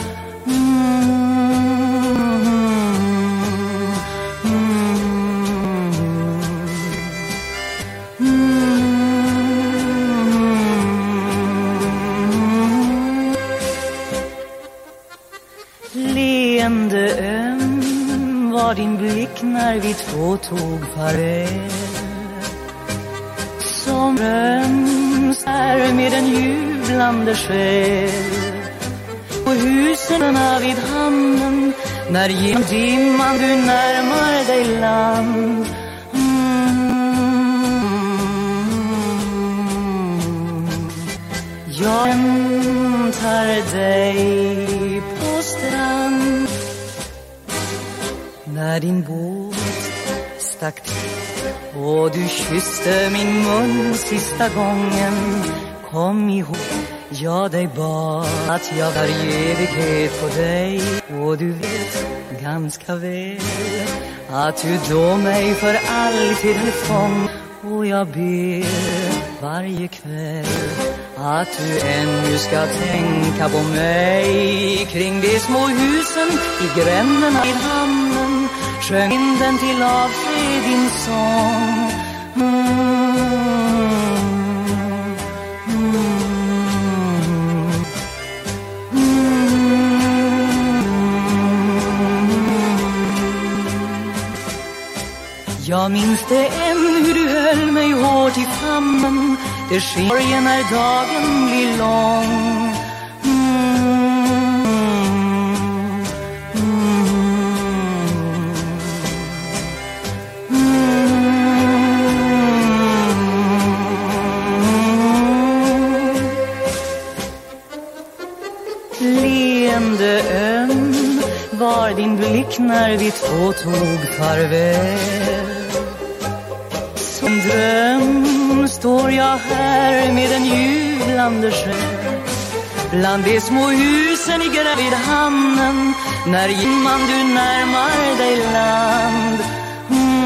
Leende öm var din blick när vi två tog farväl dröms drömsär med en jublande själ. På husen vid hamnen när genom dimman du närmar dig land. Mm. Jag väntar dig på strand När din båt och du kysste min mun sista gången Kom ihåg, jag dig bad att jag var evighet på dig. Och du vet ganska väl att du då mig för alltid höll fång. Och jag ber varje kväll att du ännu ska tänka på mig. Kring de små husen i gränderna i hamn sjöng vinden till avsked din sång. Jag minns det än hur du höll mig hårt i famnen Det sker när dagen blir lång. När vi två tog farväl. Som dröm står jag här med en jublande själ. Bland de små husen i Gravidhamnen När man du närmar dig land. Mm.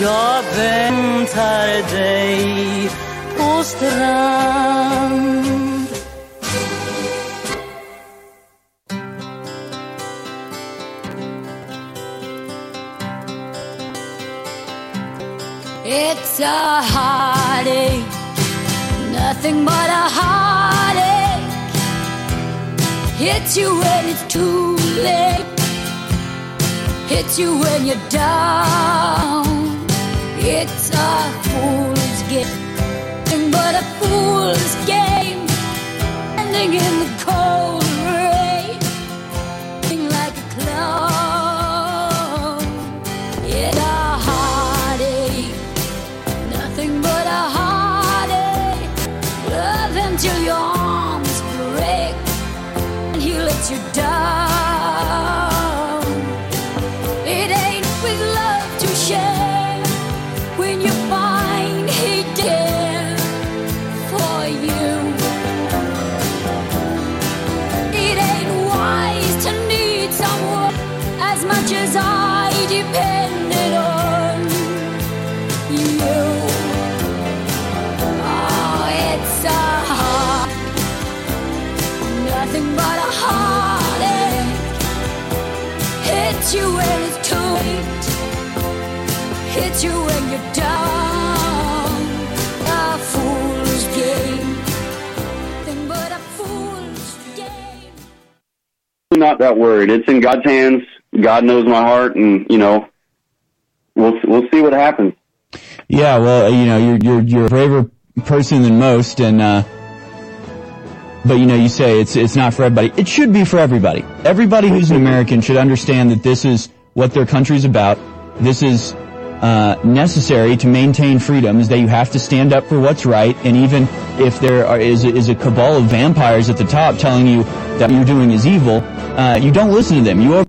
Jag väntar dig strand It's a heartache, nothing but a heartache. Hits you when it's too late, hits you when you're down. It's a fool's Ending in the not that worried. It's in God's hands. God knows my heart, and you know, we'll we'll see what happens. Yeah, well, you know, you're you're you're a braver person than most, and uh, but you know, you say it's it's not for everybody. It should be for everybody. Everybody who's an American should understand that this is what their country's about. This is uh, necessary to maintain freedom is That you have to stand up for what's right, and even if there are, is a, is a cabal of vampires at the top telling you that what you're doing is evil, uh, you don't listen to them. You.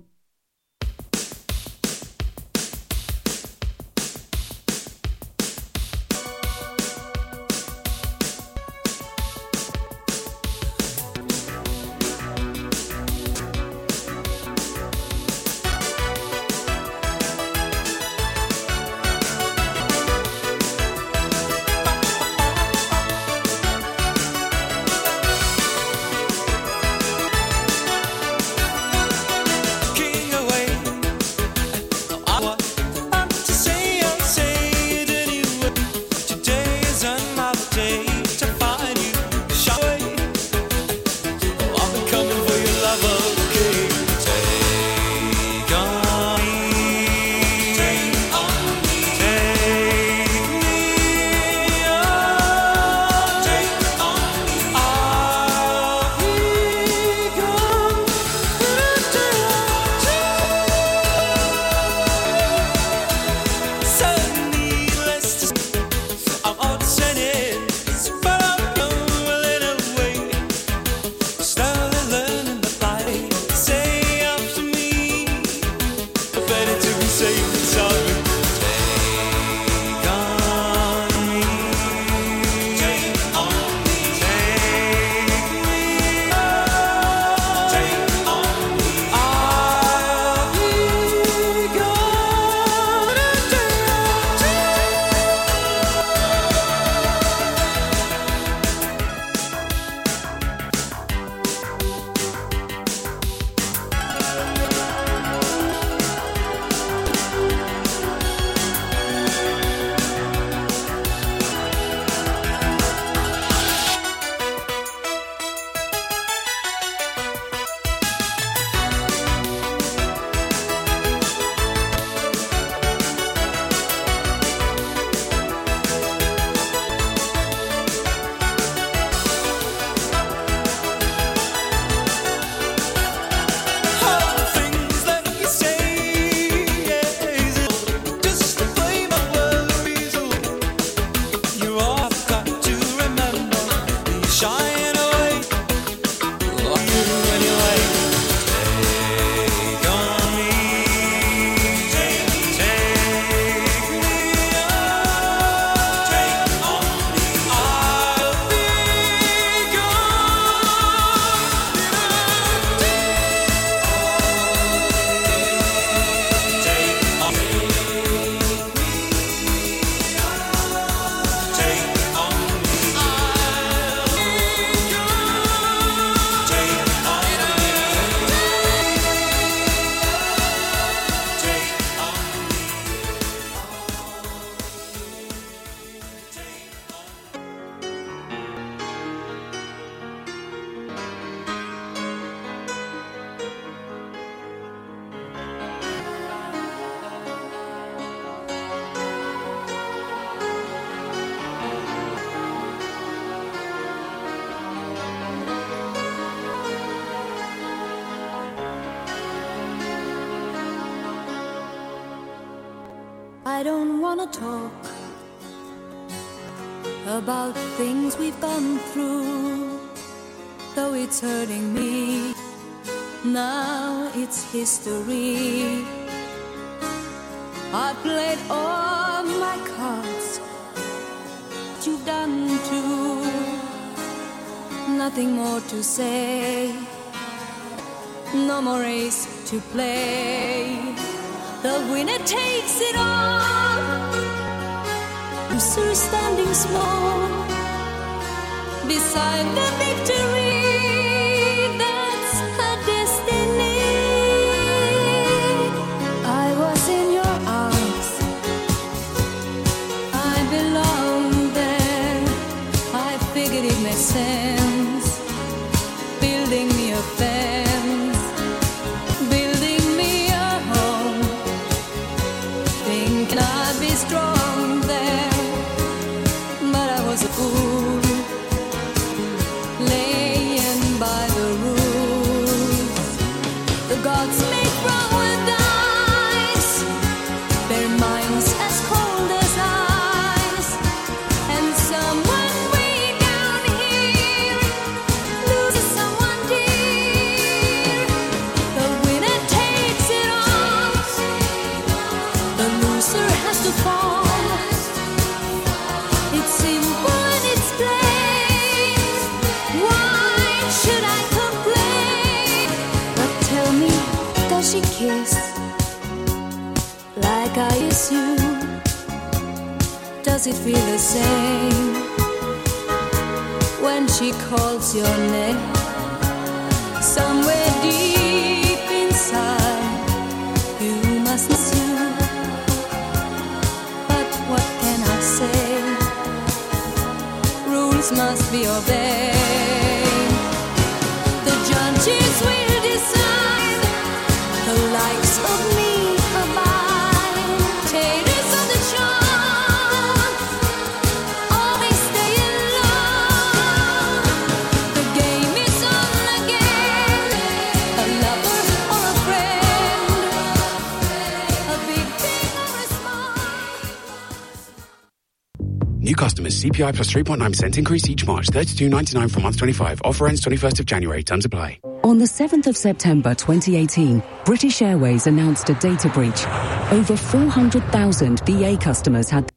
RPI plus 3.9% increase each March. 32.99 for month 25. Offer ends 21st of January. Terms apply. On the 7th of September 2018, British Airways announced a data breach. Over 400,000 BA customers had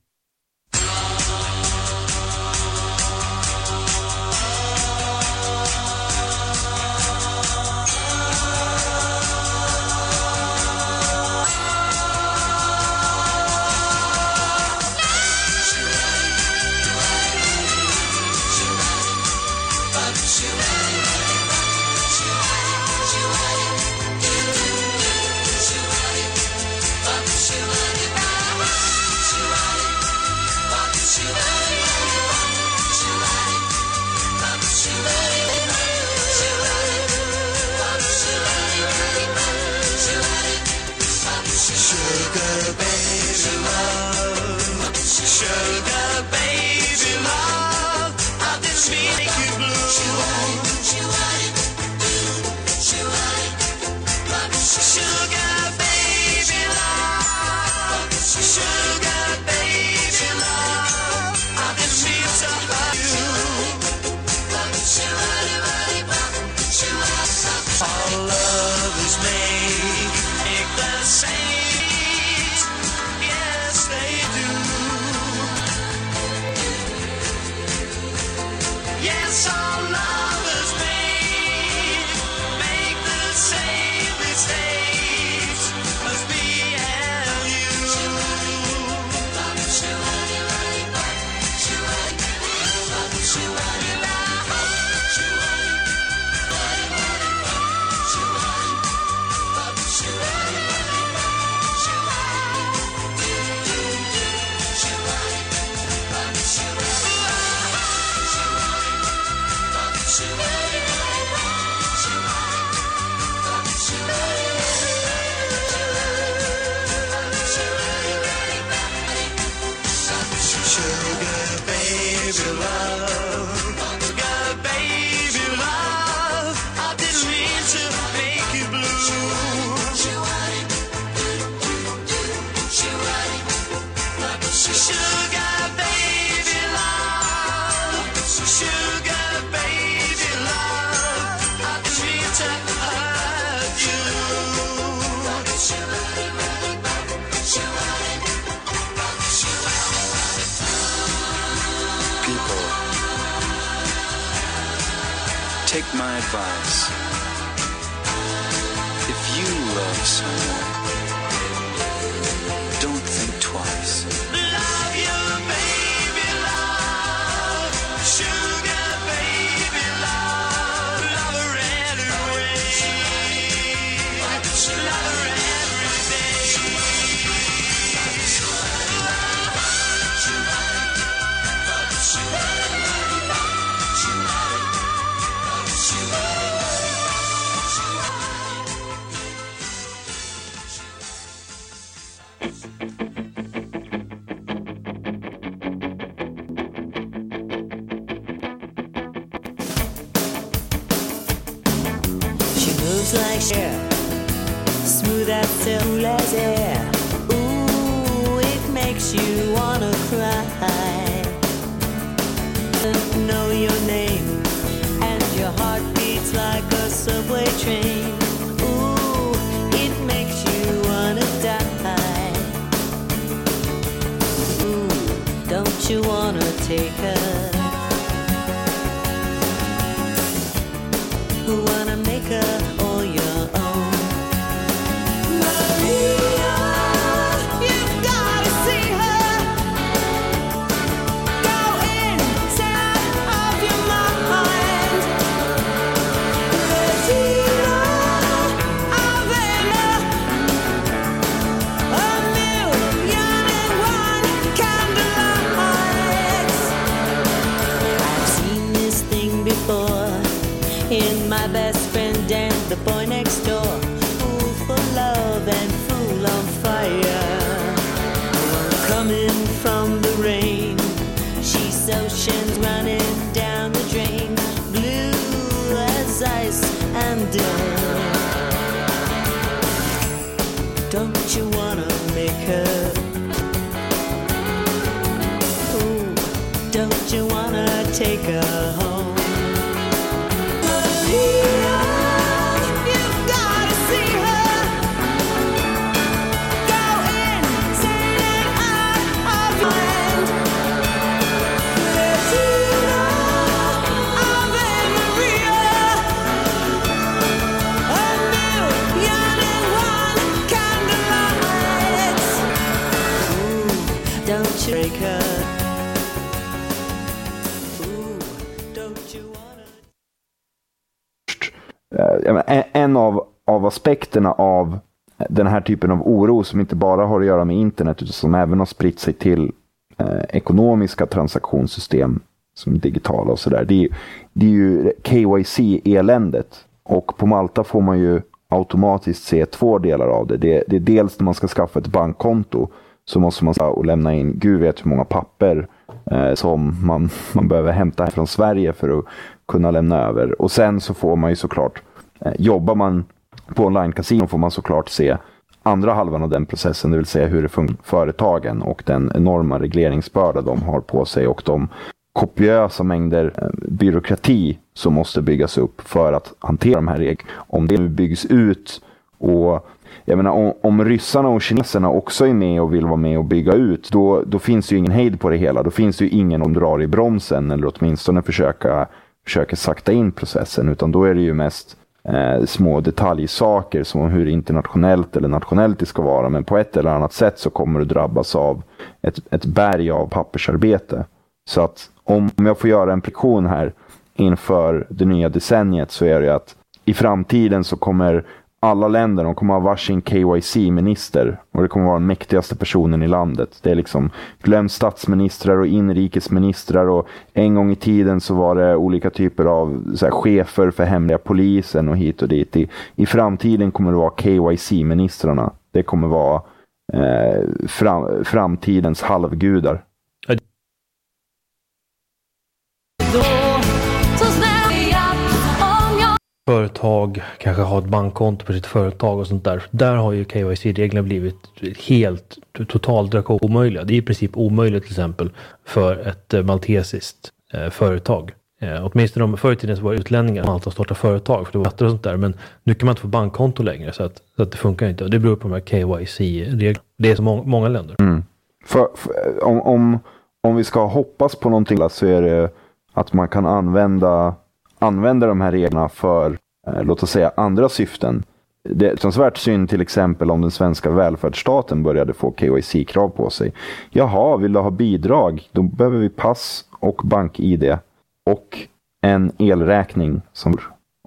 aspekterna av den här typen av oro som inte bara har att göra med internet utan som även har spritt sig till eh, ekonomiska transaktionssystem som digitala och sådär. Det, är det är ju KYC-eländet. Och på Malta får man ju automatiskt se två delar av det. Det, det är dels när man ska skaffa ett bankkonto så måste man och lämna in, gud vet hur många papper eh, som man, man behöver hämta från Sverige för att kunna lämna över. Och sen så får man ju såklart, eh, jobbar man på online-casino får man såklart se andra halvan av den processen, det vill säga hur det funkar företagen och den enorma regleringsbörda de har på sig och de kopiösa mängder eh, byråkrati som måste byggas upp för att hantera de här reglerna. Om det nu byggs ut och jag menar, om, om ryssarna och kineserna också är med och vill vara med och bygga ut, då, då finns det ju ingen hejd på det hela. Då finns det ju ingen som drar i bromsen eller åtminstone försöka, försöker sakta in processen, utan då är det ju mest eh, små detaljsaker som hur internationellt eller nationellt det ska vara. Men på ett eller annat sätt så kommer du drabbas av ett, ett berg av pappersarbete. Så att om jag får göra en prediction här inför det nya decenniet så är det att i framtiden så kommer alla länder de kommer ha varsin KYC-minister och det kommer vara den mäktigaste personen i landet. Det är liksom glöm statsministrar och inrikesministrar och en gång i tiden så var det olika typer av så här, chefer för hemliga polisen och hit och dit. I, i framtiden kommer det vara KYC-ministrarna. Det kommer vara eh, fram, framtidens halvgudar. Företag kanske har ett bankkonto på sitt företag och sånt där. Där har ju KYC-reglerna blivit helt totalt omöjliga. Det är i princip omöjligt till exempel för ett eh, maltesiskt eh, företag. Eh, åtminstone om förr i tiden så var utlänningar som alltid startade företag för det var skatter och sånt där. Men nu kan man inte få bankkonto längre så att, så att det funkar inte. Och det beror på de här KYC-reglerna. Det är så må många länder. Mm. För, för, om, om, om vi ska hoppas på någonting så är det att man kan använda använda de här reglerna för, eh, låt oss säga, andra syften. Det är fruktansvärt synd till exempel om den svenska välfärdsstaten började få KYC-krav på sig. Jaha, vill du ha bidrag? Då behöver vi pass och bank-id och en elräkning som,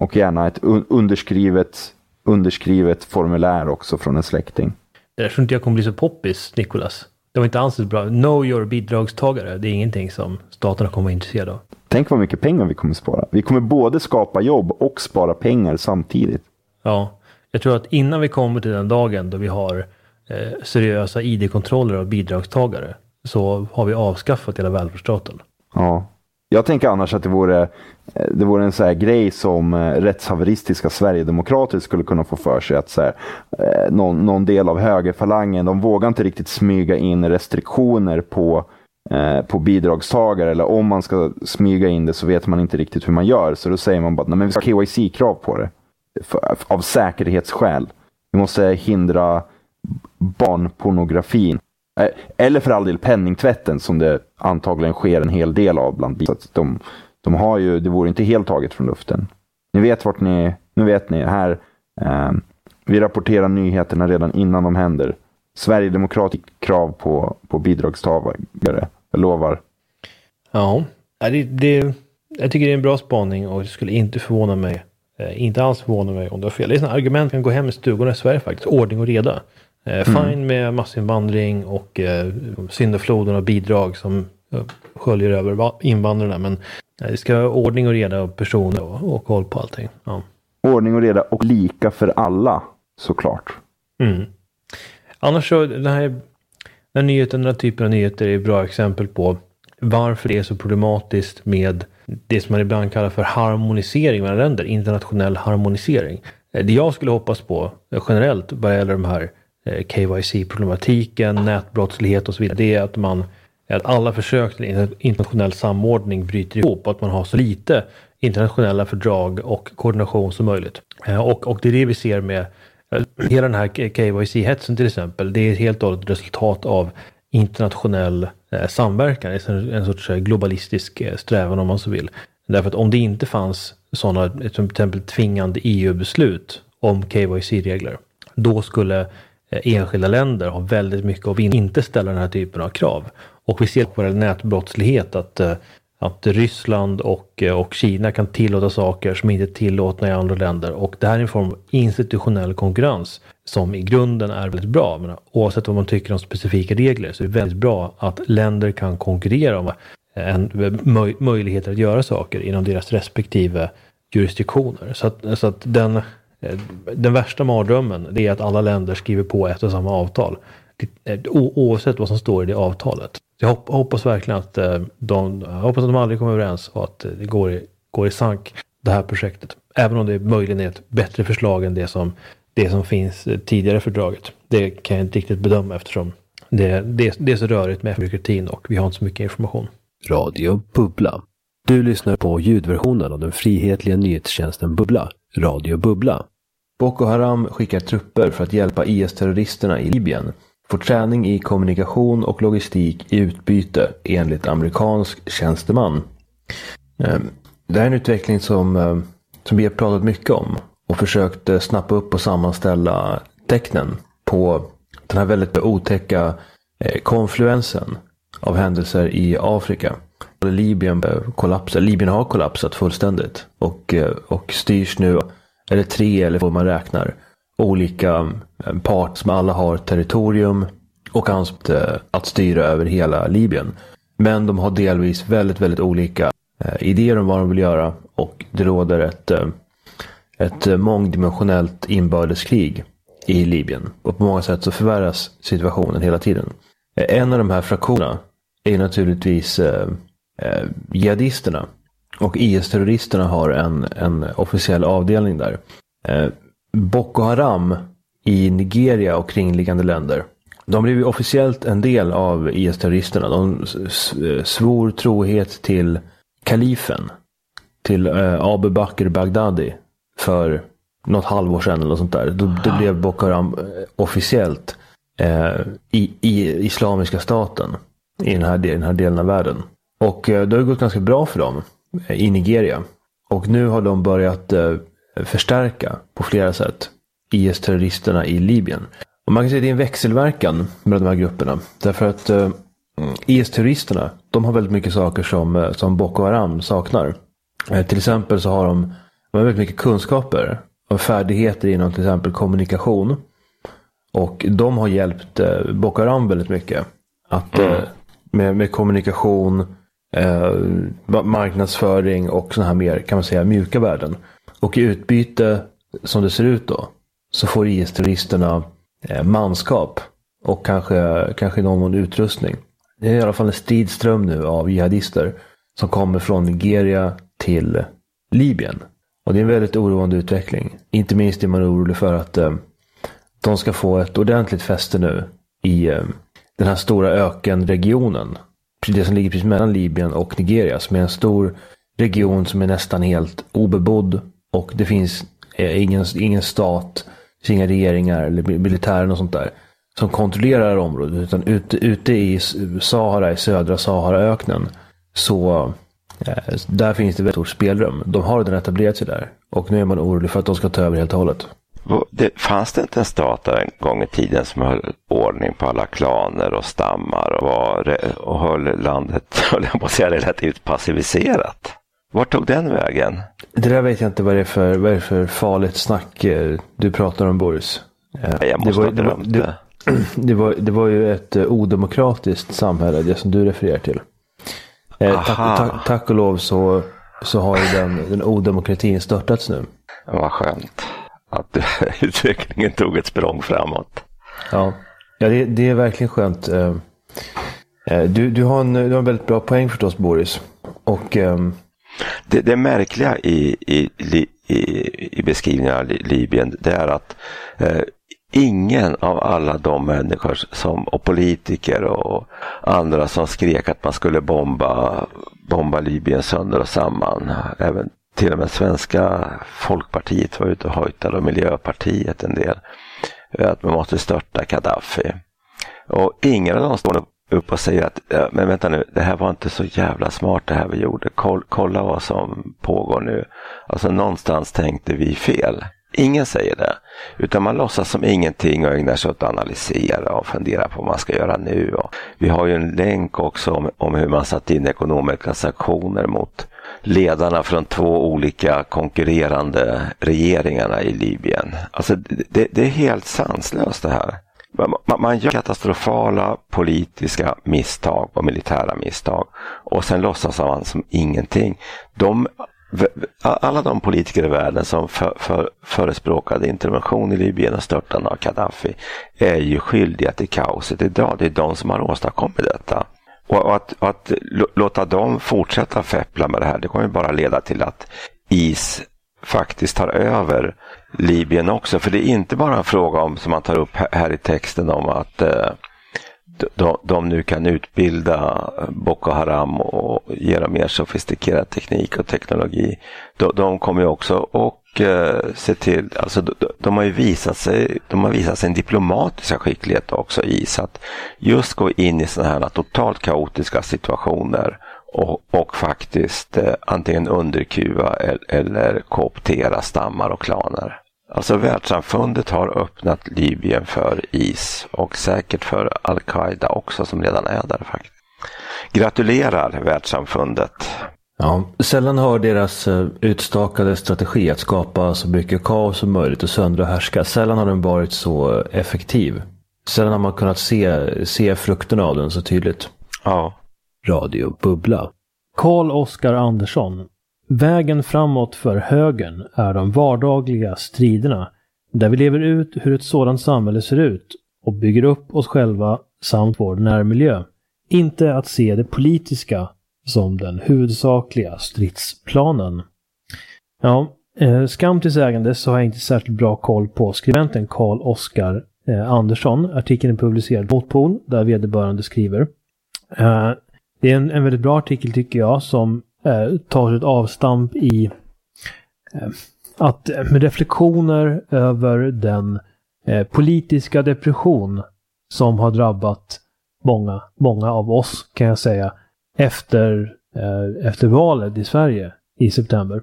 och gärna ett underskrivet, underskrivet formulär också från en släkting. Det där tror inte jag kommer bli så poppis, Nikolas. Det var inte alls ett bra... Know your bidragstagare. Det är ingenting som staterna kommer vara intresserade av. Tänk vad mycket pengar vi kommer spara. Vi kommer både skapa jobb och spara pengar samtidigt. Ja, jag tror att innan vi kommer till den dagen då vi har eh, seriösa ID-kontroller av bidragstagare så har vi avskaffat hela välfärdsstaten. Ja. Jag tänker annars att det vore, eh, det vore en så här grej som eh, rättshaveristiska sverigedemokrater skulle kunna få för sig. Att så här, eh, någon, någon del av högerfalangen, de vågar inte riktigt smyga in restriktioner på, på bidragstagare. Eller om man ska smyga in det så vet man inte riktigt hur man gör. Så då säger man bara, nej men vi ska ha KYC-krav på det. För, av säkerhetsskäl. Vi måste hindra barnpornografin. Eller för all del penningtvätten som det antagligen sker en hel del av bland så att de, de har ju, det vore inte helt taget från luften. Ni vet vart ni, nu vet ni, här, eh, vi rapporterar nyheterna redan innan de händer. Sverigedemokratiskt krav på, på bidragstagare, jag lovar. Ja, ja, det, det, jag tycker det är en bra spaning och det skulle inte förvåna mig. Eh, inte alls förvåna mig om du har fel. Det är sådana argument som kan gå hem i stugorna i Sverige faktiskt. Ordning och reda. Eh, Mm. Fine med massinvandring och eh, syndafloden av bidrag som eh, sköljer över va- invandrarna. Men eh, det ska vara ordning och reda och personer och, och koll på allting. Ja. Ordning och reda och lika för alla, såklart. Mm. Annars så, den här, den här nyheten, den här typen av nyheter är ett bra exempel på varför det är så problematiskt med det som man ibland kallar för harmonisering mellan länder, internationell harmonisering. Eh, Det jag skulle hoppas på generellt vad gäller de här Eh, KYC-problematiken, nätbrottslighet och så vidare, det är att man att alla försök till internationell samordning bryter ihop och att man har så lite internationella fördrag och koordination som möjligt. Eh, och, och det är det vi ser med eh, hela den här KYC-hetsen till exempel. Det är helt och hållet resultat av internationell samverkan, en, sorts globalistisk strävan om man så vill. Därför att om det inte fanns sådana, till exempel tvingande EU-beslut om KYC-regler, då skulle Eh, enskilda länder har väldigt mycket att vinna, inte ställa den här typen av krav. Och vi ser på vår nätbrottslighet att, eh, att Ryssland och, eh, och Kina kan tillåta saker som inte är tillåtna i andra länder. Och det här är en form av institutionell konkurrens som i grunden är väldigt bra. Men oavsett vad man tycker om specifika regler så är det väldigt bra att länder kan konkurrera om en möj, möjligheter att göra saker inom deras respektive jurisdiktioner. Så att, så att den, Eh, den värsta mardrömmen det är att alla länder skriver på ett och samma avtal. Oavsett vad som står i det avtalet. Jag hoppas verkligen att eh, de, hoppas att de aldrig kommer överens och att det går i, går i sank, det här projektet. Även om det möjligen är ett bättre förslag än det som, det som finns eh, tidigare i fördraget. Det kan jag inte riktigt bedöma eftersom det, det, det är så rörigt med byråkratin och vi har inte så mycket information. Radio Bubbla. Du lyssnar på ljudversionen av den frihetliga nyhetstjänsten Bubbla, Radio Bubbla. Boko Haram skickar trupper för att hjälpa IS-terroristerna i Libyen. Får träning i kommunikation och logistik i utbyte enligt amerikansk tjänsteman. Ehm, det här är en utveckling som, ehm, som vi har pratat mycket om och försökt eh, snappa upp och sammanställa tecknen på den här väldigt otäcka eh, konfluensen av händelser i Afrika. Libyen eh, kollapsar. Libyen har kollapsat fullständigt och, och styrs nu, eller tre eller vad man räknar, olika mm, part parter som alla har territorium och anspråk eh, att styra över hela Libyen. Men de har delvis väldigt, väldigt olika eh, idéer om vad de vill göra och det råder ett, eh, ett mångdimensionellt inbördeskrig i Libyen. Och på många sätt så förvärras situationen hela tiden. En av de här fraktionerna är naturligtvis eh, eh, jihadisterna. Och IS-terroristerna har en, en officiell avdelning där. Eh, Boko Haram i Nigeria och kringliggande länder. De blev ju officiellt en del av IS-terroristerna. De svor trohet till kalifen. Till eh, Abu Bakr Baghdadi. För något halvår sedan eller något sånt där. Då, då blev Boko Haram eh, officiellt eh, i, i Islamiska staten. I den här, del- den här delen av världen. Och eh, det har gått ganska bra för dem i Nigeria. Och nu har de börjat eh, förstärka på flera sätt IS-terroristerna i Libyen. Och man kan säga att det är en växelverkan mellan de här grupperna. Därför att eh, IS-terroristerna, de har väldigt mycket saker som, eh, som Boko Haram saknar. Till exempel så har de, de har väldigt mycket kunskaper och färdigheter inom till exempel kommunikation. Och de har hjälpt Boko Haram väldigt mycket. Att, eh, med, med kommunikation, eh, marknadsföring och sådana här mer, kan man säga, mjuka värden. Och i utbyte, som det ser ut då, så får IS-terroristerna eh, manskap och kanske, kanske i någon mån utrustning. Det är i alla fall en stridström nu av jihadister som kommer från Nigeria till Libyen. Och det är en väldigt oroande utveckling. Inte minst är man orolig för att eh, de ska få ett ordentligt fäste nu i eh, den här stora ökenregionen. Det som ligger precis mellan Libyen och Nigeria. Som är en stor region som är nästan helt obebodd. Och det finns eh, ingen, ingen stat, inga regeringar eller militären militärer och sånt där. Som kontrollerar området. Utan ute, ute i Sahara, i södra Saharaöknen. Så eh, där finns det väldigt stort spelrum. De har redan etablerat sig där. Och nu är man orolig för att de ska ta över helt och hållet. Det, fanns det inte en stat där en gång i tiden som höll ordning på alla klaner och stammar och, var, och höll landet, höll jag på att säga, relativt passiviserat? Vart tog den vägen? Det där vet jag inte vad det är för, vad är för farligt snack eh, du pratar om Boris. Eh, Jag måste det, ha var, det, var, drömt det, det. var, det var ju ett eh, odemokratiskt samhälle, det som du refererar till. Eh, tack, tack, tack och lov så, så har ju den, den odemokratin störtats nu. Vad skönt att utvecklingen tog ett språng framåt. Ja, ja det, det är verkligen skönt. Eh, eh, Du, du, har en, du har en väldigt bra poäng förstås, Boris. Och ehm, Det, det märkliga i, i, i, i, beskrivningen av Li- Libyen det är att eh, ingen av alla de människor som, och politiker och andra som skrek att man skulle bomba, bomba Libyen sönder och samman, även till och med svenska Folkpartiet var ute och hojtade och Miljöpartiet en del, eh, att man måste störta Gaddafi. Och ingen av dem står upp och säger att eh, men vänta nu, det här var inte så jävla smart det här vi gjorde. Kolla vad som pågår nu. Alltså någonstans tänkte vi fel. Ingen säger det. Utan man låtsas som ingenting och ägnar sig åt att analysera och fundera på vad man ska göra nu. Och vi har ju en länk också om, om hur man satt in ekonomiska sanktioner mot ledarna från två olika konkurrerande regeringarna i Libyen. Alltså det, det, är helt sanslöst det här. Man, man- gör katastrofala politiska misstag och militära misstag och sen låtsas man som ingenting. De, alla de politiker i världen som för, för, förespråkade intervention i Libyen och störtande av Gaddafi är ju skyldiga till kaoset idag. Det är de som har åstadkommit detta. Och att, att låta dem fortsätta feppla med det här, det kommer ju bara leda till att is faktiskt tar över Libyen också. För det är inte bara en fråga om, som man tar upp här- här i texten, om att eh, de, de nu kan utbilda Boko Haram och ge dem mer sofistikerad teknik och teknologi. De, de kommer ju också och eh, se till, alltså de, de har ju visat sig, de har visat sin diplomatiska skicklighet också i så att just gå in i sådana här totalt kaotiska situationer och, och faktiskt eh, antingen underkuva eller, eller kooptera stammar och klaner. Alltså världssamfundet har öppnat Libyen för is och säkert för Al-Qaida också som redan är där faktiskt. Gratulerar världssamfundet. ja, sällan har deras eh, utstakade strategi att skapa så mycket kaos som möjligt och söndra och härska. Sällan har den varit så effektiv. Sällan har man kunnat se, se frukterna av den så tydligt. Ja. Radio Bubbla. Karl Oskar Andersson. Vägen framåt för högern är de vardagliga striderna där vi lever ut hur ett sådant samhälle ser ut och bygger upp oss själva samt vår närmiljö. Inte att se det politiska som den huvudsakliga stridsplanen. Ja, eh, skam till sägande så har jag inte särskilt bra koll på skribenten Karl Oskar eh, Andersson. Artikeln är publicerad på Motpol där vederbörande skriver. Eh, det är en, en väldigt bra artikel tycker jag som eh, tar ett avstamp i eh, att eh, med reflektioner över den eh, politiska depression som har drabbat många, många av oss kan jag säga efter, eh, efter valet i Sverige i september.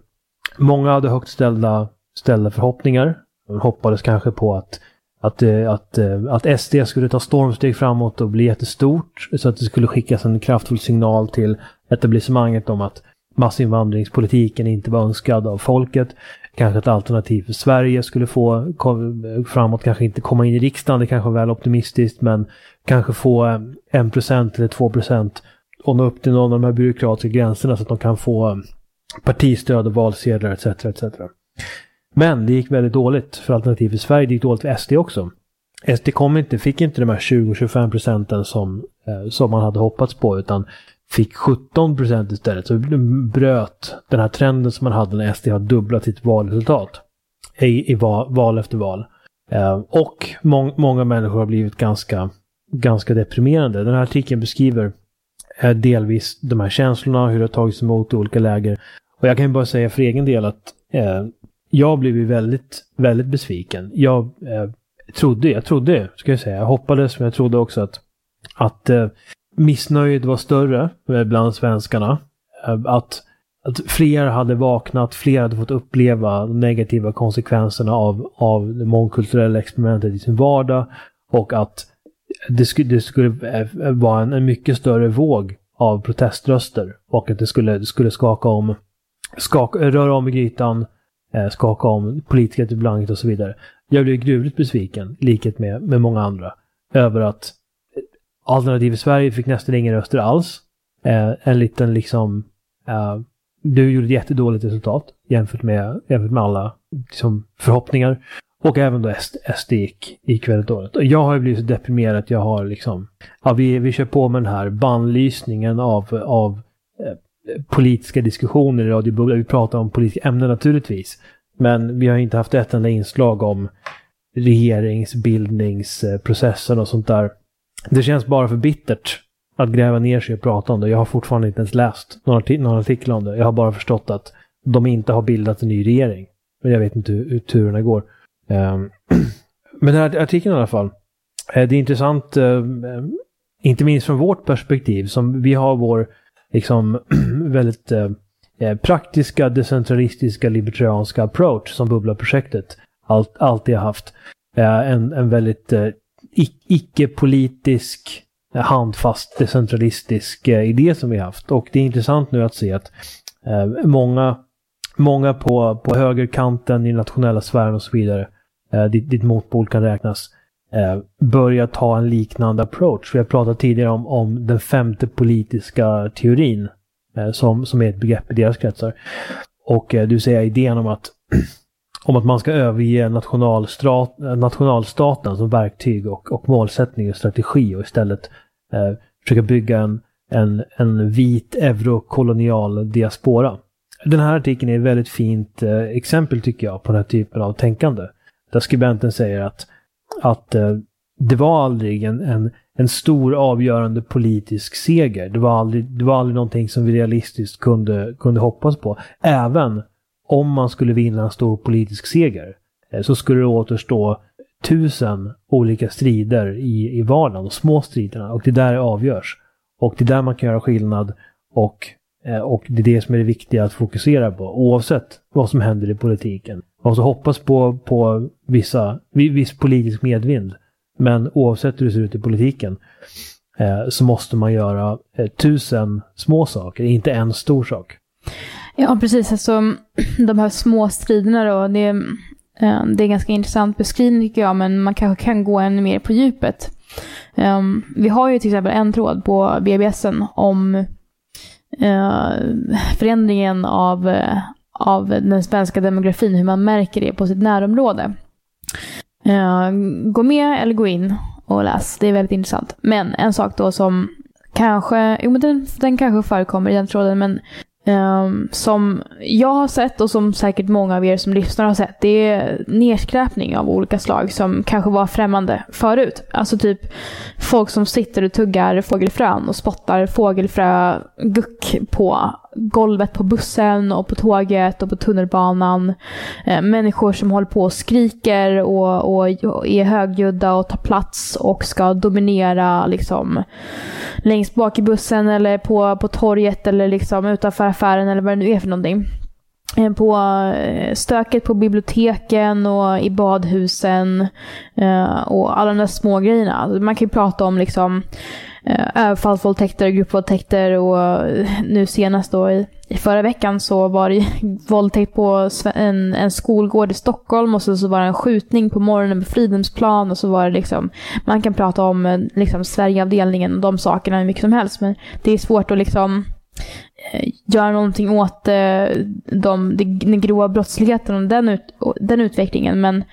många hade högt ställda, ställda förhoppningar. De hoppades kanske på att, att, eh, att, att SD skulle ta stormsteg framåt och bli jättestort. Så att det skulle skickas en kraftfull signal till etablissemanget om att massinvandringspolitiken inte var önskad av folket. Kanske ett alternativ för Sverige skulle få framåt, kanske inte komma in i riksdagen, det kanske var väl optimistiskt, men kanske få eh, 1% eller 2% och nå upp till någon av de här byråkratiska gränserna så att de kan få eh, partistöd och valsedlar etc. etc. Men det gick väldigt dåligt för Alternativ för Sverige. Det gick dåligt för SD också. SD kom inte, fick inte de här 20-25 procenten som, eh, som man hade hoppats på utan fick 17 procent istället. Så det bröt den här trenden som man hade när SD har dubblat sitt valresultat i, i val, val efter val. Eh, och må många människor har blivit ganska, ganska deprimerande. Den här artikeln beskriver eh, delvis de här känslorna, hur det har tagits emot i olika läger. Och jag kan ju bara säga för egen del att eh, jag blev ju väldigt, väldigt besviken. Jag eh, trodde, jag trodde, ska jag säga, jag hoppades, men jag trodde också att, att eh, missnöjet var större eh, bland svenskarna. Eh, att, att fler hade vaknat, fler hade fått uppleva de negativa konsekvenserna av, av det mångkulturella experimentet i sin vardag och att det skulle, det skulle eh, vara en, en mycket större våg av proteströster och att det skulle, det skulle skaka om, skaka, röra om i grytan, skaka om politiker till blanket och så vidare. Jag blev gruvligt besviken, i likhet med, med många andra, över att Alternativ i Sverige fick nästan inga röster alls. Eh, en liten liksom... Eh, du gjorde ett jättedåligt resultat jämfört med, jämfört med alla liksom, förhoppningar. Och även då SD, SD gick, gick väldigt dåligt. Och jag har ju blivit så deprimerad att jag har liksom... Ja, vi, vi kör på med den här bannlysningen av, av eh, politiska diskussioner i Radio Bubbla. Vi pratar om politiska ämnen naturligtvis. Men vi har inte haft ett enda inslag om regeringsbildningsprocessen och sånt där. Det känns bara för bittert att gräva ner sig och prata om det. Jag har fortfarande inte ens läst några artiklar någon artikel om det. Jag har bara förstått att de inte har bildat en ny regering. Men jag vet inte hur, hur turerna går. Um, men den här artikeln i alla fall. Eh, det är intressant, eh, inte minst från vårt perspektiv, som vi har vår liksom väldigt uh, praktiska, decentralistiska, libertarianska approach som Bubbla-projektet allt, alltid har haft. Uh, en, en väldigt icke-politisk, handfast, decentralistisk eh, idé som vi haft. Och det är intressant nu att se att eh, många, många på, på högerkanten i nationella sfären och så vidare, eh, ditt dit, dit motpol kan räknas, börjar ta en liknande approach. Vi har pratat tidigare om, om den femte politiska teorin, som, som är ett begrepp i deras kretsar. Och du säger idén om att om att man ska överge nationalstat, nationalstaten som verktyg och, och målsättning och strategi och istället eh, försöka bygga en, en, en vit eurokolonial diaspora. Den här artikeln är ett väldigt fint eh, exempel tycker jag på den här typen av tänkande. Där skribenten säger att, att eh, det var aldrig en, en, en stor avgörande politisk seger. Det var aldrig, det var aldrig någonting som vi realistiskt kunde, kunde hoppas på. Även om man skulle vinna en stor politisk seger eh, så skulle det återstå tusen olika strider i, i vardagen, de små striderna. Och det där avgörs. Och det är där man kan göra skillnad. Och, eh, och det är det som är det viktiga att fokusera på, oavsett vad som händer i politiken. Man måste hoppas på, på vissa, viss politisk medvind. Men oavsett hur det ser ut i politiken eh, så måste man göra tusen små saker, inte en stor sak. Ja, precis. Alltså, de här små striderna då, det, eh, det är en ganska intressant beskrivning tycker jag, men man kanske kan gå ännu mer på djupet. Um, vi har ju till exempel en tråd på BBSen om uh, förändringen av, uh, av den svenska demografin, hur man märker det på sitt närområde. Uh, gå med eller gå in och läs, det är väldigt intressant. Men en sak då som kanske, jo men den, den kanske förekommer i den tråden, men Um, som jag har sett och som säkert många av er som lyssnar har sett, det är nedskräpning av olika slag som kanske var främmande förut. Alltså typ folk som sitter och tuggar fågelfrön och spottar fågelfröguck på golvet på bussen och på tåget och på tunnelbanan. Eh, människor som håller på och skriker och, och, och är högljudda och tar plats och ska dominera liksom längst bak i bussen eller på, på torget eller liksom utanför affären eller vad det nu är för någonting. eh, på eh, stöket på biblioteken och i badhusen eh, och alla de där små grejerna. Man kan ju prata om liksom eh, Eh, överfallsvåldtäkter, gruppvåldtäkter och eh, nu senast då i, i förra veckan så var det våldtäkt på en, en skolgård i Stockholm och så, så var det en skjutning på morgonen på Fridhemsplan och så var det liksom, man kan prata om eh, liksom Sverigeavdelningen och de sakerna hur mycket som helst men det är svårt att liksom göra någonting åt de, de, den grova brottsligheten och den, ut, den utvecklingen men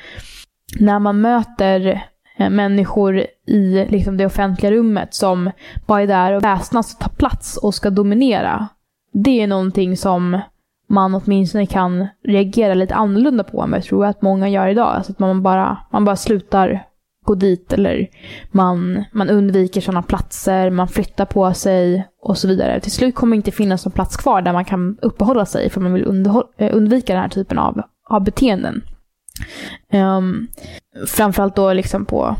när man möter Eh, människor i liksom, det offentliga rummet som bara är där och väsnas och tar plats och ska dominera. Det är någonting som man åtminstone kan reagera lite annorlunda på än vad jag tror att många gör idag. Alltså att man bara, man bara slutar gå dit eller man, man undviker sådana platser, man flyttar på sig och så vidare. Till slut kommer det inte finnas någon plats kvar där man kan uppehålla sig för man vill eh, undvika den här typen av, av beteenden. Um, framförallt då liksom på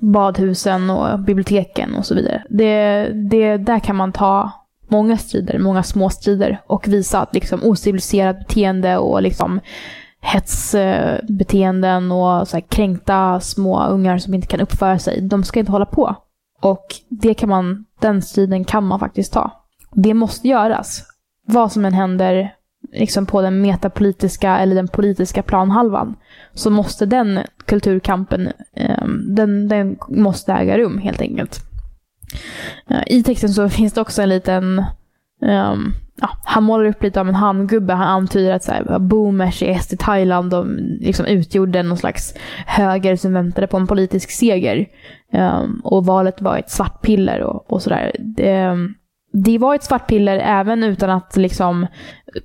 badhusen och biblioteken och så vidare. Det, det, där kan man ta många strider, många små strider och visa att liksom ociviliserat beteende och liksom hetsbeteenden och så här kränkta små ungar som inte kan uppföra sig, de ska inte hålla på. Och det kan man, den striden kan man faktiskt ta. Det måste göras. Vad som än händer liksom på den metapolitiska eller den politiska planhalvan så måste den kulturkampen, ehm, den, den måste äga rum helt enkelt. Eh, I texten så finns det också en liten, Um, ja, han målar upp lite av en handgubbe. Han antyder att så här, boomers i SD Thailand de liksom utgjorde någon slags höger som väntade på en politisk seger. Um, och valet var ett svart piller och, och sådär. Det, det var ett svart piller även utan att liksom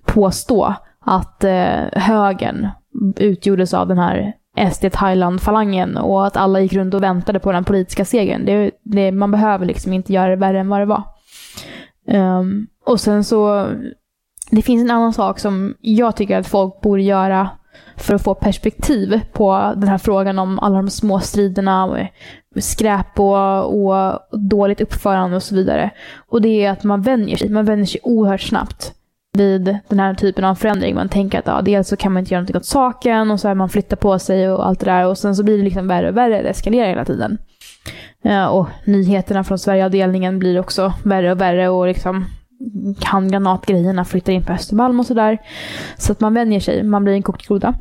påstå att eh, högern utgjordes av den här SD Thailand-falangen och att alla gick runt och väntade på den politiska segern. Det, det, man behöver liksom inte göra det värre än vad det var. Um, och sen så, det finns en annan sak som jag tycker att folk borde göra för att få perspektiv på den här frågan om alla de små striderna, och skräp och, och dåligt uppförande och så vidare. Och det är att man vänjer sig. Man vänjer sig oerhört snabbt vid den här typen av förändring. Man tänker att ja, dels så kan man inte göra något åt saken och så här man flyttar på sig och allt det där och sen så blir det liksom värre och värre. Det eskalerar hela tiden. Ja, och nyheterna från Sverigeavdelningen blir också värre och värre och liksom handgranatgrejerna flyttar in på Östermalm och sådär. Så att man vänjer sig, man blir en kokt groda.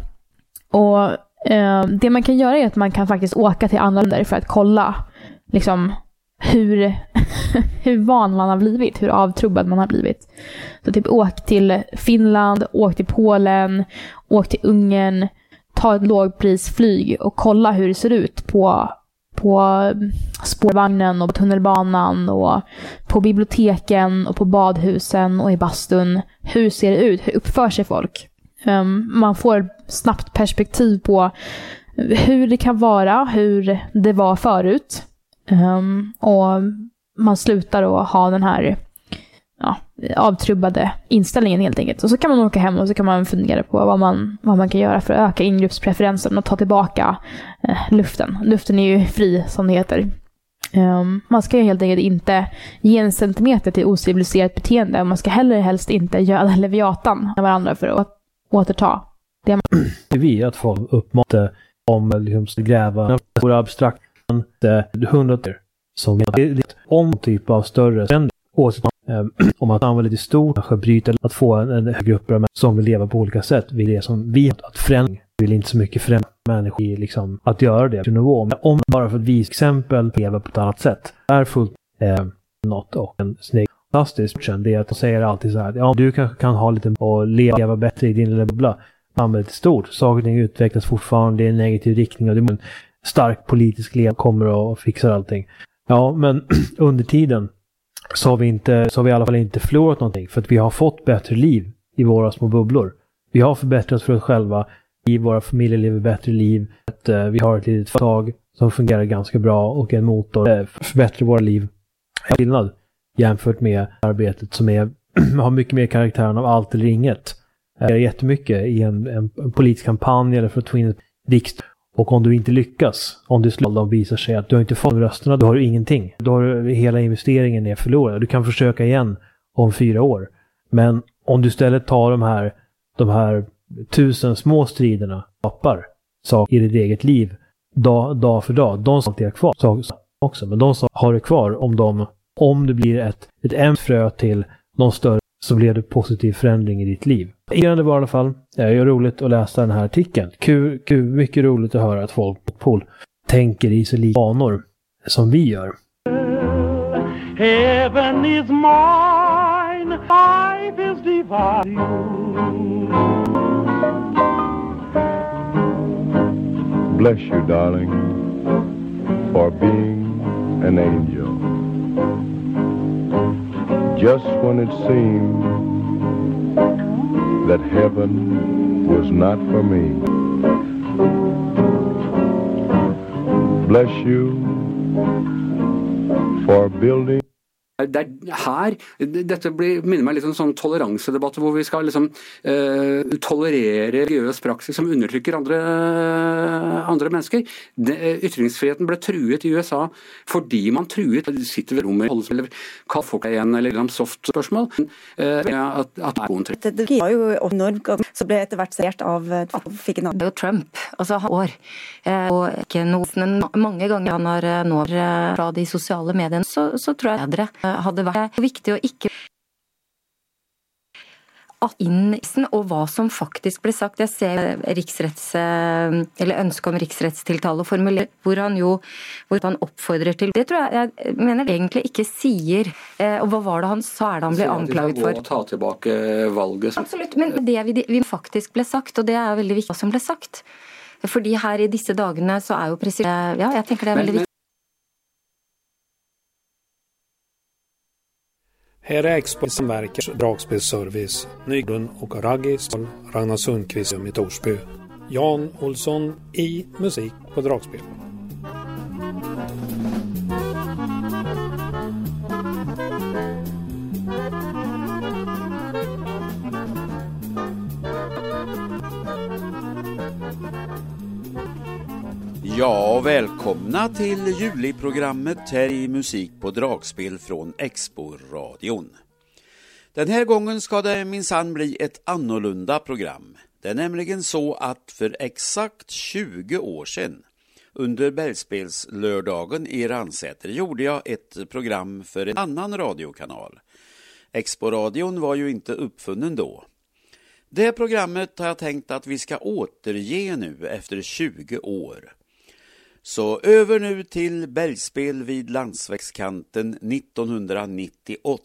Och eh, det man kan göra är att man kan faktiskt åka till andra länder för att kolla liksom hur, hur van man har blivit, hur avtrubbad man har blivit. Så typ åk till Finland, åk till Polen, åk till Ungern, ta ett lågprisflyg och kolla hur det ser ut på, på spårvagnen och på tunnelbanan och på biblioteken och på badhusen och i bastun. Hur ser det ut? Hur uppför sig folk? Um, man får snabbt perspektiv på hur det kan vara, hur det var förut. Um, och man slutar att ha den här ja, avtrubbade inställningen helt enkelt. Och så kan man åka hem och så kan man fundera på vad man, vad man kan göra för att öka ingreppspreferensen och ta tillbaka eh, luften. Luften är ju fri, som det heter. Um, man ska ju helt enkelt inte ge en centimeter till ociviliserat beteende. Man ska heller helst inte göra leviatan med varandra för att återta det man... Det är vi att få uppmanar om liksom gräva stora abstrakt hundrater som om typ av större förändring. Oavsett om, eh, att använda man använder lite stort, kanske bryta, att få en, en grupp av människor som vill leva på olika sätt. Vi det som vi att förändra vill inte så mycket förändra människor i liksom, att göra det på nivå. Men om bara för att visa exempel leva på ett annat sätt är fullt eh, något och en snygg fantastisk det är att de säger alltid så här, ja du kanske kan ha lite och leva bättre i din lilla bubbla. Samhället lite stort, saker och ting utvecklas fortfarande i en negativ riktning och det stark politisk ledning. kommer och fixar allting. Ja, men under tiden så har vi inte, så har vi i alla fall inte förlorat någonting för att vi har fått bättre liv i våra små bubblor. Vi har förbättrat för oss själva, i våra familjer lever bättre liv, att, eh, vi har ett litet företag som fungerar ganska bra och en motor eh, förbättrar våra liv. Skillnad jämfört med arbetet som är, har mycket mer karaktären av allt eller inget. Det är jättemycket i en, en, en politisk kampanj eller för att få in ett riksdag och om du inte lyckas, om det slår och visar sig att du har inte fått rösterna, då har du ingenting. Då har du, hela investeringen är förlorad. Du kan försöka igen om fyra år. Men om du istället tar de här de här tusen små striderna skapar saker i ditt eget liv dag, dag för dag. De som alltid är kvar så, också, men de som har det kvar, om, de, om det blir ett, ett frö till någon större så blir det positiv förändring i ditt liv. Irrande var i alla fall. Det är ju roligt att läsa den här artikeln. Kul, kul, mycket roligt att höra att folk på Pol tänker i så lika banor som vi gör. Heaven is mine, life is divine. Bless you, darling, for being an angel. Just when it seemed that heaven was not for me. Bless you for building. Det er her Dette blir, minner meg litt om en sånn toleransedebatt hvor vi skal liksom eh, tolerere religiøs praksis som undertrykker andre, andre mennesker. Det, ytringsfriheten ble truet i USA fordi man truet sitter ved rommet eller kall folk deg igjen eller om soft-spørsmål. Eh, at, at det er Det var jo enormt, så ble etter hvert servert av fikk en annen. Trump, altså han år. Eh, Og ikke noe, mange ganger han har eh, nå eh, fra de sosiale mediene, så, så tror jeg bedre eh, hadde vært viktig å ikke og hva som faktisk ble sagt. Jeg ser riksretts, eh, eller ønsket om riksrettstiltale formulert, hvor han jo hvor han oppfordrer til Det tror jeg jeg mener egentlig ikke sier. eh, Og hva var det han sa er det han ble anklaget for? Ta tilbake valget. Absolutt, men det vi, vi faktisk ble sagt, og det er veldig viktig hva som ble sagt. Fordi her i disse dagene så er jo president... Ja, jeg tenker det er veldig viktig. Här är Expo samverkar dragspelsservice, Nygrund och Raggis, Ragnar Sundqvist i Torsby. Jan Olsson i musik på dragspel. Ja, välkomna till juliprogrammet här i Musik på dragspel från Expo-radion. Den här gången ska det minsann bli ett annorlunda program. Det är nämligen så att för exakt 20 år sedan under Bergspelslördagen i Ransäter gjorde jag ett program för en annan radiokanal. Exporadion var ju inte uppfunnen då. Det programmet har jag tänkt att vi ska återge nu efter 20 år. Så över nu till bergspel vid landsvägskanten 1998.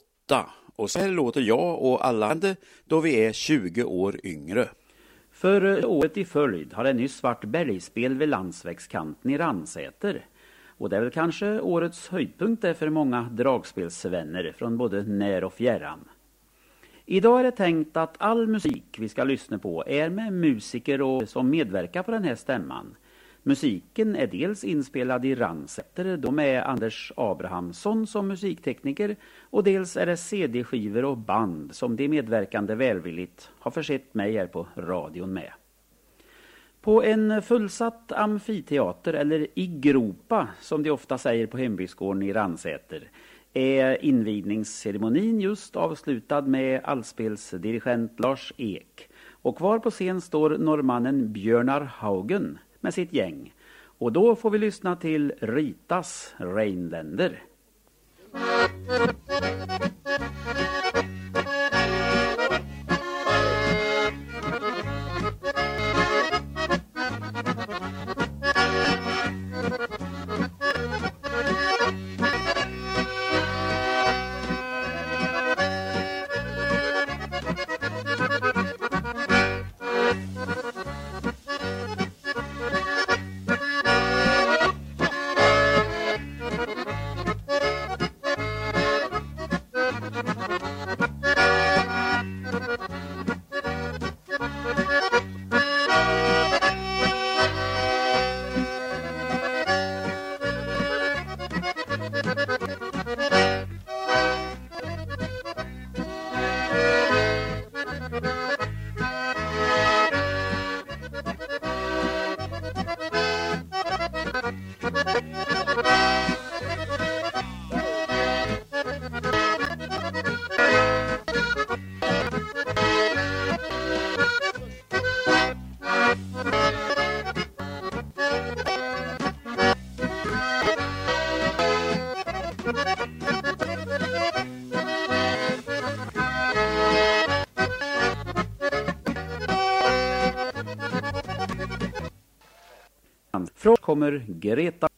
Och så här låter jag och alla andra då vi är 20 år yngre. För eh, året i följd har det nyss varit bergspel vid landsvägskanten i Ransäter. Och det är väl kanske årets höjdpunkt det för många dragspelsvänner från både när och fjärran. Idag är det tänkt att all musik vi ska lyssna på är med musiker och som medverkar på den här stämman. Musiken är dels inspelad i Ransäter, de är Anders Abrahamsson som musiktekniker och dels är det CD-skivor och band som de medverkande välvilligt har försett mig här på radion med. På en fullsatt amfiteater, eller i gropa som de ofta säger på hembygdsgården i Ransäter, är invigningsceremonin just avslutad med allspelsdirigent Lars Ek. Och kvar på scen står norrmannen Björnar Haugen med sitt gäng. Och då får vi lyssna till Ritas Reinländer. Kommer Greta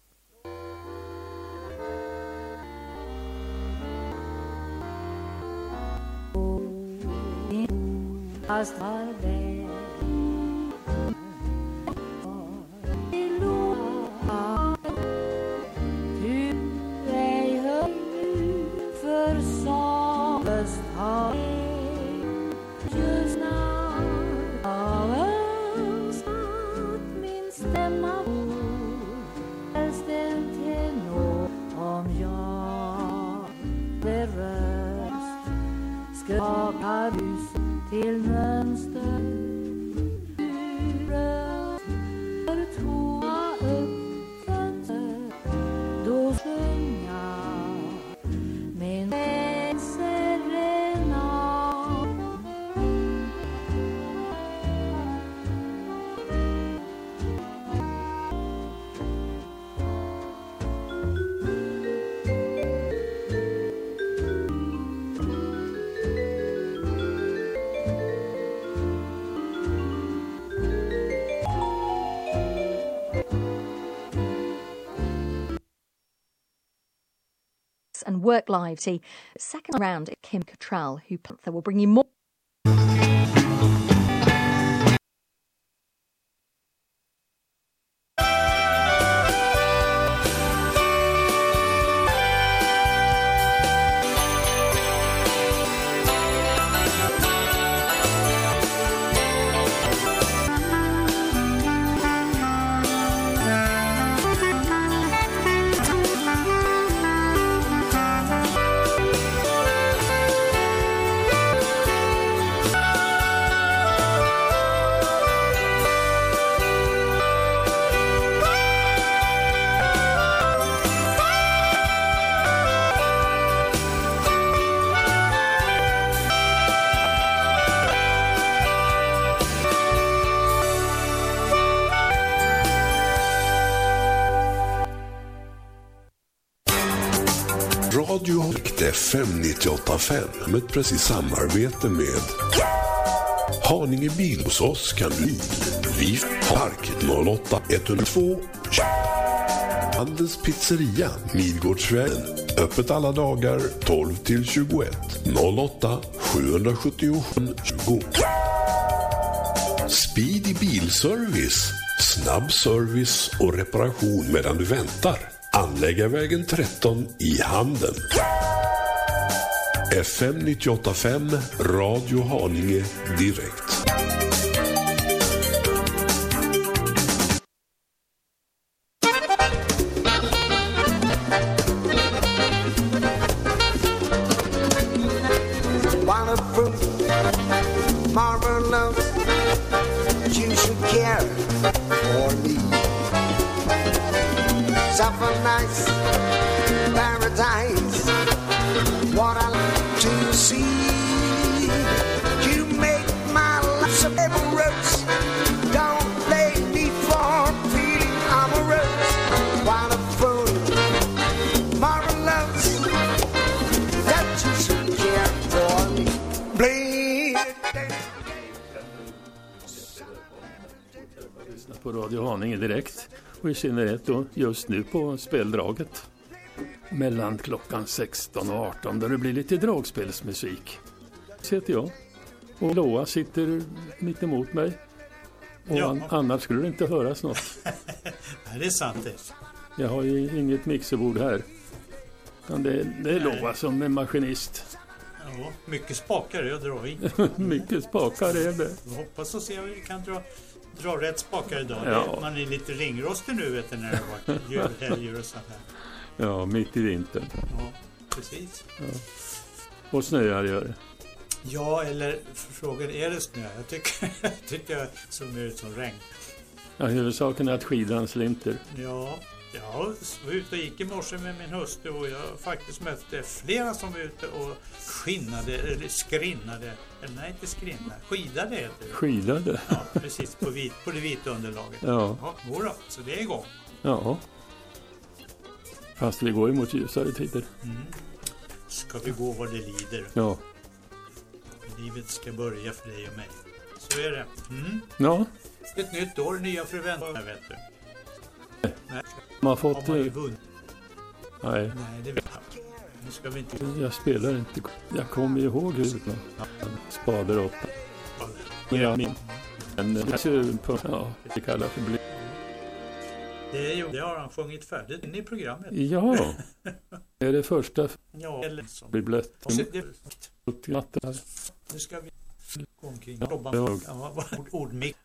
Work Live. See, second round, Kim Cattrall, who Panther will bring you more. 98.5 med ett precis samarbete med Haninge bil hos oss kan du Vi Park 08 102 Handels pizzeria Midgårdsvägen. Öppet alla dagar 12 till 21 08 777 20 Speedy Bilservice. Snabb service och reparation medan du väntar. Anläggarvägen 13 i Handen. FM 98.5 Radio Haninge direkt. Synnerhet då just nu på speldraget. Mellan klockan 16 och 18 där det blir lite dragspelsmusik. Så heter jag. Och Loa sitter mitt emot mig. Och Ja. an- annars skulle det inte höras något. Nej, det är sant det. Jag har ju inget mixerbord här. Utan det, det är. Loa som är maskinist. Ja, mycket spakar är att dra i. Mycket spakar är det. Vi hoppas och se om vi kan dra, dra rätt spakar idag. Ja. Man är lite ringrostig nu vet du när det har varit julhelger och sånt här. Ja, mitt i vintern. Ja, precis. Ja. Och snöar gör det. Ja, eller frågan är det snö? Jag tycker, jag tycker jag såg mer ut som regn. Ja, huvudsaken är att skidan slinter. Ja, jag var ute och gick i morse med min hustru och jag faktiskt mötte flera som var ute och skinnade, eller skrinnade, eller nej inte skrinna, skidade heter det. Skidade? Ja, precis, på, vit, på det vita underlaget. Ja. Ja, jodå, så det är igång. Ja. Fast vi går ju mot ljusare tider. Mm. Ska vi gå vad det lider. Ja. Livet ska börja för dig och mig. Så är det. Mm. Ja. Ett nytt år, nya förväntningar vet du. De har fått... Har man ju eh, vunnit. Nej, Nej, det vet jag. Nu ska vi inte... jag spelar inte. Jag kommer ihåg hur det Spader 8. Men jag minns. Men det på, ja, vi kallar för bly. Det, är det har han sjungit färdigt in i programmet. Ja, det är det första Ja, eller så. blir blött. Och så- det- Nu ska vi gå omkring och jobba Ja. med ja, ordmix.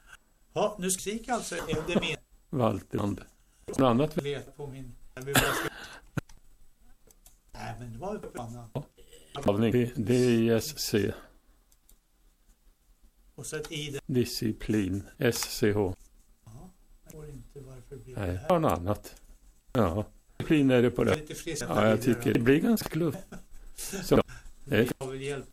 Ja, nu ska musik alltså. Är det min... Valterland. Något annat? Jag vet på min... Jag. Nej, men det var ju annat. DISC. Och så ett i det. Disciplin. SCH. Jag får inte varför det blir Nej, här. det var något annat. Ja. Disciplin är det på det. Lite Ja, jag tycker det blir ganska kluft. Så. Vi Det har väl hjälp.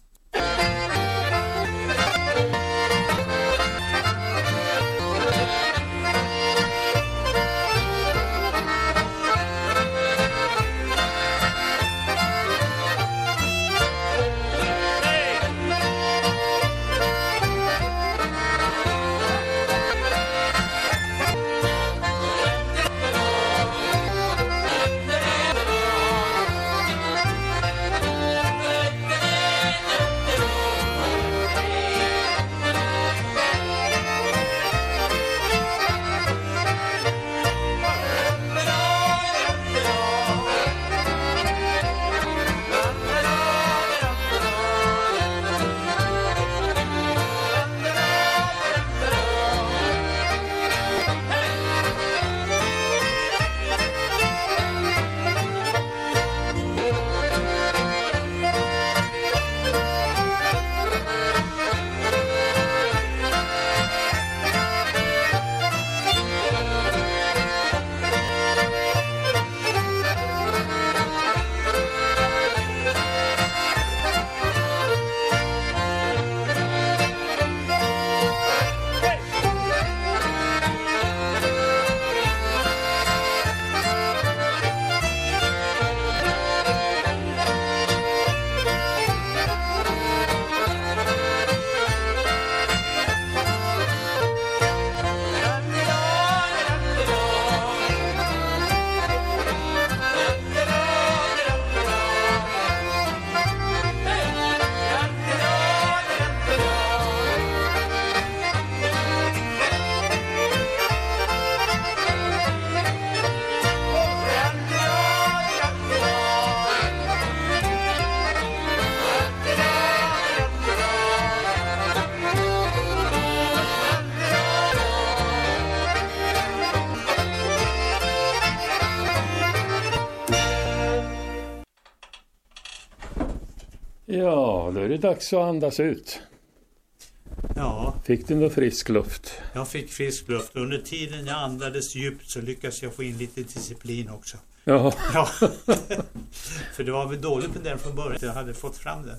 Det dags att andas ut. Ja, Fick du någon frisk luft? jag fick frisk luft. Under tiden jag andades djupt så lyckades jag få in lite disciplin också. Ja. Ja. För det var väl dåligt med den från början. Jag hade fått fram den.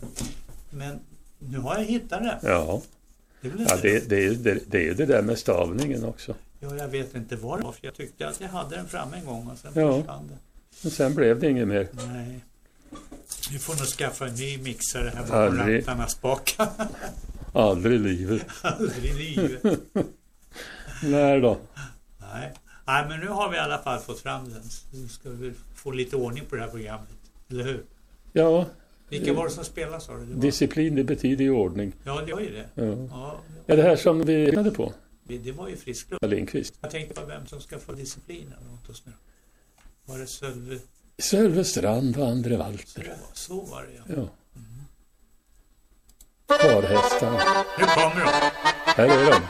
Men nu har jag hittat den. Ja. Det Ja, det, det, är, det, det är ju det där med stavningen också. Ja, jag vet inte vad det var. För jag tyckte att jag hade den framme en gång och sen Ja. försvann den. Men sen blev det inget mer. Nej. Vi får nog skaffa en ny mixare här bakom Aldrig. rattarna spaka. Aldrig i livet. Aldrig i livet. När då? Nej. Nej, men nu har vi i alla fall fått fram den. Nu ska vi få lite ordning på det här programmet. Eller hur? Ja. Vilka var det som spelade sa du? Disciplin, det betyder ju ordning. Ja, det var ju det. Ja. Ja, Är det här som vi räknade på? det det var ju frisk luft. Lindqvist. Jag tänkte på vem som ska få disciplinen åt oss nu. Var det Sölve? Sölve Strand och Andre Walter. Så var det ja. Ja. Parhästarna. Nu kommer de. Här är de.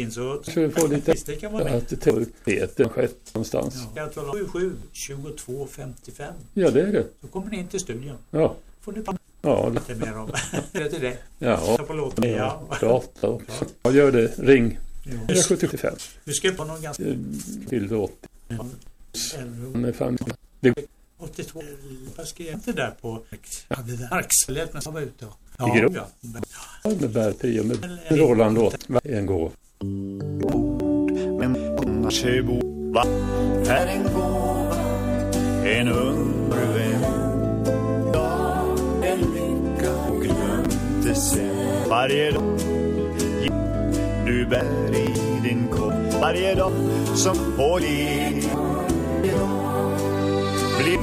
In så... Så vi får lite... Det kan vara Att Peter skett någonstans. Jag talar 77 22 55. Ja, det är det. Då kommer ni in till studion. Ja. Får ni Ja, lite mer om det till det. Ja, Ta på låten. Ja. prata också. Ja, gör det. Ring. Jo. 175. Du ska på någon ganska... 80. Ja. Med fem. Det 82. Jag skrev inte där på Axelhjälp när jag var ute. Grupp. ja. med bärtrio med Roland låt. En gåva. Men Varsebo va? Är en gåva En undervän Ja, en lycka och glömde sen. Varje dag du bär i din kopp Varje dag som får ge. Blir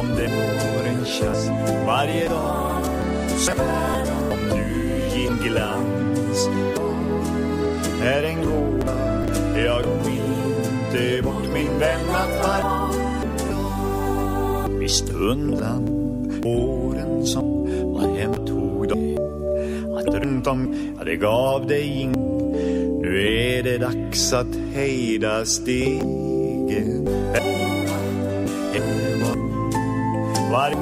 om det får en chans Varje dag som om du ger glans är en gåva Jag vill inte bort min vän att vara Visst undan åren som var hem tog dig Att runt om, ja det gav dig ing Nu är det dags att hejda stegen Var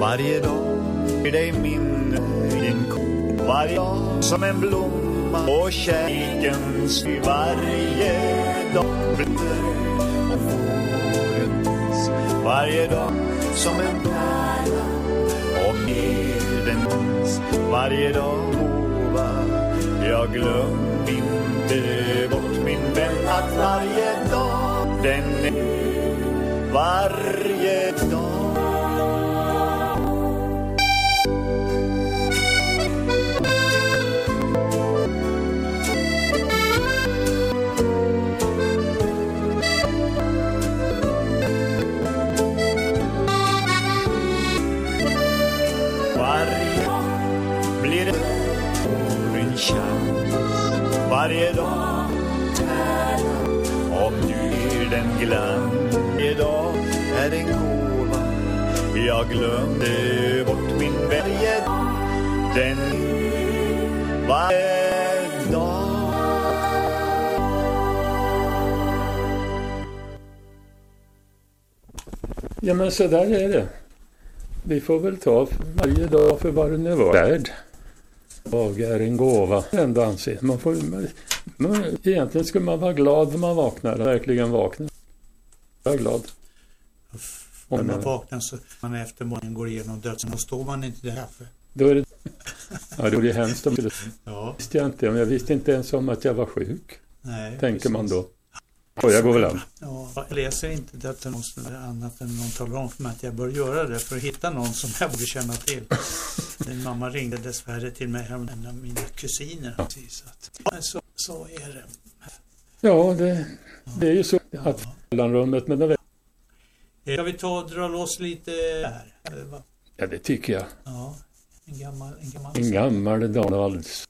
varje dag är dig minne din varje dag som en blomma och kärlekens i varje dag blir och vårens Varje dag som en pärla och hedens. Varje dag gåva Jag glöm inte bort min vän att varje dag den är varje dag. Varje dag. Om du ger den glans Varje dag. Är en gåva. Jag glömde bort min varje Den varje dag. Ja, men så där är det. Vi får väl ta varje dag för vad den är värd. Dag är en gåva, ändå anser man. Får, man, man, egentligen skulle man vara glad när man vaknar, verkligen vaknar. Jag är glad. När man vaknar så man efter morgonen går igenom döden då står man inte där. För. Då är det, ja, det vore hemskt om Ja. visste jag inte. Men jag visste inte ens om att jag var sjuk. Nej, tänker man då. Och jag går väl an. Ja, jag läser inte hos någon annat än någon talar om för mig att jag bör göra det för att hitta någon som jag borde känna till. Min mamma ringde dessvärre till mig hem, en av mina kusiner. Så, att, så, så är det. Ja, det, det är ju så att mellanrummet med den Ska vi ta och dra loss lite här? Vad? Ja, det tycker jag. Ja, en gammal... En gammal, En gammal Donalds.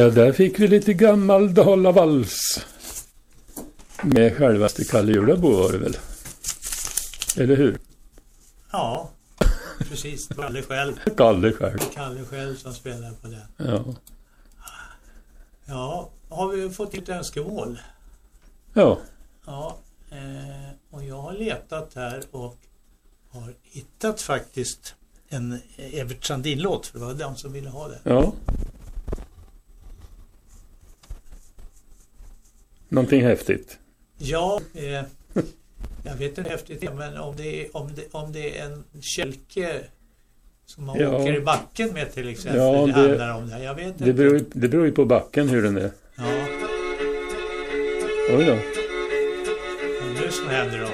Ja, där fick vi lite gammal dalavals. Med självaste Kalle Julabo var det väl? Eller hur? Ja, precis. Kalle själv. Kalle själv. Kalle själv som spelar på den. Ja. Ja, har vi fått ett önskemål? Ja. Ja, eh, och jag har letat här och har hittat faktiskt en Evert Sandin-låt, för det var de som ville ha det. Ja. Någonting häftigt. Ja, eh, jag vet inte häftigt det men om det är, om det, om det är en kälke som man Ja. åker i backen med till exempel. Ja, det, det- handlar om det. Jag vet inte. Det beror, det beror ju på backen hur den är. Ja, Oj då. men nu som händer då.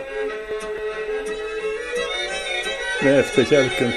Med efterkälken.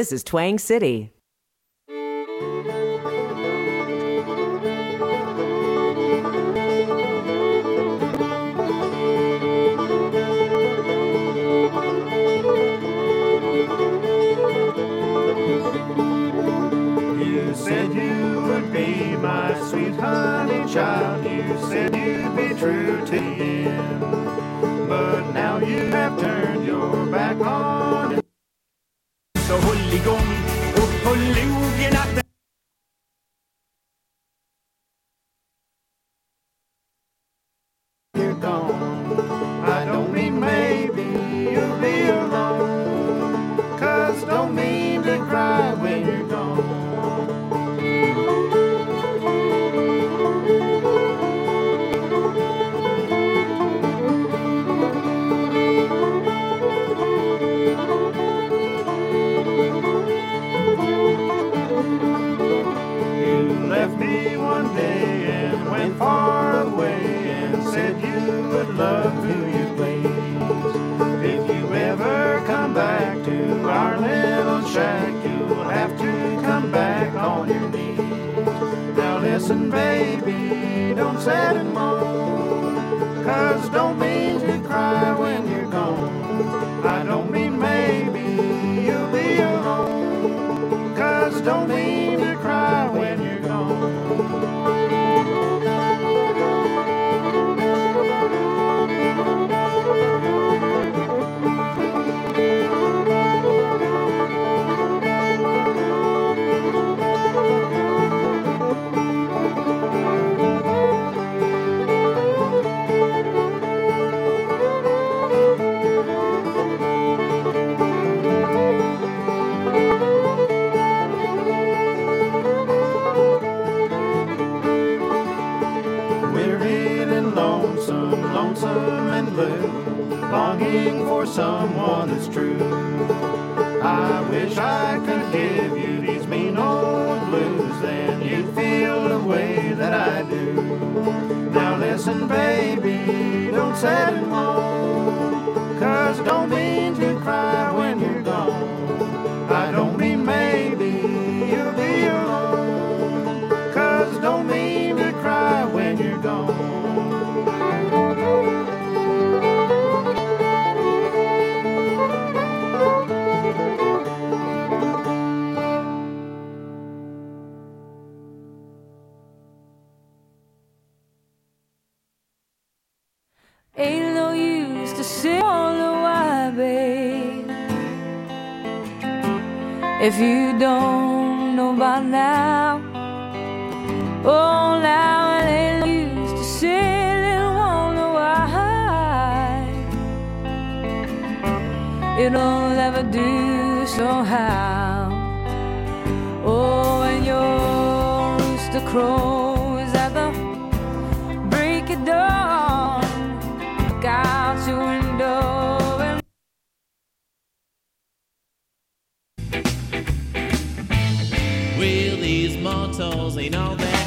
This is Twang City. Ain't no use to sit on the why, babe. If you don't know by now, oh, now it ain't no use to sit and wonder why. It'll never do somehow. Oh, when your rooster crows. You know that.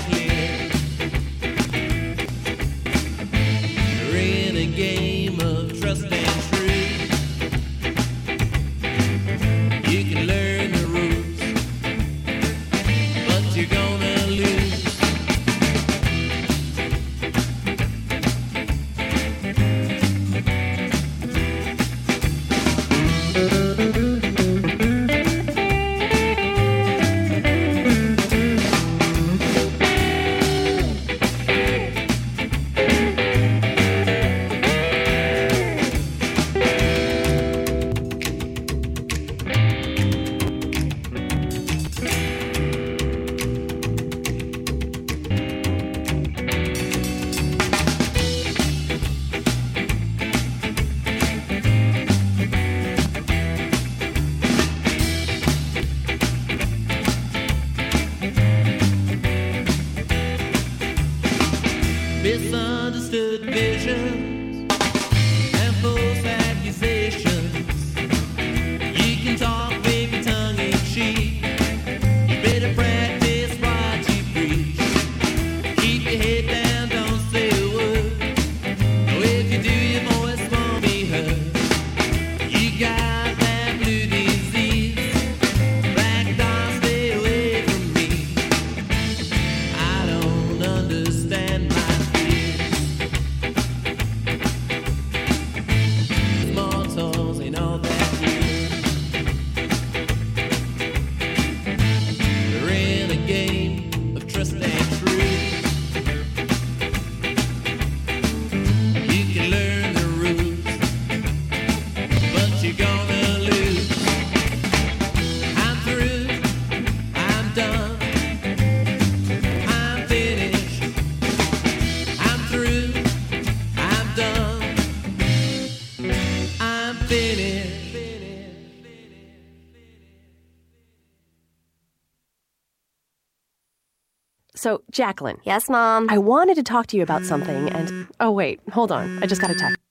So, Jacqueline. Yes, Mom. I wanted to talk to you about something, and oh, wait, hold on. I just got a text.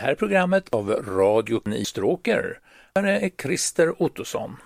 Det här programmet av Radio i Stråker. Här är Christer Ottosson.